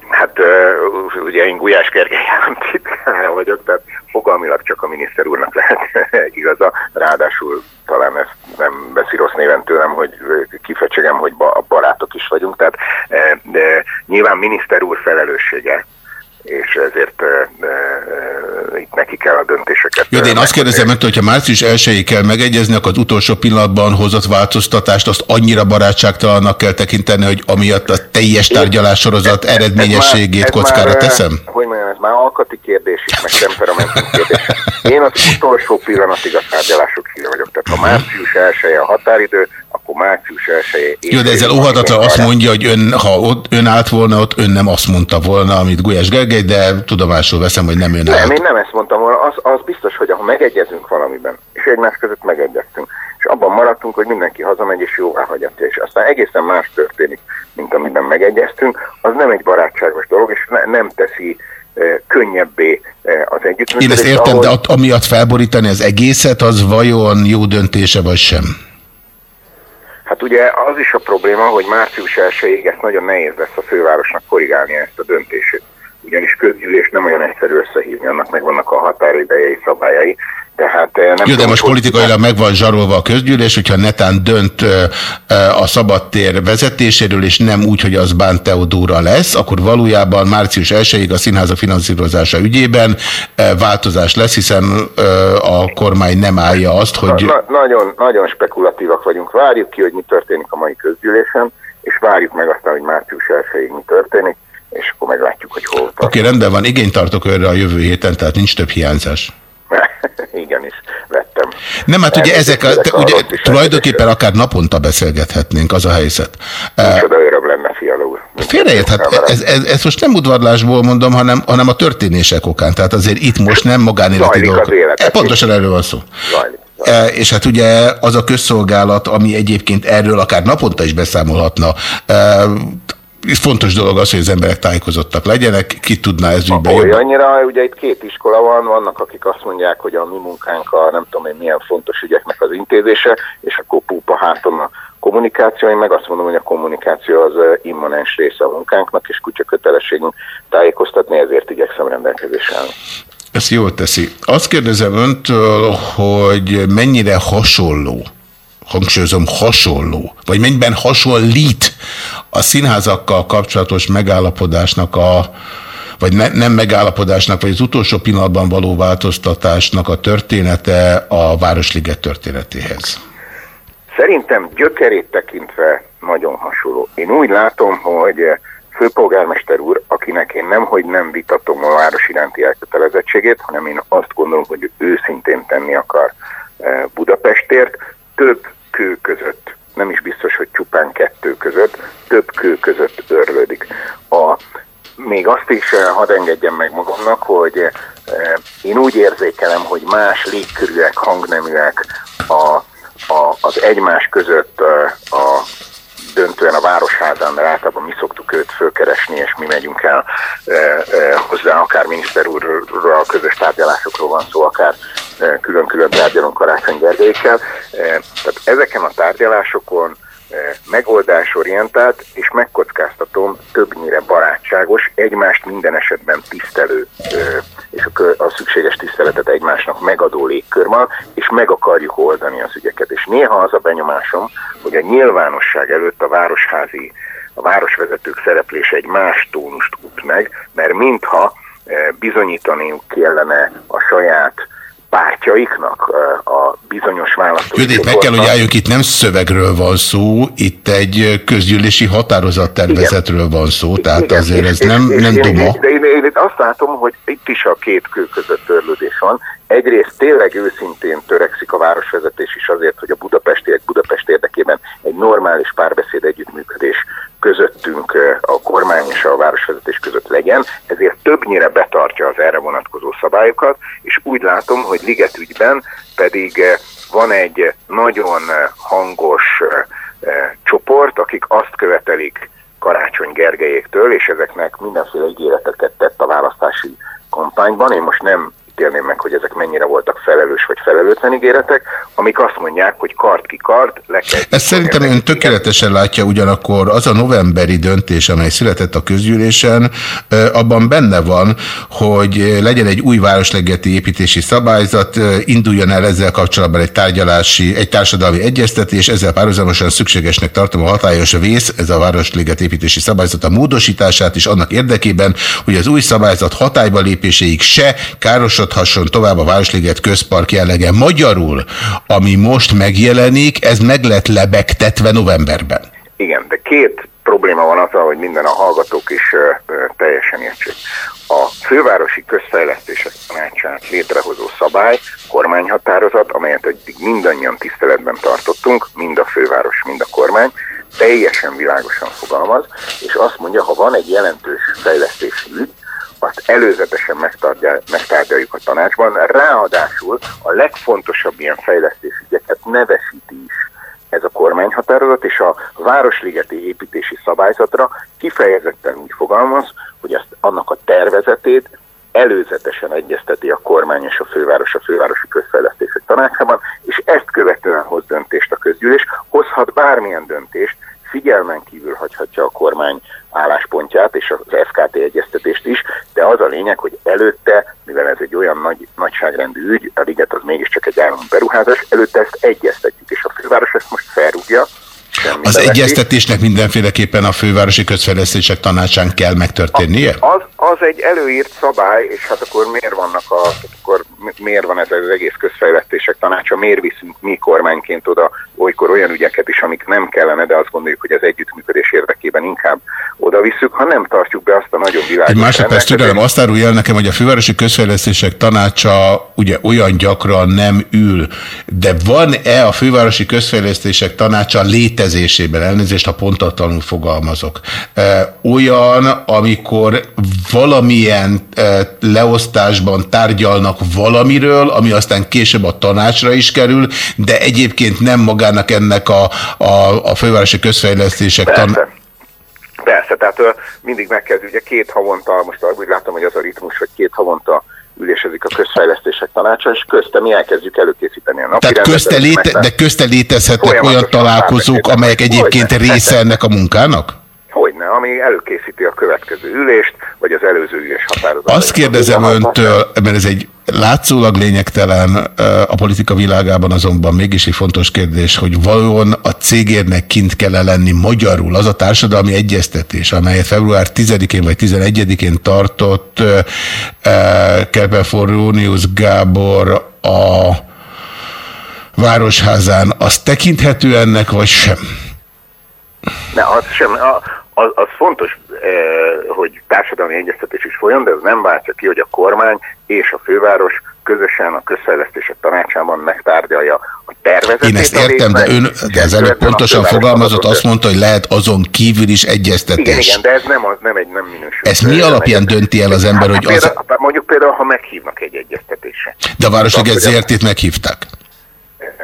S11: Hát ugye én Gulyás Gergely államtitkára vagyok, tehát fogalmilag csak a miniszter úrnak lehet igaza, ráadásul talán ezt nem veszi rossz néven tőlem, hogy kifecsegem, hogy barátok is vagyunk, tehát de nyilván miniszter úr felelőssége, és ezért e, e, itt neki kell a döntéseket.
S8: Jó, de én azt kérdezem öntől, hogyha március 1 kell megegyezni, akkor az utolsó pillanatban hozott változtatást, azt annyira barátságtalannak kell tekinteni, hogy amiatt a teljes tárgyalássorozat ez, eredményességét ez kockára már, teszem?
S11: Hogy mondjam, ez már alkati kérdés is, meg temperamentum kérdés. Én az utolsó pillanatig a tárgyalások hír vagyok. Tehát ha március 1 a határidő, akkor március 1
S8: Jó, de ezzel óhatatlan azt mondja, hogy ön, ha ott ön állt volna, ott ön nem azt mondta volna, amit Gulyás Gergely, de tudomásul veszem, hogy nem ön
S11: állt. Nem, én nem ezt mondtam volna. Az, az biztos, hogy ha megegyezünk valamiben, és egymás között megegyeztünk, és abban maradtunk, hogy mindenki hazamegy és jóvá hagyatja, és aztán egészen más történik, mint amiben megegyeztünk, az nem egy barátságos dolog, és ne, nem teszi könnyebbé az együttműködést.
S8: Én ezt értem, ahol... de amiatt felborítani az egészet, az vajon jó döntése vagy sem?
S11: Hát ugye az is a probléma, hogy március 1 ezt nagyon nehéz lesz a fővárosnak korrigálni ezt a döntését. Ugyanis közgyűlés nem olyan egyszerű összehívni, annak megvannak a határidejei, szabályai, tehát eh, nem
S8: Jó, de most politikailag meg van zsarolva a közgyűlés, hogyha netán dönt a szabadtér vezetéséről, és nem úgy, hogy az Bán Teodóra lesz, akkor valójában március 1-ig a színháza finanszírozása ügyében változás lesz, hiszen a kormány nem állja azt, hogy...
S11: Na, na, nagyon, nagyon spekulatívak vagyunk. Várjuk ki, hogy mi történik a mai közgyűlésen, és várjuk meg aztán, hogy március 1-ig mi történik, és akkor meglátjuk, hogy hol Oké,
S8: okay, rendben van, igényt tartok őre a jövő héten, tehát nincs több hiányzás.
S11: Igenis, vettem.
S8: Nem, hát ugye ezek, a, te, ugye tulajdonképpen akár naponta beszélgethetnénk, az a helyzet.
S11: Micsoda öröm lenne, fiala úr.
S8: Félreért, hát ez, ez, ez most nem udvarlásból mondom, hanem, hanem a történések okán. Tehát azért itt most nem magánéleti dolgok. E, pontosan erről van szó. Zajlik. E, és hát ugye az a közszolgálat, ami egyébként erről akár naponta is beszámolhatna, e, fontos dolog az, hogy az emberek tájékozottak legyenek, ki tudná ez ügyben
S11: jobban? Annyira, ugye itt két iskola van, vannak akik azt mondják, hogy a mi munkánk a nem tudom én milyen fontos ügyeknek az intézése, és akkor púpa háton a kommunikáció, én meg azt mondom, hogy a kommunikáció az immanens része a munkánknak, és kutya kötelességünk tájékoztatni, ezért igyekszem rendelkezésre állni.
S8: Ezt jól teszi. Azt kérdezem öntől, hogy mennyire hasonló hangsúlyozom, hasonló, vagy mennyiben hasonlít a színházakkal kapcsolatos megállapodásnak a vagy ne, nem megállapodásnak, vagy az utolsó pillanatban való változtatásnak a története a Városliget történetéhez?
S11: Szerintem gyökerét tekintve nagyon hasonló. Én úgy látom, hogy főpolgármester úr, akinek én nem, hogy nem vitatom a város iránti elkötelezettségét, hanem én azt gondolom, hogy ő őszintén tenni akar eh, Budapestért, több kő között, nem is biztos, hogy csupán kettő között, több kő között örlődik. A, még azt is eh, hadd engedjem meg magamnak, hogy eh, én úgy érzékelem, hogy más légkörűek, hangneműek a, a, az egymás között eh, a döntően a városházán, mert általában mi szoktuk őt fölkeresni, és mi megyünk el e, e, hozzá, akár miniszter úrral közös tárgyalásokról van szó, akár külön-külön tárgyalunk Karácsony Gergelyékkel. Tehát ezeken a tárgyalásokon Eh, megoldásorientált és megkockáztatom többnyire barátságos, egymást minden esetben tisztelő eh, és a szükséges tiszteletet egymásnak megadó légkör van, és meg akarjuk oldani az ügyeket. És néha az a benyomásom, hogy a nyilvánosság előtt a városházi, a városvezetők szereplése egy más tónust üt meg, mert mintha eh, bizonyítaniuk kellene a saját pártjaiknak a bizonyos választói
S8: Judit, meg kell, hogy álljunk, itt nem szövegről van szó, itt egy közgyűlési határozattervezetről van szó, tehát Igen. azért ez nem, nem duma.
S11: De én, én, én azt látom, hogy itt is a két kő között törlődés van. Egyrészt tényleg őszintén törekszik a városvezetés is azért, hogy a budapestiek Budapest érdekében egy normális párbeszéd együttműködés közöttünk a kormány és a városvezetés között legyen, ezért többnyire betartja az erre vonatkozó szabályokat, és úgy látom, hogy Ligetügyben pedig van egy nagyon hangos csoport, akik azt követelik Karácsony Gergelyéktől, és ezeknek mindenféle ígéreteket tett a választási kampányban. Én most nem ítélném meg, hogy ezek mennyire voltak felelős vagy felelőtlen ígéretek, amik azt mondják, hogy kart ki kart, le kell...
S8: Ezt szerintem ön tökéletesen látja ugyanakkor az a novemberi döntés, amely született a közgyűlésen, abban benne van, hogy legyen egy új városlegeti építési szabályzat, induljon el ezzel kapcsolatban egy tárgyalási, egy társadalmi egyeztetés, ezzel párhuzamosan szükségesnek tartom a hatályos vész, ez a városleget építési szabályzat a módosítását is annak érdekében, hogy az új szabályzat hatályba lépéséig se káros folytatódhasson tovább a Városliget közpark jellege. Magyarul, ami most megjelenik, ez meg lett lebegtetve novemberben.
S11: Igen, de két probléma van azzal, hogy minden a hallgatók is uh, teljesen értsék. A fővárosi közfejlesztések tanácsát létrehozó szabály, kormányhatározat, amelyet eddig mindannyian tiszteletben tartottunk, mind a főváros, mind a kormány, teljesen világosan fogalmaz, és azt mondja, ha van egy jelentős fejlesztési ügy, azt előzetesen megtárgyaljuk a tanácsban, ráadásul a legfontosabb ilyen fejlesztésügyeket nevesíti is ez a kormányhatározat, és a Városligeti építési szabályzatra kifejezetten úgy fogalmaz, hogy azt, annak a tervezetét előzetesen egyezteti a kormány és a főváros a fővárosi közfejlesztések tanácsában, és ezt követően hoz döntést a közgyűlés, hozhat bármilyen döntést, figyelmen kívül hagyhatja a kormány álláspontját és az FKT egyeztetést is, de az a lényeg, hogy előtte, mivel ez egy olyan nagy, nagyságrendű ügy, a liget az mégiscsak egy állami beruházás, előtte ezt egyeztetjük, és a főváros ezt most felrúgja,
S8: az egyeztetésnek mindenféleképpen a fővárosi közfejlesztések tanácsán kell megtörténnie?
S11: Az, az egy előírt szabály, és hát akkor miért vannak a, akkor miért van ez az egész közfejlesztések tanácsa, miért viszünk mi kormányként oda olykor olyan ügyeket is, amik nem kellene, de azt gondoljuk, hogy az együttműködés érdekében inkább oda visszük, ha nem tartjuk be azt a nagyon világos...
S8: Egy másodperc türelem, azt árulja el nekem, hogy a fővárosi közfejlesztések tanácsa ugye olyan gyakran nem ül, de van-e a fővárosi közfejlesztések tanácsa létezésében, elnézést, ha pontatlanul fogalmazok, olyan, amikor valamilyen leosztásban tárgyalnak valamiről, ami aztán később a tanácsra is kerül, de egyébként nem magának ennek a, a, a fővárosi közfejlesztések
S11: tanácsa. Persze, tehát mindig megkezd, ugye két havonta, most úgy látom, hogy az a ritmus, hogy két havonta ülésezik a közfejlesztések tanácsa, és közte mi elkezdjük előkészíteni a napi
S8: Tehát közte léte, de közte létezhetnek olyan találkozók, amelyek egyébként része ennek a munkának?
S11: Hogyne, ami előkészíti a következő ülést, vagy az előző ülés határozat.
S8: Azt kérdezem öntől, mert ez egy látszólag lényegtelen a politika világában azonban mégis egy fontos kérdés, hogy valóan a cégérnek kint kell -e lenni magyarul az a társadalmi egyeztetés, amelyet február 10-én vagy 11-én tartott Kerpeforrónius Gábor a Városházán, az tekinthető ennek, vagy sem?
S11: Ne, az sem. Az, az fontos, hogy társadalmi egyeztetés is folyjon, de ez nem váltja ki, hogy a kormány és a főváros közösen a közfejlesztések tanácsában megtárgyalja a tervezetét.
S8: Én ezt értem, de ön de előbb pontosan fogalmazott, azt mondta, hogy lehet azon kívül is egyeztetés.
S11: Igen, igen de ez nem, az, nem egy nem minősül.
S8: Ez mi alapján dönti el az ember, hát, hogy
S11: például, az... Mondjuk például, ha meghívnak egy egyeztetésre.
S8: De a Városliget ZRT-t meghívták.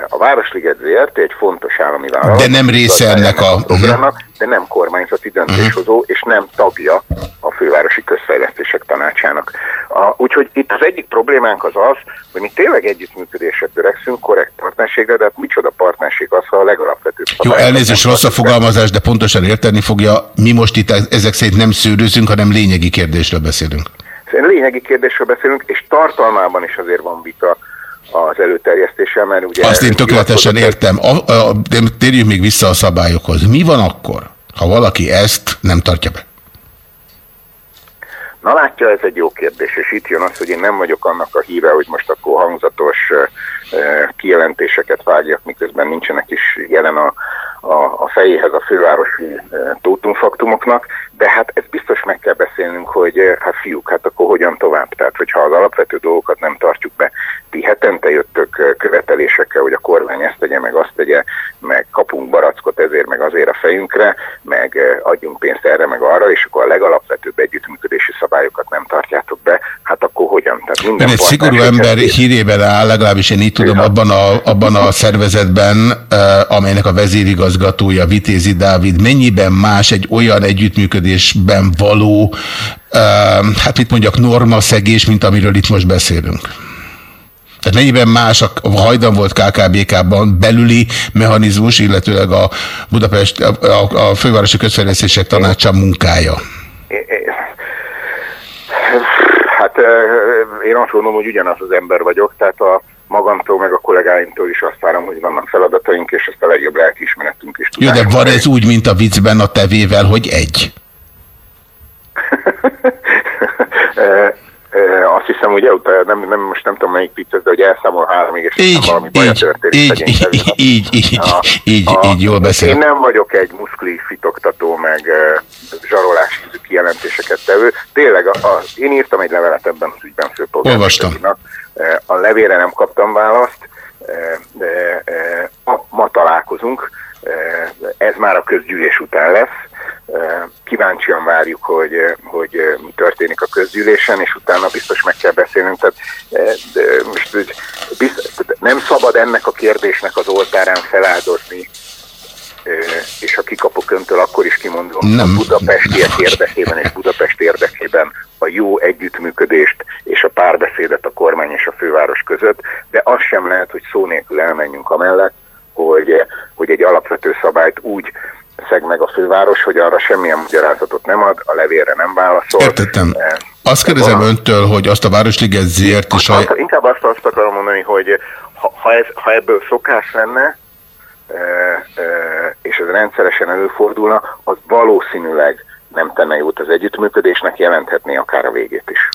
S11: A Városliget ZRT egy fontos állami vállalat.
S8: De nem része ennek a...
S11: Programnak, de nem kormányzati döntéshozó, uh-huh. és nem tagja a Fővárosi Közfejlesztések Tanácsának. A, úgyhogy itt az egyik problémánk az az, hogy mi tényleg együttműködésre törekszünk, korrekt partnerségre, de hát micsoda partnerség az, ha a legalapvetőbb
S8: Jó, elnézést rossz a fogalmazás, de pontosan érteni fogja, mi most itt ezek szerint nem szűrőzünk, hanem lényegi kérdésről beszélünk.
S11: lényegi kérdésről beszélünk, és tartalmában is azért van vita az előterjesztéssel, mert ugye...
S8: Azt én tökéletesen értem. A, a, de térjünk még vissza a szabályokhoz. Mi van akkor, ha valaki ezt nem tartja be?
S11: Na látja, ez egy jó kérdés, és itt jön az, hogy én nem vagyok annak a híve, hogy most akkor hangzatos kijelentéseket vágjak, miközben nincsenek is jelen a, a, a fejéhez a fővárosi tótumfaktumoknak, de hát ez biztos meg kell beszélnünk, hogy hát fiúk, hát akkor hogyan tovább? Tehát, hogyha az alapvető dolgokat nem tartjuk be, ti hetente jöttök követelésekkel, hogy a kormány ezt tegye, meg azt tegye, meg kapunk barackot ezért, meg azért a fejünkre, meg adjunk pénzt erre, meg arra, és akkor a legalapvetőbb együttműködési szabályokat nem tartjátok be, hát akkor hogyan? Tehát minden
S8: Ön egy szigorú ember hírében áll, legalábbis én így tudom, abban a, abban a szervezetben, amelynek a vezérigazgatója Vitézi Dávid, mennyiben más egy olyan együttműködésben való, hát mit mondjak, normaszegés, mint amiről itt most beszélünk? Tehát mennyiben más a hajdan volt KKBK-ban belüli mechanizmus, illetőleg a Budapest, a, a, a fővárosi közfejlesztések tanácsa munkája?
S11: Hát én azt gondolom, hogy ugyanaz az ember vagyok, tehát a magamtól, meg a kollégáimtól is azt várom, hogy vannak feladataink, és ezt a legjobb lelkiismeretünk is
S8: tudjuk. Jó, de van ez úgy, mint a viccben a tevével, hogy egy?
S11: azt hiszem, hogy utána, nem, nem, most nem tudom melyik vicc, de hogy elszámol háromig, és így, valami baja történt.
S8: Így, így, így, így, így, a, így, a, így, jól beszél.
S11: Én nem vagyok egy muszkli fitoktató, meg uh, zsarolás kijelentéseket tevő. Tényleg, a, a, én írtam egy levelet ebben az ügyben
S8: főpolgármesternek.
S11: A levére nem kaptam választ, de ma, ma találkozunk, ez már a közgyűlés után lesz, kíváncsian várjuk, hogy, hogy mi történik a közgyűlésen, és utána biztos meg kell beszélnünk. Tehát, most biztos, nem szabad ennek a kérdésnek az oltárán feláldozni, és ha kikapok öntől, akkor is kimondom nem. a budapestiek érdekében és Budapest érdekében a jó együttműködést és a párbeszédet a kormány és a főváros között, de az sem lehet, hogy szó nélkül elmenjünk amellett, hogy, hogy egy alapvető szabályt úgy szeg meg a főváros, hogy arra semmilyen magyarázatot nem ad, a levélre nem válaszol.
S8: Értettem. Eh, azt kérdezem van, öntől, hogy azt a Városliget zért
S11: is... A... Inkább azt, azt akarom mondani, hogy ha, ha, ez, ha ebből szokás lenne, e, e, és ez rendszeresen előfordulna, az valószínűleg nem tenne jót az együttműködésnek, jelenthetné akár a végét is.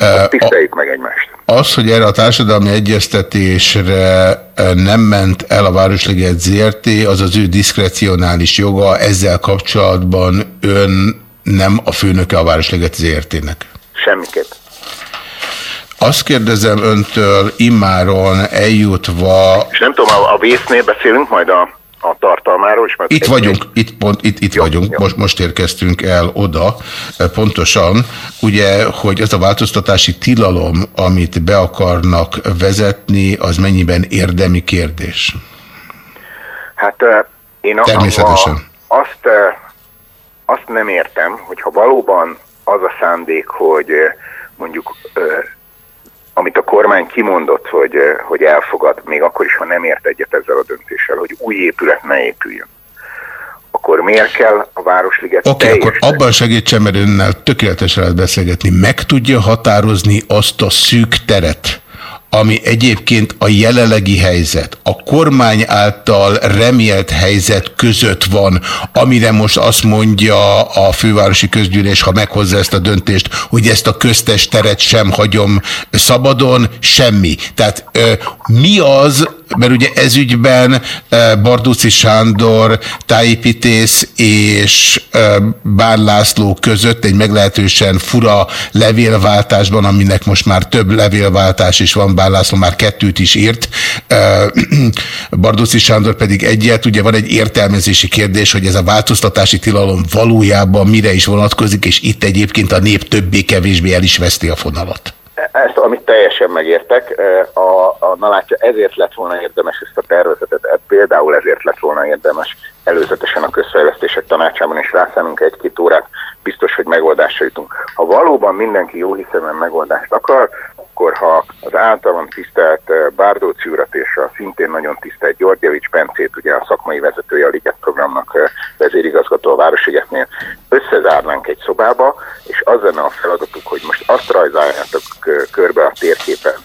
S11: Uh, Tiszteljük meg egymást.
S8: Az, hogy erre a társadalmi egyeztetésre nem ment el a Városliget ZRT, az az ő diszkrecionális joga, ezzel kapcsolatban ön nem a főnöke a Városliget ZRT-nek.
S11: Semmiképp.
S8: Azt kérdezem öntől immáron eljutva...
S11: És nem tudom, a, a vésznél beszélünk majd a a tartalmáról. És
S8: itt vagyunk, itt, pont, itt, itt jó, vagyunk, jó. Most, most érkeztünk el oda, pontosan, ugye, hogy ez a változtatási tilalom, amit be akarnak vezetni, az mennyiben érdemi kérdés?
S11: Hát én
S8: Természetesen.
S11: A, azt, azt nem értem, hogyha valóban az a szándék, hogy mondjuk amit a kormány kimondott, hogy, eh, hogy elfogad, még akkor is, ha nem ért egyet ezzel a döntéssel, hogy új épület ne épüljön, akkor miért kell a Városliget
S8: Oké, okay, akkor abban segítsen, mert önnel tökéletesen lehet beszélgetni. Meg tudja határozni azt a szűk teret, ami egyébként a jelenlegi helyzet, a kormány által remélt helyzet között van, amire most azt mondja a fővárosi közgyűlés, ha meghozza ezt a döntést, hogy ezt a köztes teret sem hagyom szabadon, semmi. Tehát mi az, mert ugye ezügyben Bardúci Sándor, tájépítész és Bán László között egy meglehetősen fura levélváltásban, aminek most már több levélváltás is van, Bán László már kettőt is írt, Bardúci Sándor pedig egyet, ugye van egy értelmezési kérdés, hogy ez a változtatási tilalom valójában mire is vonatkozik, és itt egyébként a nép többé-kevésbé el is veszti a fonalat.
S11: Ezt, amit teljesen megértek, a, a, na látja, ezért lett volna érdemes ezt a tervezetet, e, például ezért lett volna érdemes előzetesen a közfejlesztések tanácsában is rászánunk egy-két órát, biztos, hogy megoldásra jutunk. Ha valóban mindenki jó hiszemben megoldást akar, akkor ha az általam tisztelt eh, Bárdóci urat és a szintén nagyon tisztelt Györgyevics Bencét, ugye a szakmai vezetője a Liget programnak eh, vezérigazgató a Városigetnél, összezárnánk egy szobába, és az lenne a feladatuk, hogy most azt rajzáljátok eh, körbe a térképen,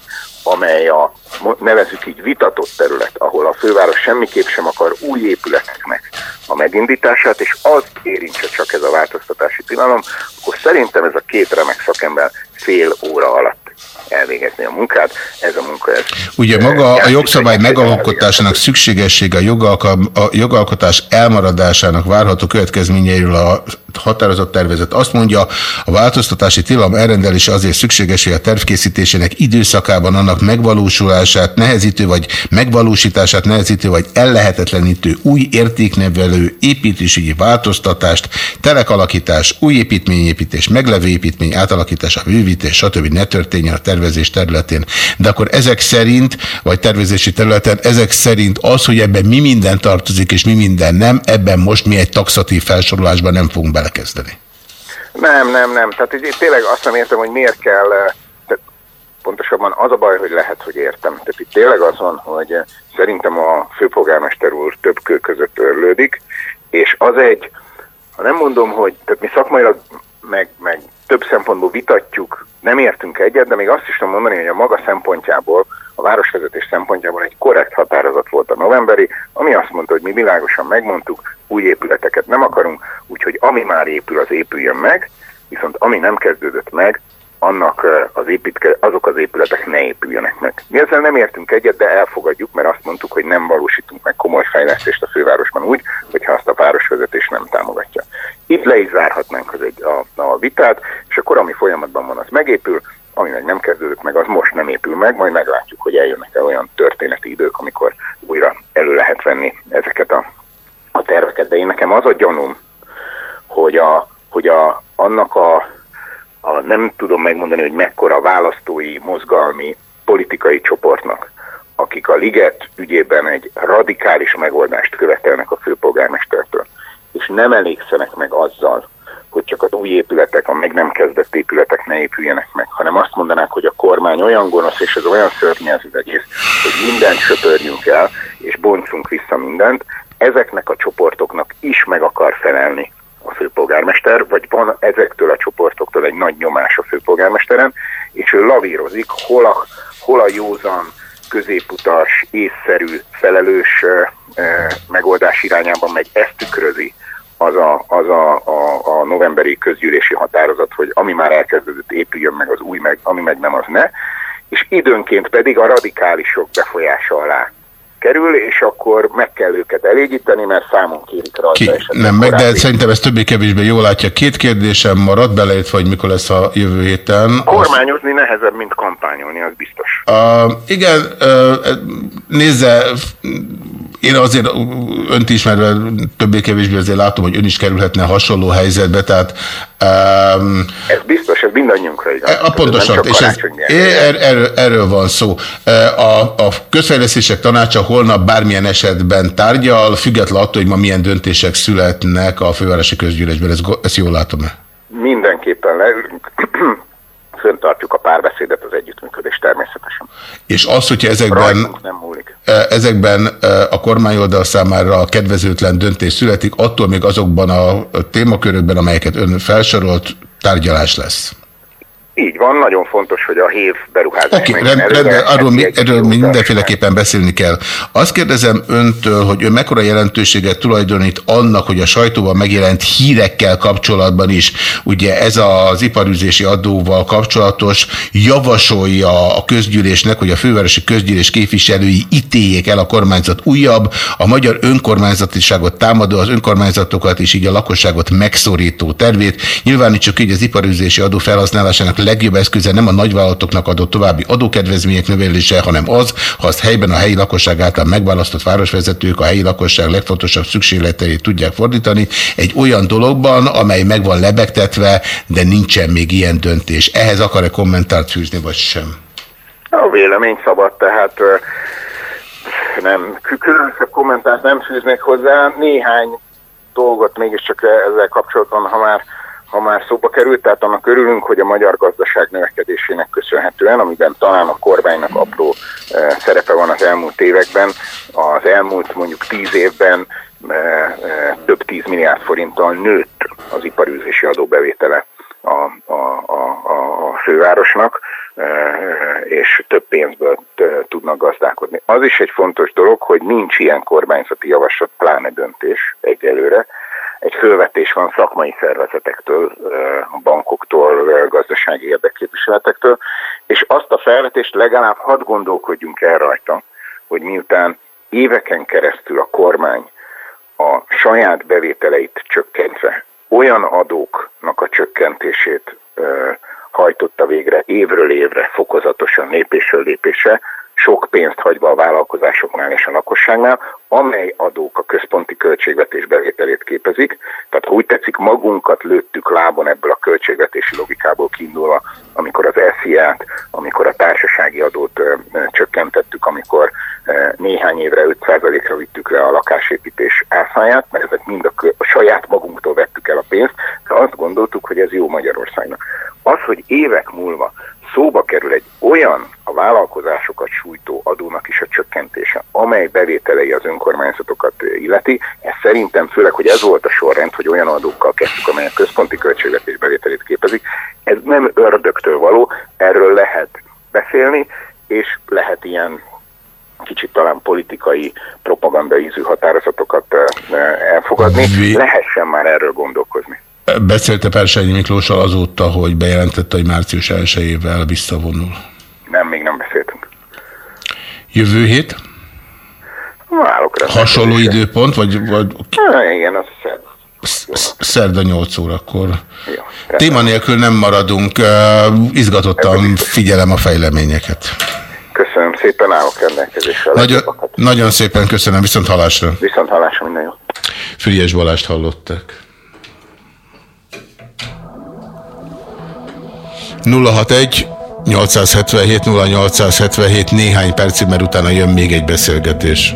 S11: amely a nevezük így vitatott terület, ahol a főváros semmiképp sem akar új épületeknek a megindítását, és az érintse csak ez a változtatási tilalom, akkor szerintem ez a két remek szakember fél óra alatt elvégezni a munkát. Ez a munka ez.
S8: Ugye maga a jogszabály megalkotásának szükségessége a, jogalka, a jogalkotás elmaradásának várható következményeiről a határozott tervezet azt mondja, a változtatási tilalom elrendelése azért szükséges, hogy a tervkészítésének időszakában annak megvalósulását nehezítő vagy megvalósítását nehezítő vagy ellehetetlenítő új értéknevelő építésügyi változtatást, telekalakítás, új építményépítés, meglevő építmény átalakítása, bővítés, stb. ne történjen a tervezés területén. De akkor ezek szerint, vagy tervezési területen, ezek szerint az, hogy ebben mi minden tartozik és mi minden nem, ebben most mi egy taxatív felsorolásban nem fogunk belekezdeni.
S11: Nem, nem, nem. Tehát így tényleg azt nem értem, hogy miért kell, tehát pontosabban az a baj, hogy lehet, hogy értem. Tehát itt tényleg az van, hogy szerintem a főpolgármester úr több kő között örlődik, és az egy, ha nem mondom, hogy tehát mi szakmailag meg, meg több szempontból vitatjuk, nem értünk egyet, de még azt is tudom mondani, hogy a maga szempontjából, a városvezetés szempontjából egy korrekt határozat volt a novemberi, ami azt mondta, hogy mi világosan megmondtuk, új épületeket nem akarunk, úgyhogy ami már épül, az épüljön meg, viszont ami nem kezdődött meg, annak az építke, azok az épületek ne épüljenek meg. Mi ezzel nem értünk egyet, de elfogadjuk, mert azt mondtuk, hogy nem valósítunk meg komoly fejlesztést a fővárosban úgy, hogyha azt a városvezetés nem támogatja. Itt le is zárhatnánk az egy, a, a vitát, és akkor ami folyamatban van, az megépül, ami meg nem kezdődött meg, az most nem épül meg, majd meglátjuk, hogy eljönnek-e olyan történeti idők, amikor újra elő lehet venni ezeket a, a terveket. De én nekem az a gyanúm, hogy, a, hogy a, annak a a, nem tudom megmondani, hogy mekkora választói, mozgalmi, politikai csoportnak, akik a Liget ügyében egy radikális megoldást követelnek a főpolgármestertől, és nem elégszenek meg azzal, hogy csak az új épületek, a meg nem kezdett épületek ne épüljenek meg, hanem azt mondanák, hogy a kormány olyan gonosz, és ez olyan szörnyű az egész, hogy mindent söpörjünk el, és bontsunk vissza mindent, ezeknek a csoportoknak is meg akar felelni a főpolgármester, vagy van ezektől a csoportoktól egy nagy nyomás a főpolgármesteren, és ő lavírozik, hol a, hol a józan, középutas, észszerű, felelős e, megoldás irányában megy, ezt tükrözi az, a, az a, a, a novemberi közgyűlési határozat, hogy ami már elkezdődött, épüljön meg az új, meg, ami meg nem, az ne, és időnként pedig a radikálisok befolyása alá kerül, és akkor meg kell őket elégíteni, mert számon kérik rajta.
S8: Ki? Nem, meg, de szerintem ez többé-kevésbé jól látja. Két kérdésem marad, beleértve, hogy mikor lesz a jövő héten.
S11: Kormányozni az... nehezebb, mint kampányolni, az biztos.
S8: Uh, igen, uh, nézze, én azért önt ismerve többé-kevésbé azért látom, hogy ön is kerülhetne hasonló helyzetbe, tehát...
S11: Um, ez biztos, ez mindannyiunkra igaz.
S8: A, pontosan, és ez, er, erről, erről van szó. A, a közfejlesztések tanácsa holnap bármilyen esetben tárgyal, független attól, hogy ma milyen döntések születnek a fővárosi közgyűlésben, ezt, ezt jól látom-e?
S11: Mindenképpen leülünk föntartjuk a párbeszédet, az együttműködés természetesen.
S8: És az, hogyha ezekben,
S11: nem múlik.
S8: E, ezekben e, a kormányoldal számára a kedvezőtlen döntés születik, attól még azokban a témakörökben, amelyeket ön felsorolt, tárgyalás lesz.
S11: Így van, nagyon fontos, hogy a hév beruházás
S8: okay, rend, rend, arról mi, erről mindenféleképpen beszélni kell. Azt kérdezem öntől, hogy ön mekkora jelentőséget tulajdonít annak, hogy a sajtóban megjelent hírekkel kapcsolatban is, ugye ez az iparüzési adóval kapcsolatos javasolja a közgyűlésnek, hogy a fővárosi közgyűlés képviselői ítéljék el a kormányzat újabb, a magyar önkormányzatiságot támadó, az önkormányzatokat és így a lakosságot megszorító tervét. Nyilvánítsuk így az iparüzési adó felhasználásának legjobb eszköze nem a nagyvállalatoknak adott további adókedvezmények növelése, hanem az, ha azt helyben a helyi lakosság által megválasztott városvezetők a helyi lakosság legfontosabb szükségleteit tudják fordítani egy olyan dologban, amely meg van lebegtetve, de nincsen még ilyen döntés. Ehhez akar-e kommentárt fűzni, vagy sem?
S11: A vélemény szabad, tehát nem, különösebb kommentárt nem fűznék hozzá. Néhány dolgot mégiscsak ezzel kapcsolatban, ha már ha már szóba került, tehát annak örülünk, hogy a magyar gazdaság növekedésének köszönhetően, amiben talán a kormánynak apró szerepe van az elmúlt években, az elmúlt mondjuk tíz évben több tíz milliárd forinttal nőtt az iparűzési adóbevétele a, a, a, a fővárosnak, és több pénzből tudnak gazdálkodni. Az is egy fontos dolog, hogy nincs ilyen kormányzati javaslat, pláne döntés egyelőre. Egy fölvetés van szakmai szervezetektől, bankoktól, gazdasági érdekképviseletektől, és azt a felvetést legalább hadd gondolkodjunk el rajta, hogy miután éveken keresztül a kormány a saját bevételeit csökkentve olyan adóknak a csökkentését hajtotta végre évről évre, fokozatosan, lépésről lépésre, sok pénzt hagyva a vállalkozásoknál és a lakosságnál, amely adók a központi költségvetés bevételét képezik. Tehát úgy tetszik, magunkat lőttük lábon ebből a költségvetési logikából kiindulva, amikor az SZIA-t, amikor a társasági adót ö, ö, csökkentettük, amikor ö, néhány évre 5%-ra vittük le a lakásépítés áfáját, mert ezek mind a, a saját magunktól vettük el a pénzt, de azt gondoltuk, hogy ez jó Magyarországnak. Az, hogy évek múlva szóba kerül egy olyan a vállalkozásokat sújtó adónak is a csökkentése, amely bevételei az önkormányzatokat illeti. Ez szerintem főleg, hogy ez volt a sorrend, hogy olyan adókkal kezdtük, amely a központi költségvetés bevételét képezik. Ez nem ördögtől való, erről lehet beszélni, és lehet ilyen kicsit talán politikai propaganda ízű határozatokat elfogadni. Lehessen már erről gondolkozni.
S8: Beszélte Persányi Miklóssal azóta, hogy bejelentette, hogy március 1-ével visszavonul.
S11: Nem, még nem beszéltünk.
S8: Jövő hét?
S11: Válok
S8: Hasonló időpont, vagy... vagy...
S11: Há, igen, az szerda.
S8: Szerda 8 órakor. Téma nélkül nem maradunk. Izgatottan figyelem a fejleményeket.
S11: Köszönöm szépen, állok rendelkezésre.
S8: Nagyon, nagyon szépen köszönöm, viszont halásra.
S11: Viszont halásra, minden jó.
S8: Füriás Balást hallották. 061 877 0877 néhány percig, mert utána jön még egy beszélgetés.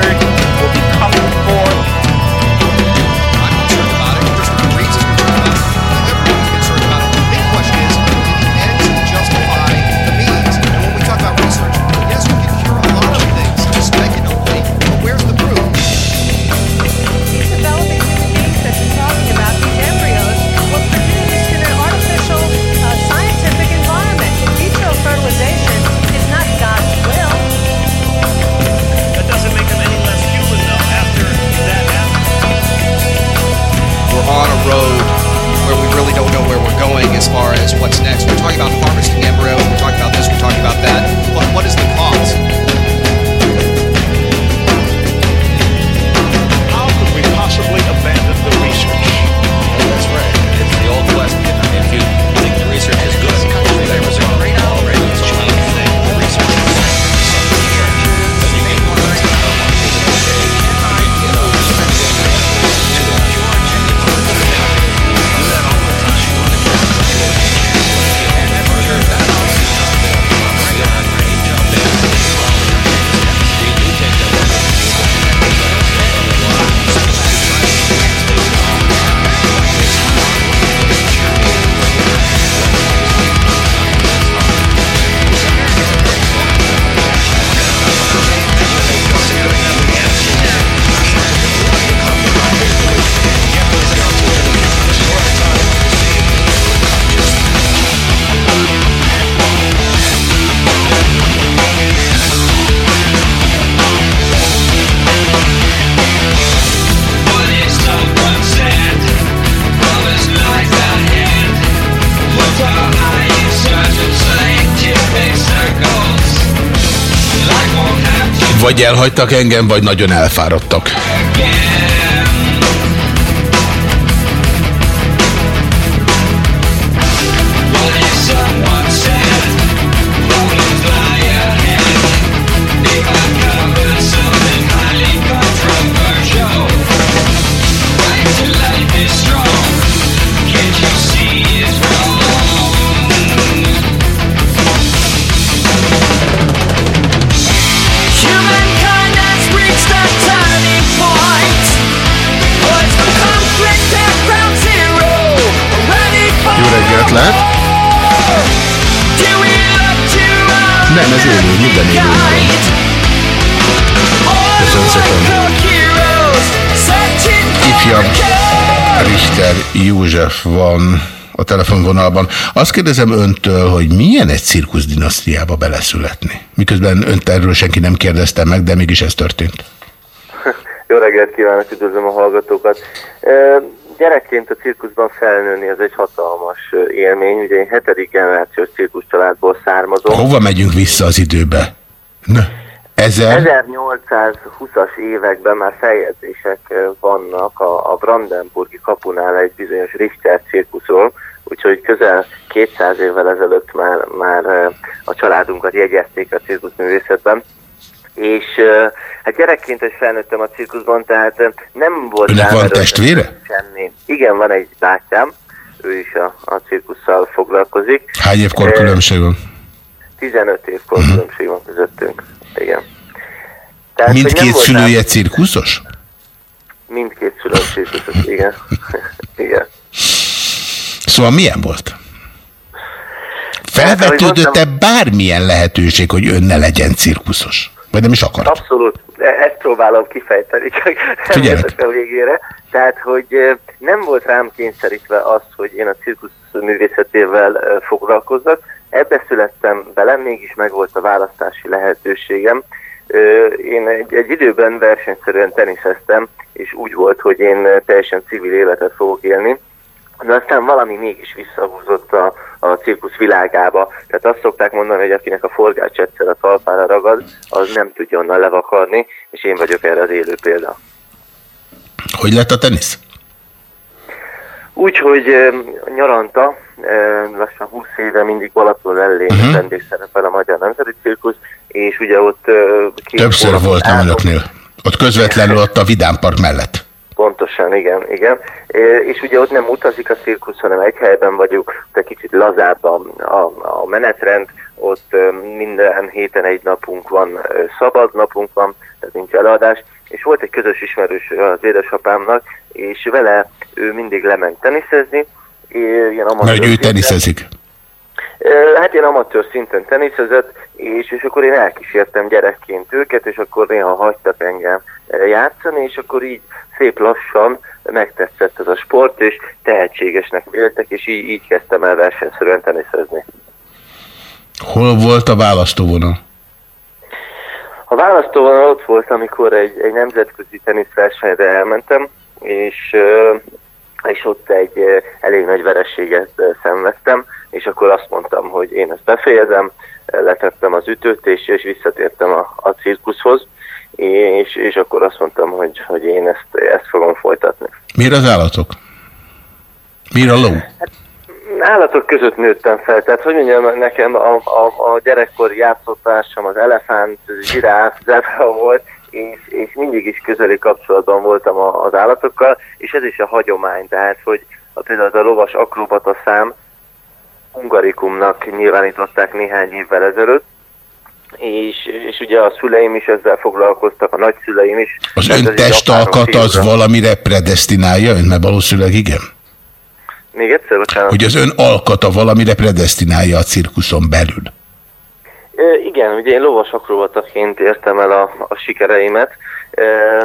S12: concert. as far as what's
S2: next. We're talking about
S13: harvesting embryo, we're talking about this, we're talking about that. But what is
S12: the
S8: Vagy elhagytak engem, vagy nagyon elfáradtak. József van a telefonvonalban. Azt kérdezem öntől, hogy milyen egy cirkusz dinasztiába beleszületni? Miközben önt erről senki nem kérdezte meg, de mégis ez történt.
S14: Jó reggelt kívánok, üdvözlöm a hallgatókat. Gyerekként a cirkuszban felnőni az egy hatalmas élmény. Ugye én hetedik generációs cirkusz családból származom.
S8: Hova megyünk vissza az időbe? Ne. Ezer?
S14: 1820-as években már feljegyzések vannak a, a Brandenburgi kapunál egy bizonyos Richter cirkuszról, úgyhogy közel 200 évvel ezelőtt már, már a családunkat jegyezték a cirkuszművészetben. És hát gyerekként is felnőttem a cirkuszban, tehát nem volt
S8: Önnek van testvére?
S14: Semmi. Igen, van egy bátyám, ő is a, a cirkusszal foglalkozik.
S8: Hány év
S14: Ö,
S8: korkülönbség van?
S14: 15 év korkülönbség van közöttünk. Igen. Tehát,
S8: Mindkét szülője cirkuszos?
S14: Mindkét szülő cirkuszos, igen. igen.
S8: Szóval milyen volt?
S14: Hát,
S8: Felvetődött-e bármilyen lehetőség, hogy ön ne legyen cirkuszos? Vagy nem is akar?
S14: Abszolút, E- ezt próbálom kifejteni, csak
S8: Figyelek.
S14: a végére. Tehát, hogy nem volt rám kényszerítve az, hogy én a cirkusz művészetével foglalkozzak. Ebbe születtem bele, mégis meg volt a választási lehetőségem. Én egy, egy időben versenyszerűen teniszeztem, és úgy volt, hogy én teljesen civil életet fogok élni. De aztán valami mégis visszahúzott a, a cirkusz világába. Tehát azt szokták mondani, hogy akinek a forgács egyszer a talpára ragad, az nem tudja onnan levakarni, és én vagyok erre az élő példa.
S8: Hogy lett a tenisz?
S14: Úgyhogy ö, nyaranta, lassan 20 éve mindig Balaton ellén
S8: Mhm.
S14: uh-huh. vendégszerepel a Magyar Nemzeti Cirkusz, és ugye ott...
S8: Többször voltam
S14: állok.
S8: önöknél. Ott közvetlenül ott a Vidámpark mellett.
S14: Pontosan, igen, igen. És ugye ott nem utazik a cirkusz, hanem egy helyben vagyunk, de kicsit lazább a, a, a menetrend, ott minden héten egy napunk van, szabad napunk van, tehát nincs előadás, és volt egy közös ismerős az édesapámnak, és vele ő mindig lement teniszezni, ilyen
S8: hogy ő teniszezik.
S14: Hát én amatőr szinten teniszezett, és, és akkor én elkísértem gyerekként őket, és akkor néha hagytak engem játszani, és akkor így szép lassan megtetszett ez a sport, és tehetségesnek véltek, és így, így kezdtem el versenyszerűen teniszezni.
S8: Hol volt a választóvonal?
S14: A választóvonal ott volt, amikor egy, egy nemzetközi teniszversenyre elmentem, és, és ott egy elég nagy vereséget ö, szenvedtem, és akkor azt mondtam, hogy én ezt befejezem, letettem az ütőt, és, és visszatértem a, a cirkuszhoz, és, és akkor azt mondtam, hogy, hogy én ezt, ezt fogom folytatni.
S8: Miért az állatok? Miért a ló?
S14: Állatok között nőttem fel, tehát hogy mondjam, nekem a, a, a gyerekkori játszótársam az elefánt, zsiráf, zebra volt, és, és mindig is közeli kapcsolatban voltam a, az állatokkal, és ez is a hagyomány, tehát hogy a, például az a lovas akrobata szám hungarikumnak nyilvánították néhány évvel ezelőtt, és, és ugye a szüleim is ezzel foglalkoztak, a nagyszüleim is.
S8: Az ön testalkat az valamire predestinálja ön? Mert valószínűleg igen.
S14: Még egyszer, bocsánat.
S8: Hogy az ön alkata valamire predestinálja a cirkuszon belül.
S14: Igen, ugye én lovas akrobataként értem el a, a sikereimet.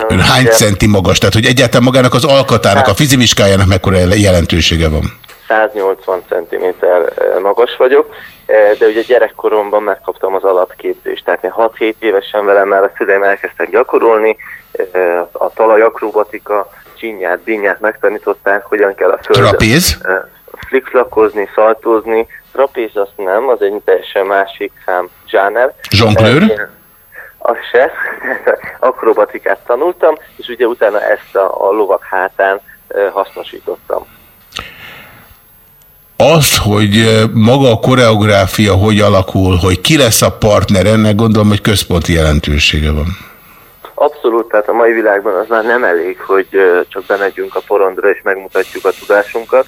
S8: Ön hány
S14: ugye
S8: centi magas? Tehát, hogy egyáltalán magának az alkatának, a fizimiskájának mekkora jelentősége van?
S14: 180 cm magas vagyok, de ugye gyerekkoromban megkaptam az alapképzést. Tehát én 6-7 évesen velem már a szüleim elkezdtek gyakorolni, a talajakrobatika, csinyát, binyát megtanították, hogyan kell a földön
S8: Trapéz?
S14: ö, flikflakozni, szaltózni. Trapéz azt nem, az egy teljesen másik szám zsáner.
S8: Zsonglőr?
S14: Az se, akrobatikát tanultam, és ugye utána ezt a, a lovak hátán hasznosítottam.
S8: Az, hogy maga a koreográfia hogy alakul, hogy ki lesz a partner, ennek gondolom, hogy központi jelentősége van.
S14: Abszolút, tehát a mai világban az már nem elég, hogy csak bemegyünk a porondra és megmutatjuk a tudásunkat.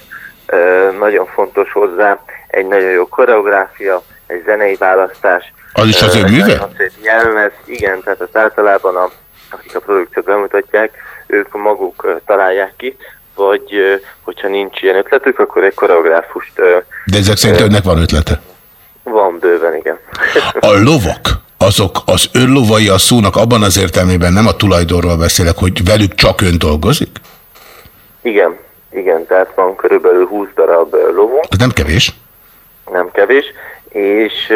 S14: Nagyon fontos hozzá egy nagyon jó koreográfia, egy zenei választás.
S8: Az is az ő műve?
S14: jelmez, igen, tehát ezt általában a, akik a produkciót bemutatják, ők maguk találják ki, vagy hogyha nincs ilyen ötletük, akkor egy koreográfust
S8: De ezek szerint önnek van ötlete.
S14: van bőven, igen.
S8: A lovak, azok az önlovai a szónak abban az értelmében nem a tulajdonról beszélek, hogy velük csak ön dolgozik?
S14: Igen, igen, tehát van körülbelül 20 darab lovunk.
S8: Ez nem kevés.
S14: nem kevés, és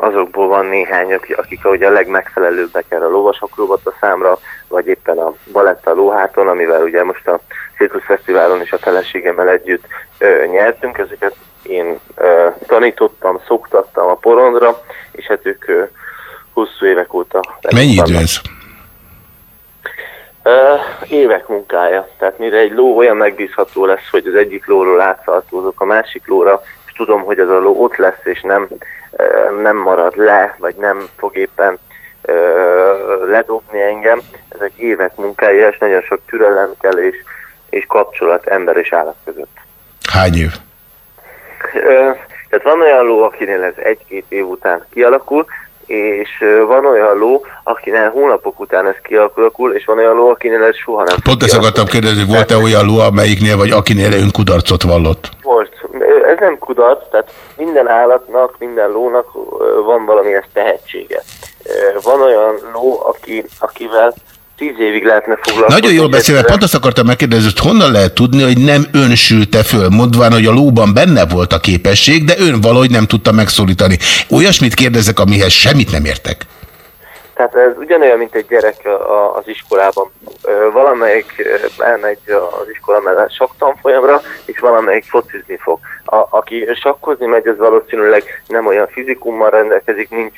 S14: azokból van néhány, akik, ugye a legmegfelelőbbek erre a lovasakrobata számra, vagy éppen a baletta lóháton, amivel ugye most a Cirkusz Fesztiválon és a feleségemmel együtt ö, nyertünk, ezeket én ö, tanítottam, szoktattam a porondra, és hát ők ö, hosszú évek óta
S8: Mennyi idő ez?
S14: Évek munkája. Tehát mire egy ló olyan megbízható lesz, hogy az egyik lóról átszaltózok a másik lóra, és tudom, hogy az a ló ott lesz, és nem, nem marad le, vagy nem fog éppen ledobni engem. Ezek évek munkája, és nagyon sok türelem kell, és, és kapcsolat ember és állat között.
S8: Hány év?
S14: Tehát van olyan ló, akinél ez egy-két év után kialakul, és van olyan ló, akinél hónapok után ez kialakul, és van olyan ló, akinél ez soha nem
S8: Pont ezt akartam kérdezni, volt-e olyan ló, amelyiknél vagy akinél ön kudarcot vallott?
S14: Volt. Ez nem kudarc, tehát minden állatnak, minden lónak van valamilyen tehetsége. Van olyan ló, aki, akivel tíz évig lehetne foglalkozni.
S8: Nagyon jól beszél, mert
S14: egyszerűen-
S8: pont azt akartam megkérdezni, hogy honnan lehet tudni, hogy nem ön sülte föl, mondván, hogy a lóban benne volt a képesség, de ön valahogy nem tudta megszólítani. Olyasmit kérdezek, amihez semmit nem értek.
S14: Tehát ez ugyanolyan, mint egy gyerek az iskolában. Valamelyik elmegy az iskola mellett saktanfolyamra, és valamelyik focizni fog. A, aki sakkozni megy, az valószínűleg nem olyan fizikummal rendelkezik, nincs,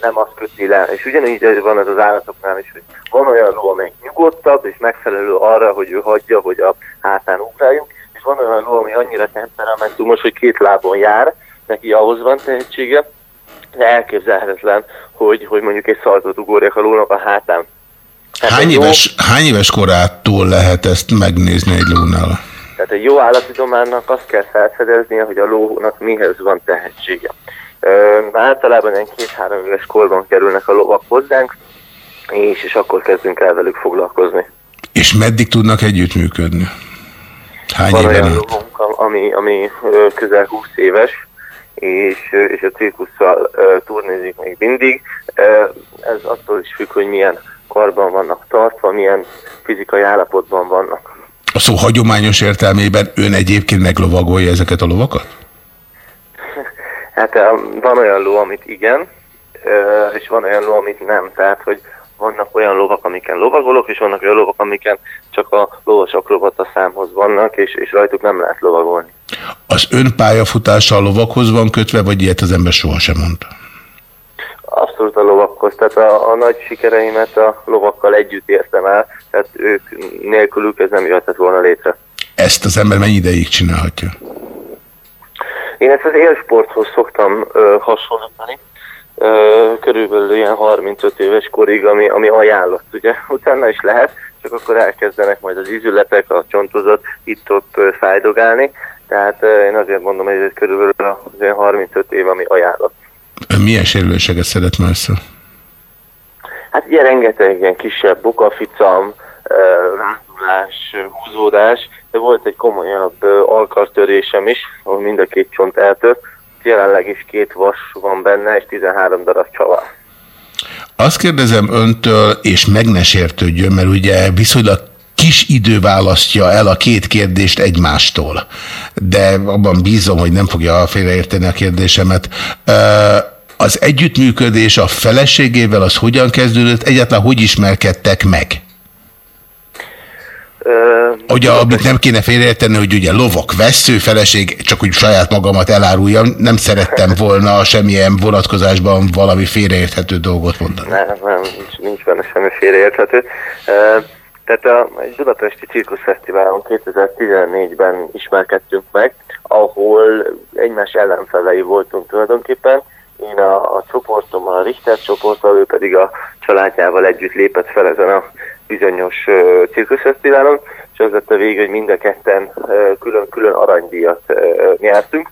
S14: nem azt köti le. És ugyanígy van ez az állatoknál is, hogy van olyan ló, amelyik nyugodtabb, és megfelelő arra, hogy ő hagyja, hogy a hátán ugráljunk, és van olyan ló, ami annyira temperamentumos, hogy két lábon jár, neki ahhoz van tehetsége, de elképzelhetetlen, hogy, hogy mondjuk egy szaltot ugorjak a lónak a hátán. Tehát
S8: Hány
S14: egy jó-
S8: éves, hány éves korától lehet ezt megnézni egy lónál?
S14: Tehát egy jó állatidománynak azt kell felfedeznie, hogy a lónak mihez van tehetsége. Általában ilyen két-három éves korban kerülnek a lovak hozzánk, és, és akkor kezdünk el velük foglalkozni.
S8: És meddig tudnak együttműködni? Hány
S14: van
S8: éven
S14: olyan
S8: át?
S14: lovunk, ami, ami közel 20 éves, és, és a cirkusszal turnézik még mindig. Ez attól is függ, hogy milyen karban vannak tartva, milyen fizikai állapotban vannak.
S8: A szó hagyományos értelmében ön egyébként meglovagolja ezeket a lovakat?
S14: Hát van olyan ló, amit igen, és van olyan ló, amit nem. Tehát, hogy vannak olyan lovak, amiken lovagolok, és vannak olyan lovak, amiken csak a lovas akrobata számhoz vannak, és, és rajtuk nem lehet lovagolni.
S8: Az ön pályafutása a lovakhoz van kötve, vagy ilyet az ember sohasem mondta?
S14: Abszolút a lovakhoz, tehát a, a nagy sikereimet a lovakkal együtt értem el, tehát ők nélkülük ez nem jöhetett volna létre.
S8: Ezt az ember mennyi ideig csinálhatja?
S14: Én ezt az élsporthoz szoktam ö, hasonlítani, ö, körülbelül ilyen 35 éves korig, ami, ami ajánlott, ugye, utána is lehet, csak akkor elkezdenek majd az ízületek, a csontozat itt-ott fájdogálni, tehát ö, én azért mondom, hogy ez körülbelül az ilyen 35 év, ami ajánlott.
S8: Milyen sérüléseget szedett már össze?
S14: Hát ilyen rengeteg ilyen kisebb bukaficam, ö, húzódás, volt egy komolyabb alkartörésem is, ahol mind a két csont eltört. Jelenleg is két vas van benne, és 13 darab csavar.
S8: Azt kérdezem öntől, és meg ne sértődjön, mert ugye viszonylag kis idő választja el a két kérdést egymástól. De abban bízom, hogy nem fogja félreérteni a kérdésemet. Az együttműködés a feleségével az hogyan kezdődött? Egyáltalán hogy ismerkedtek meg?
S14: Ö,
S8: Ugye, amit nem kéne félreérteni, hogy ugye lovak, vesző, feleség, csak úgy saját magamat eláruljam, nem szerettem volna semmilyen vonatkozásban valami félreérthető dolgot mondani.
S14: Nem, nem, nincs, nincs benne semmi félreérthető. Ö, Tehát a Budapesti Cirkuszfesztiválon 2014-ben ismerkedtünk meg, ahol egymás ellenfelei voltunk tulajdonképpen. Én a, a csoportommal, a Richter csoporttal, ő pedig a családjával együtt lépett fel ezen a bizonyos cirkuszfesztiválon, és az lett a vége, hogy mind a ketten külön-külön aranydíjat nyertünk,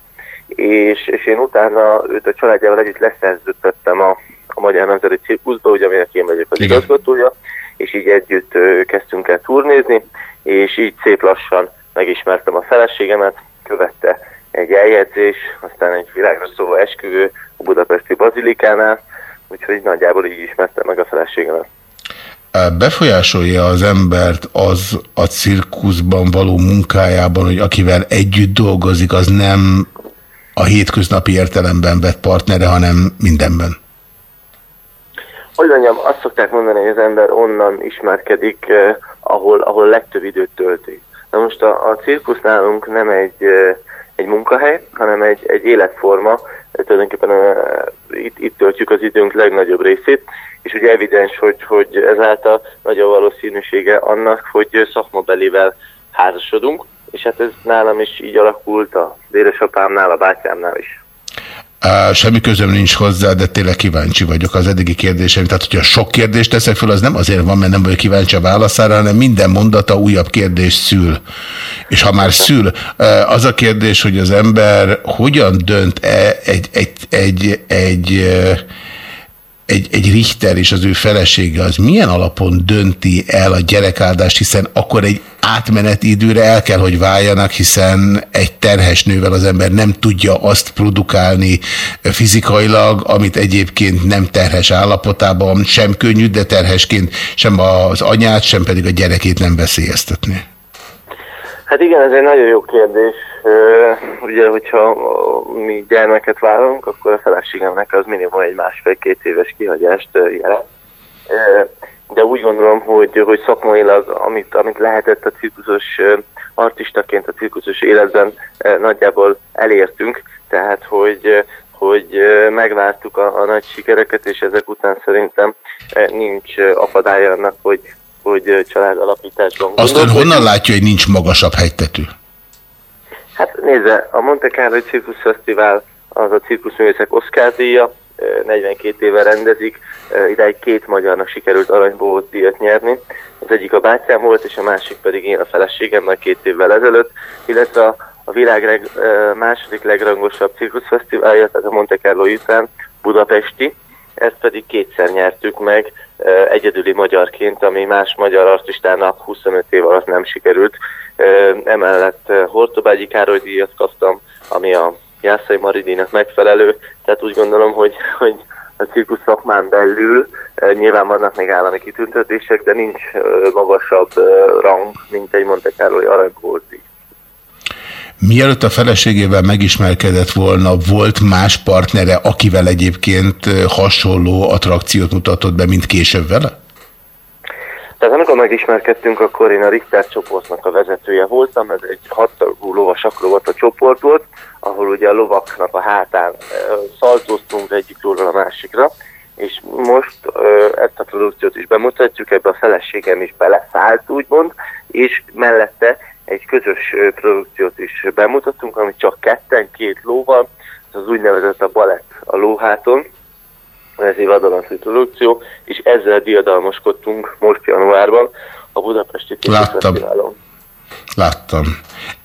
S14: és, és én utána őt a családjával együtt leszerződtettem a, a Magyar Nemzeti Cirkuszba, ugye aminek én vagyok az igazgatója, és így együtt kezdtünk el turnézni, és így szép lassan megismertem a feleségemet, követte egy eljegyzés, aztán egy világra szóló esküvő a budapesti bazilikánál, úgyhogy nagyjából így ismertem meg a feleségemet.
S8: Befolyásolja az embert az a cirkuszban való munkájában, hogy akivel együtt dolgozik, az nem a hétköznapi értelemben vett partnere, hanem mindenben.
S14: Hogy mondjam, azt szokták mondani, hogy az ember onnan ismerkedik, eh, ahol, ahol legtöbb időt tölti. Na most a, a cirkusz nálunk nem egy, eh, egy munkahely, hanem egy, egy életforma, tulajdonképpen eh, itt, itt töltjük az időnk legnagyobb részét, és ugye evidens, hogy, hogy ezáltal nagy a valószínűsége annak, hogy szakmabelivel házasodunk, és hát ez nálam is így alakult, a édesapámnál, a bátyámnál is.
S8: Semmi közöm nincs hozzá, de tényleg kíváncsi vagyok az eddigi kérdéseim. Tehát, hogyha sok kérdést teszek föl, az nem azért van, mert nem vagyok kíváncsi a válaszára, hanem minden mondata újabb kérdést szül. És ha már szül, az a kérdés, hogy az ember hogyan dönt -e egy, egy, egy, egy, egy, egy Richter és az ő felesége az milyen alapon dönti el a gyerekáldást, hiszen akkor egy átmeneti időre el kell, hogy váljanak, hiszen egy terhes nővel az ember nem tudja azt produkálni fizikailag, amit egyébként nem terhes állapotában, sem könnyű, de terhesként sem az anyát, sem pedig a gyerekét nem veszélyeztetni.
S14: Hát igen, ez egy nagyon jó kérdés. Ugye, hogyha mi gyermeket vállalunk, akkor a feleségemnek az minimum egy másfél-két éves kihagyást jelent. De úgy gondolom, hogy, hogy szakmailag, amit, amit lehetett a cirkuszos artistaként a cirkuszos életben nagyjából elértünk, tehát hogy hogy megvártuk a, a nagy sikereket, és ezek után szerintem nincs akadálya annak, hogy, hogy ö, családalapításban
S8: Azt ön honnan látja, hogy nincs magasabb hegytető?
S14: Hát nézze, a Monte Carlo Cirkusz Fesztivál az a cirkuszművészek Oscar díja, ö, 42 éve rendezik, idáig két magyarnak sikerült aranyból díjat nyerni. Az egyik a bátyám volt, és a másik pedig én a feleségem már két évvel ezelőtt, illetve a, a világ leg, második legrangosabb cirkuszfesztiválja, tehát a Monte Carlo után Budapesti, ezt pedig kétszer nyertük meg egyedüli magyarként, ami más magyar artistának 25 év alatt nem sikerült. Emellett Hortobágyi Károly díjat kaptam, ami a Jászai Maridínak megfelelő, tehát úgy gondolom, hogy, hogy a cirkusz szakmán belül nyilván vannak még állami kitüntetések, de nincs magasabb rang, mint egy Monte aranygold díj.
S8: Mielőtt a feleségével megismerkedett volna, volt más partnere, akivel egyébként hasonló attrakciót mutatott be, mint később vele?
S14: Tehát amikor megismerkedtünk, akkor én a Richter csoportnak a vezetője voltam, ez egy hattagú lovas akrobata csoport volt, ahol ugye a lovaknak a hátán szaltóztunk egyik lóról a másikra, és most ö, ezt a produkciót is bemutatjuk, ebbe a feleségem is beleszállt, úgymond, és mellette egy közös produkciót is bemutatunk, ami csak ketten, két lóval, ez az úgynevezett a balett a lóháton, ez egy vadonatúj produkció, és ezzel diadalmaskodtunk most januárban a Budapesti
S8: Láttam.
S14: Fesztiválon.
S8: Láttam.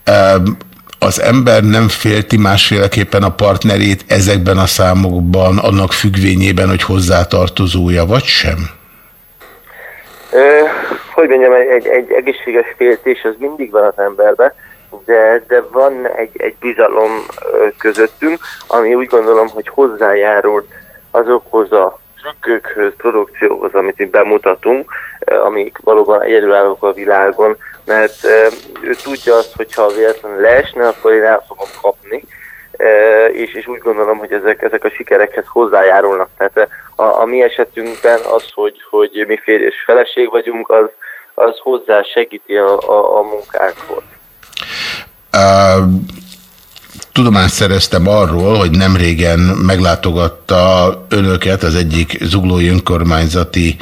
S8: Em, Az ember nem félti másféleképpen a partnerét ezekben a számokban, annak függvényében, hogy hozzátartozója, vagy sem?
S14: Hogy mondjam, egy, egy, egészséges féltés az mindig van az emberben, de, de van egy, egy bizalom közöttünk, ami úgy gondolom, hogy hozzájárul azokhoz a trükkökhöz, produkcióhoz, amit itt bemutatunk, amik valóban egyedülállók a világon, mert ő tudja azt, hogy ha véletlenül leesne, akkor én el fogom kapni, és, és úgy gondolom, hogy ezek, ezek a sikerekhez hozzájárulnak. Tehát a, a mi esetünkben az, hogy, hogy mi férj és feleség vagyunk, az, az hozzá segíti a, a, a munkánkhoz.
S8: Uh, tudomást szereztem arról, hogy nem régen meglátogatta önöket az egyik zuglói önkormányzati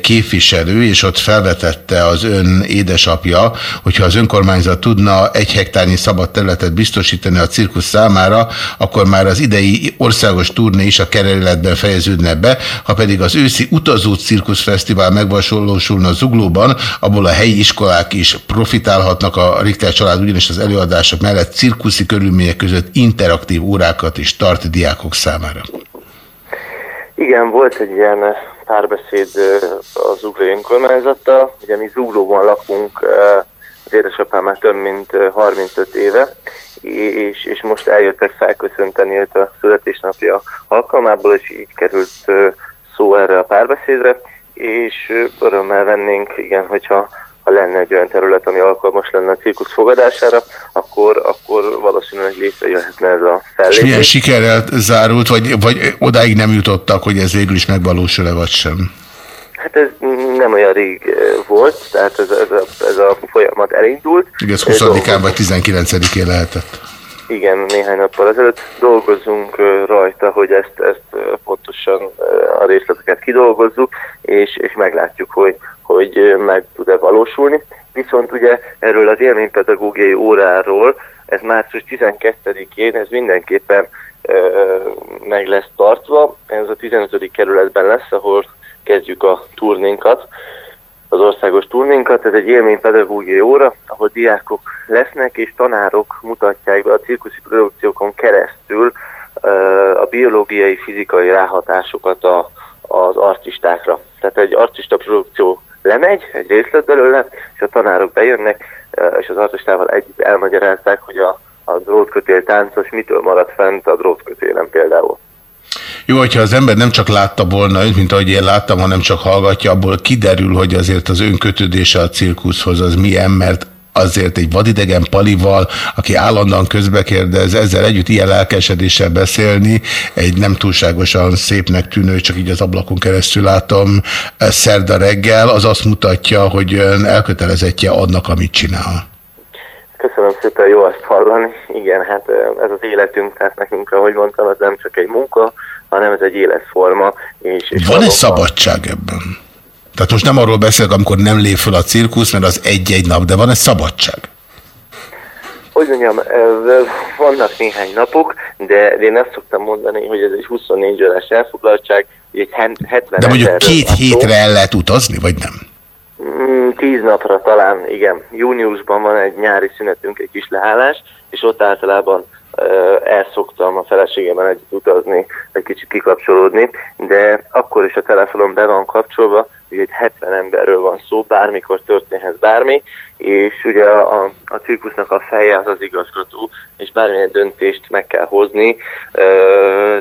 S8: képviselő, és ott felvetette az ön édesapja, hogyha az önkormányzat tudna egy hektárnyi szabad területet biztosítani a cirkusz számára, akkor már az idei országos turné is a kereletben fejeződne be, ha pedig az őszi utazó cirkuszfesztivál megvalósulna Zuglóban, abból a helyi iskolák is profitálhatnak a Richter család, ugyanis az előadások mellett cirkuszi körülmények között interaktív órákat is tart diákok számára.
S14: Igen, volt egy ilyen párbeszéd ö, a Zuglói önkormányzattal. Ugye mi Zuglóban lakunk, az édesapám már több mint ö, 35 éve, és, és most eljöttek felköszönteni őt a születésnapja alkalmából, és így került szó erre a párbeszédre, és örömmel vennénk, igen, hogyha ha lenne egy olyan terület, ami alkalmas lenne a cirkusz fogadására, akkor, akkor valószínűleg létrejöhetne ez a
S8: És
S14: fellépés.
S8: milyen sikerrel zárult, vagy, vagy odáig nem jutottak, hogy ez végül is megvalósul-e, vagy sem?
S14: Hát ez nem olyan rég eh, volt, tehát ez, ez, a, ez a folyamat elindult.
S8: Ugye ez
S14: Eh,
S8: 20-án vagy 19-én lehetett.
S14: Igen, néhány nappal ezelőtt dolgozunk ö, rajta, hogy ezt, ezt pontosan a részleteket kidolgozzuk, és, és meglátjuk, hogy, hogy meg tud-e valósulni. Viszont ugye erről az élménypedagógiai óráról, ez március 12-én, ez mindenképpen ö, meg lesz tartva. Ez a 15. kerületben lesz, ahol kezdjük a turnénkat az országos turnénkat. Ez egy élménypedagógiai óra, ahol diákok lesznek, és tanárok mutatják be a cirkuszi produkciókon keresztül ö, a biológiai, fizikai ráhatásokat a, az artistákra. Tehát egy artista produkció lemegy, egy részlet belőle, és a tanárok bejönnek, és az artistával együtt elmagyarázzák, hogy a, a drótkötél táncos mitől maradt fent a drótkötélen például.
S8: Jó, hogyha az ember nem csak látta volna önt, mint ahogy én láttam, hanem csak hallgatja, abból kiderül, hogy azért az önkötődése a cirkuszhoz az milyen, mert azért egy vadidegen palival, aki állandóan közbekérdez, ezzel együtt ilyen lelkesedéssel beszélni, egy nem túlságosan szépnek tűnő, csak így az ablakon keresztül látom, eh, szerda reggel, az azt mutatja, hogy ön elkötelezettje annak, amit csinál.
S14: Köszönöm szépen, jó azt hallani. Igen, hát ö, ez az életünk, tehát nekünk, ahogy mondtam, ez nem csak egy munka, hanem ez egy életforma. És, és
S8: Van-e szabadság ebben? Tehát most nem arról beszélek, amikor nem lép föl a cirkusz, mert az egy-egy nap, de van-e szabadság?
S14: Hogy mondjam, vannak néhány napok, de én azt szoktam mondani, hogy ez egy 24 órás elfoglaltság, egy hen- 70
S8: De mondjuk két
S14: van
S8: hétre el lehet utazni, vagy nem?
S14: Mm, Tíz napra talán, igen. Júniusban van egy nyári szünetünk, egy kis leállás, és ott általában el a feleségemmel együtt utazni, egy kicsit kikapcsolódni, de akkor is a telefonon be van kapcsolva, hogy egy 70 emberről van szó, bármikor történhet bármi, és ugye a, a, a cirkusznak a feje az az igazgató, és bármilyen döntést meg kell hozni,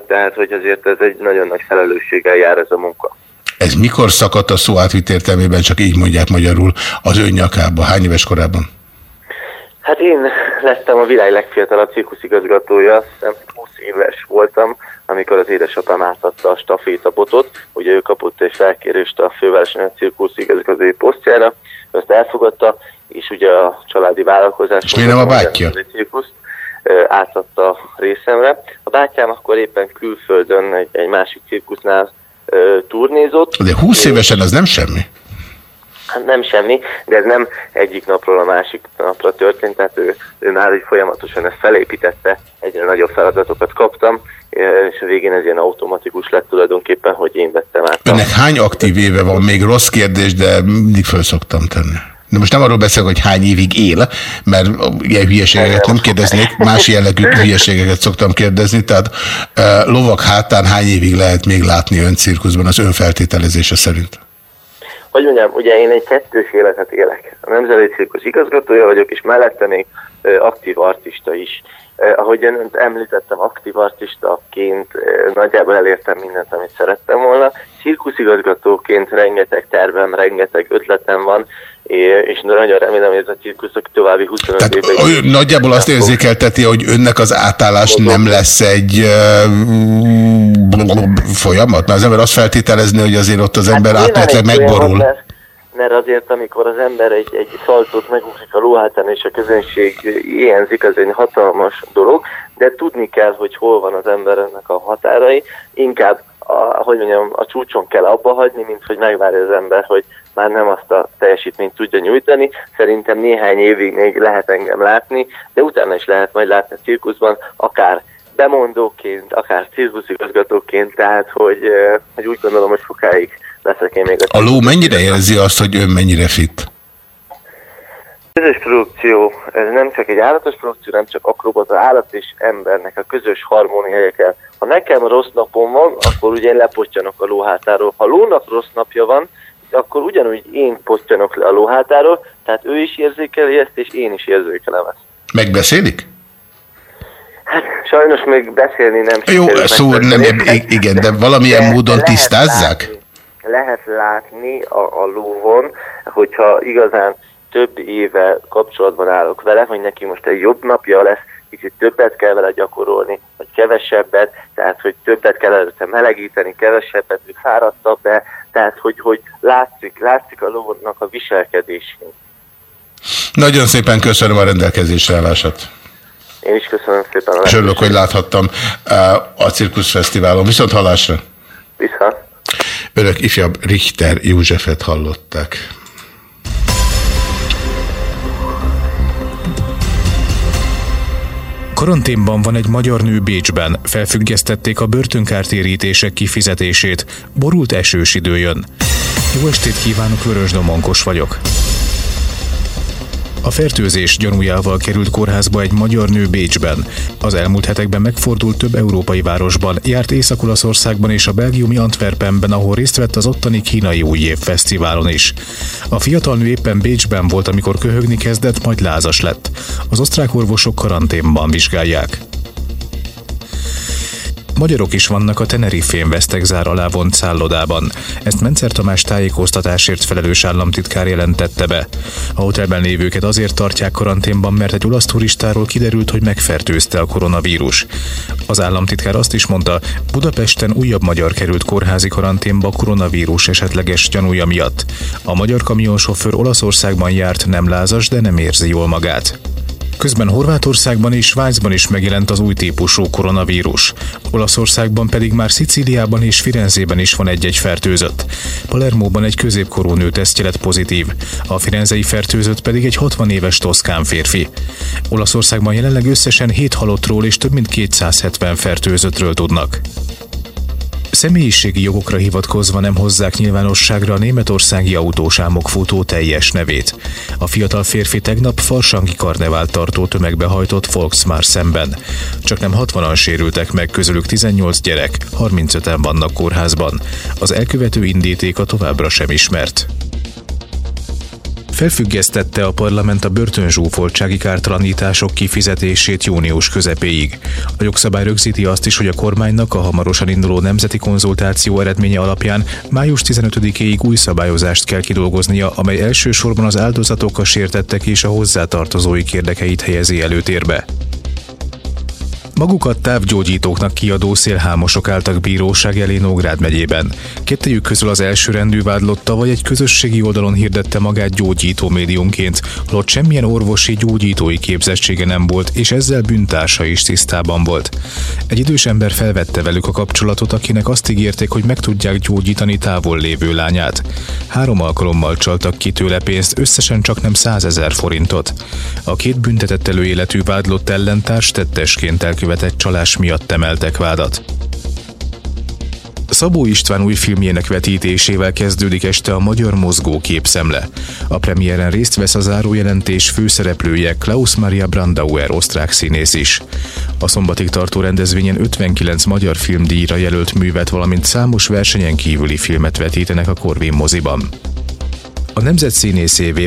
S14: tehát hogy azért ez egy nagyon nagy felelősséggel jár ez a munka.
S8: Ez mikor szakadt a szó átvitt értelmében, csak így mondják magyarul, az ön nyakába? Hány éves korában?
S14: Hát én lettem a világ legfiatalabb cirkuszigazgatója, hiszem 20 éves voltam, amikor az édesapám átadta a stafétabotot, ugye ő kapott egy felkérést a fővárosi cirkuszigazgatói posztjára, azt elfogadta, és ugye a családi vállalkozás...
S8: És miért nem a bátyja?
S14: Cirkuszt, átadta részemre. A bátyám akkor éppen külföldön egy, egy másik cirkusznál turnézott.
S8: De 20 évesen az nem semmi.
S14: Hát nem semmi, de ez nem egyik napról a másik napra történt, tehát ő, ő már így folyamatosan ezt felépítette, egyre nagyobb feladatokat kaptam, és a végén ez ilyen automatikus lett tulajdonképpen, hogy én vettem át.
S8: Önnek hány aktív éve van? Még rossz kérdés, de mindig föl szoktam tenni. De most nem arról beszélek, hogy hány évig él, mert ilyen hülyeségeket nem kérdeznék, más jellegű hülyeségeket szoktam kérdezni, tehát uh, lovak hátán hány évig lehet még látni ön cirkuszban az ön feltételezése szerint?
S14: Hogy mondjam, ugye én egy kettős életet élek. A Nemzeti Cirkusz igazgatója vagyok, és mellette még aktív artista is. Eh, ahogy önt említettem, aktív artistaként eh, nagyjából elértem mindent, amit szerettem volna. Cirkuszigazgatóként rengeteg tervem, rengeteg ötletem van, é- és nagyon remélem, hogy ez a cirkuszok további 25
S8: Tehát
S14: évben...
S8: ő nagyjából azt érzékelteti, hogy önnek az átállás nem lesz egy uh, folyamat? Mert az ember azt feltételezni, hogy azért ott az ember
S14: Hát
S8: átmenetleg megborul.
S14: lesz. Mert azért amikor az ember egy, egy szaltót megugrik a lóhátán és a közönség ilyenzik, az egy hatalmas dolog, de tudni kell, hogy hol van az embernek a határai, inkább a, hogy mondjam, a csúcson kell abba hagyni, mint hogy megvárja az ember, hogy már nem azt a teljesítményt tudja nyújtani. Szerintem néhány évig még lehet engem látni, de utána is lehet majd látni a cirkuszban, akár bemondóként, akár cirkuszigazgatóként, tehát hogy, eh, hogy úgy gondolom, hogy sokáig leszek én még
S8: A ló mennyire érzi azt, hogy ön mennyire fit?
S14: közös produkció, ez nem csak egy állatos produkció, nem csak akrobata, állat és embernek a közös harmóniája kell. Ha nekem rossz napom van, akkor ugye én lepottyanok a lóhátáról. Ha lónak rossz napja van, akkor ugyanúgy én pottyanok le a lóhátáról, tehát ő is érzékeli ezt, és én is érzékelem ezt.
S8: Megbeszélik?
S14: Hát sajnos még beszélni nem
S8: Jó, szó nem,
S14: megbeszélni.
S8: igen, de valamilyen
S14: De
S8: módon tisztázzák?
S14: látni- Lehet látni a, a lóvon, hogyha igazán több éve kapcsolatban állok vele, hogy neki most egy jobb napja lesz, kicsit többet kell vele gyakorolni, vagy kevesebbet, tehát hogy többet kell előtte melegíteni, kevesebbet, hogy fáradtabb be, tehát hogy, hogy látszik, látszik a lónak a viselkedésén.
S8: Nagyon szépen köszönöm a rendelkezésre állását.
S14: Én is köszönöm szépen a
S8: És örülök, hogy láthattam uh, a Cirkusz Fesztiválon. Viszont hallásra!
S14: Vissza.
S8: Önök ifjabb Richter Józsefet hallották.
S15: Karanténban van egy magyar nő Bécsben. Felfüggesztették a börtönkártérítések kifizetését. Borult esős idő jön. Jó estét kívánok, Vörös Domonkos vagyok. A fertőzés gyanújával került kórházba egy magyar nő Bécsben. Az elmúlt hetekben megfordult több európai városban, járt Észak-Olaszországban és a belgiumi Antwerpenben, ahol részt vett az ottani kínai új év fesztiválon is. A fiatal nő éppen Bécsben volt, amikor köhögni kezdett, majd lázas lett. Az osztrák orvosok karanténban vizsgálják. Magyarok is vannak a Tenerifén vesztegzár alá vont szállodában. Ezt Mencer Tamás tájékoztatásért felelős államtitkár jelentette be. A hotelben lévőket azért tartják karanténban, mert egy olasz turistáról kiderült, hogy megfertőzte a koronavírus. Az államtitkár azt is mondta, Budapesten újabb magyar került kórházi karanténba koronavírus esetleges gyanúja miatt. A magyar kamionsofőr Olaszországban járt, nem lázas, de nem érzi jól magát. Közben Horvátországban és Svájcban is megjelent az új típusú koronavírus. Olaszországban pedig már Szicíliában és Firenzében is van egy-egy fertőzött. Palermóban egy középkorú nő tesztje lett pozitív, a firenzei fertőzött pedig egy 60 éves toszkán férfi. Olaszországban jelenleg összesen 7 halottról és több mint 270 fertőzöttről tudnak. Személyiségi jogokra hivatkozva nem hozzák nyilvánosságra a németországi autósámok futó teljes nevét. A fiatal férfi tegnap farsangi karnevált tartó tömegbe hajtott Volksmar szemben. Csak nem 60-an sérültek meg, közülük 18 gyerek, 35-en vannak kórházban. Az elkövető indítéka továbbra sem ismert. Felfüggesztette a parlament a börtönzsúfoltsági kártalanítások kifizetését június közepéig. A jogszabály rögzíti azt is, hogy a kormánynak a hamarosan induló nemzeti konzultáció eredménye alapján május 15-éig új szabályozást kell kidolgoznia, amely elsősorban az áldozatok, a sértettek és a hozzátartozóik érdekeit helyezi előtérbe. Magukat távgyógyítóknak kiadó szélhámosok álltak bíróság elé Nógrád megyében. Kettejük közül az első rendű vádlotta vagy egy közösségi oldalon hirdette magát gyógyító médiumként, holott semmilyen orvosi gyógyítói képzettsége nem volt, és ezzel bűntársa is tisztában volt. Egy idős ember felvette velük a kapcsolatot, akinek azt ígérték, hogy meg tudják gyógyítani távol lévő lányát. Három alkalommal csaltak ki tőle pénzt, összesen csak nem 100 ezer forintot. A két büntetett előéletű vádlott ellentárs tettesként elkövetett csalás miatt emeltek vádat. Szabó István új filmjének vetítésével kezdődik este a Magyar Mozgó képszemle. A premiéren részt vesz a zárójelentés főszereplője Klaus Maria Brandauer osztrák színész is. A szombatig tartó rendezvényen 59 magyar filmdíjra jelölt művet, valamint számos versenyen kívüli filmet vetítenek a Corvin moziban. A nemzet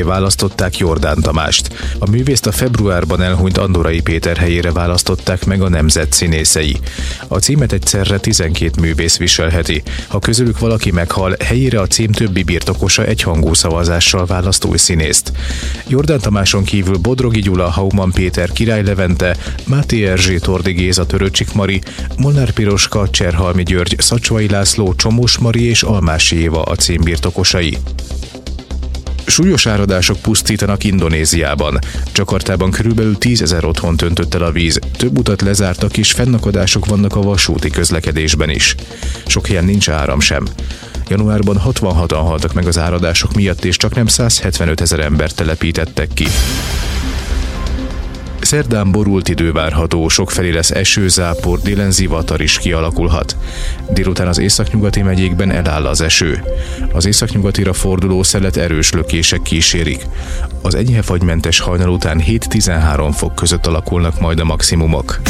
S15: választották Jordán Tamást. A művészt a februárban elhunyt Andorai Péter helyére választották meg a nemzet. A címet egyszerre 12 művész viselheti. Ha közülük valaki meghal, helyére a cím többi birtokosa egyhangú szavazással választ új színészt. Jordán Tamáson kívül Bodrogi Gyula, Hauman Péter, Király Levente, Máté Erzsé, Tordi Géza, Töröcsik Mari, Molnár Piroska, Cserhalmi György, Szacsvai László, Csomós Mari és Almási Éva a cím birtokosai. Súlyos áradások pusztítanak Indonéziában. Csakartában körülbelül 10 ezer otthont öntött el a víz. Több utat lezártak és fennakadások vannak a vasúti közlekedésben is. Sok helyen nincs áram sem. Januárban 66-an haltak meg az áradások miatt, és csak nem 175 ezer embert telepítettek ki. Szerdán borult idő várható, sokfelé lesz eső, zápor, délen zivatar is kialakulhat. Délután az északnyugati megyékben eláll az eső. Az északnyugatira forduló szelet erős lökések kísérik. Az enyhe fagymentes hajnal után 7-13 fok között alakulnak majd a maximumok.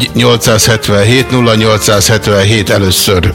S8: 061 877 0877 először.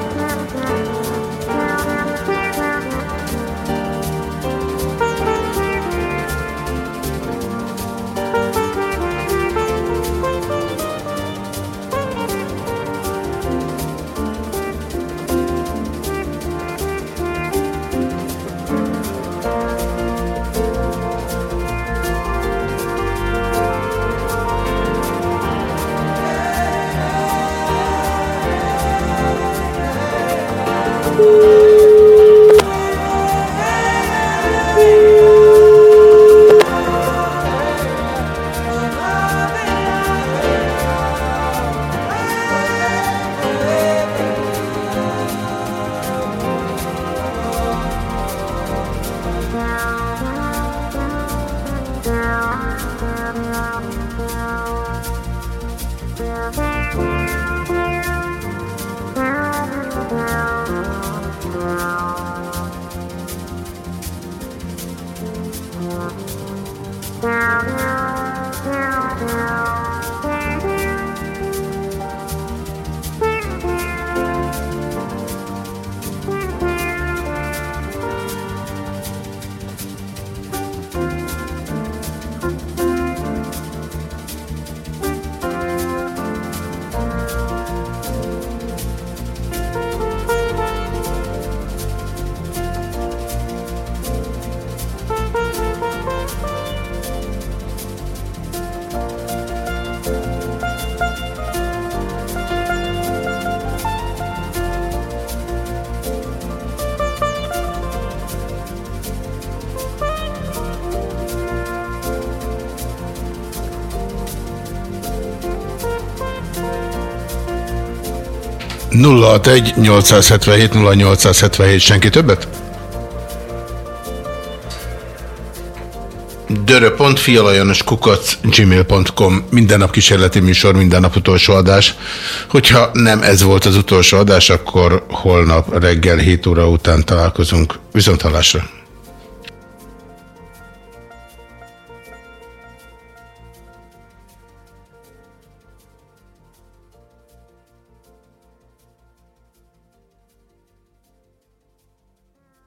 S8: 061 877 0877 senki többet? kukac gmail.com minden nap kísérleti műsor, minden nap utolsó adás. Hogyha nem ez volt az utolsó adás, akkor holnap reggel 7 óra után találkozunk. Viszont hallásra!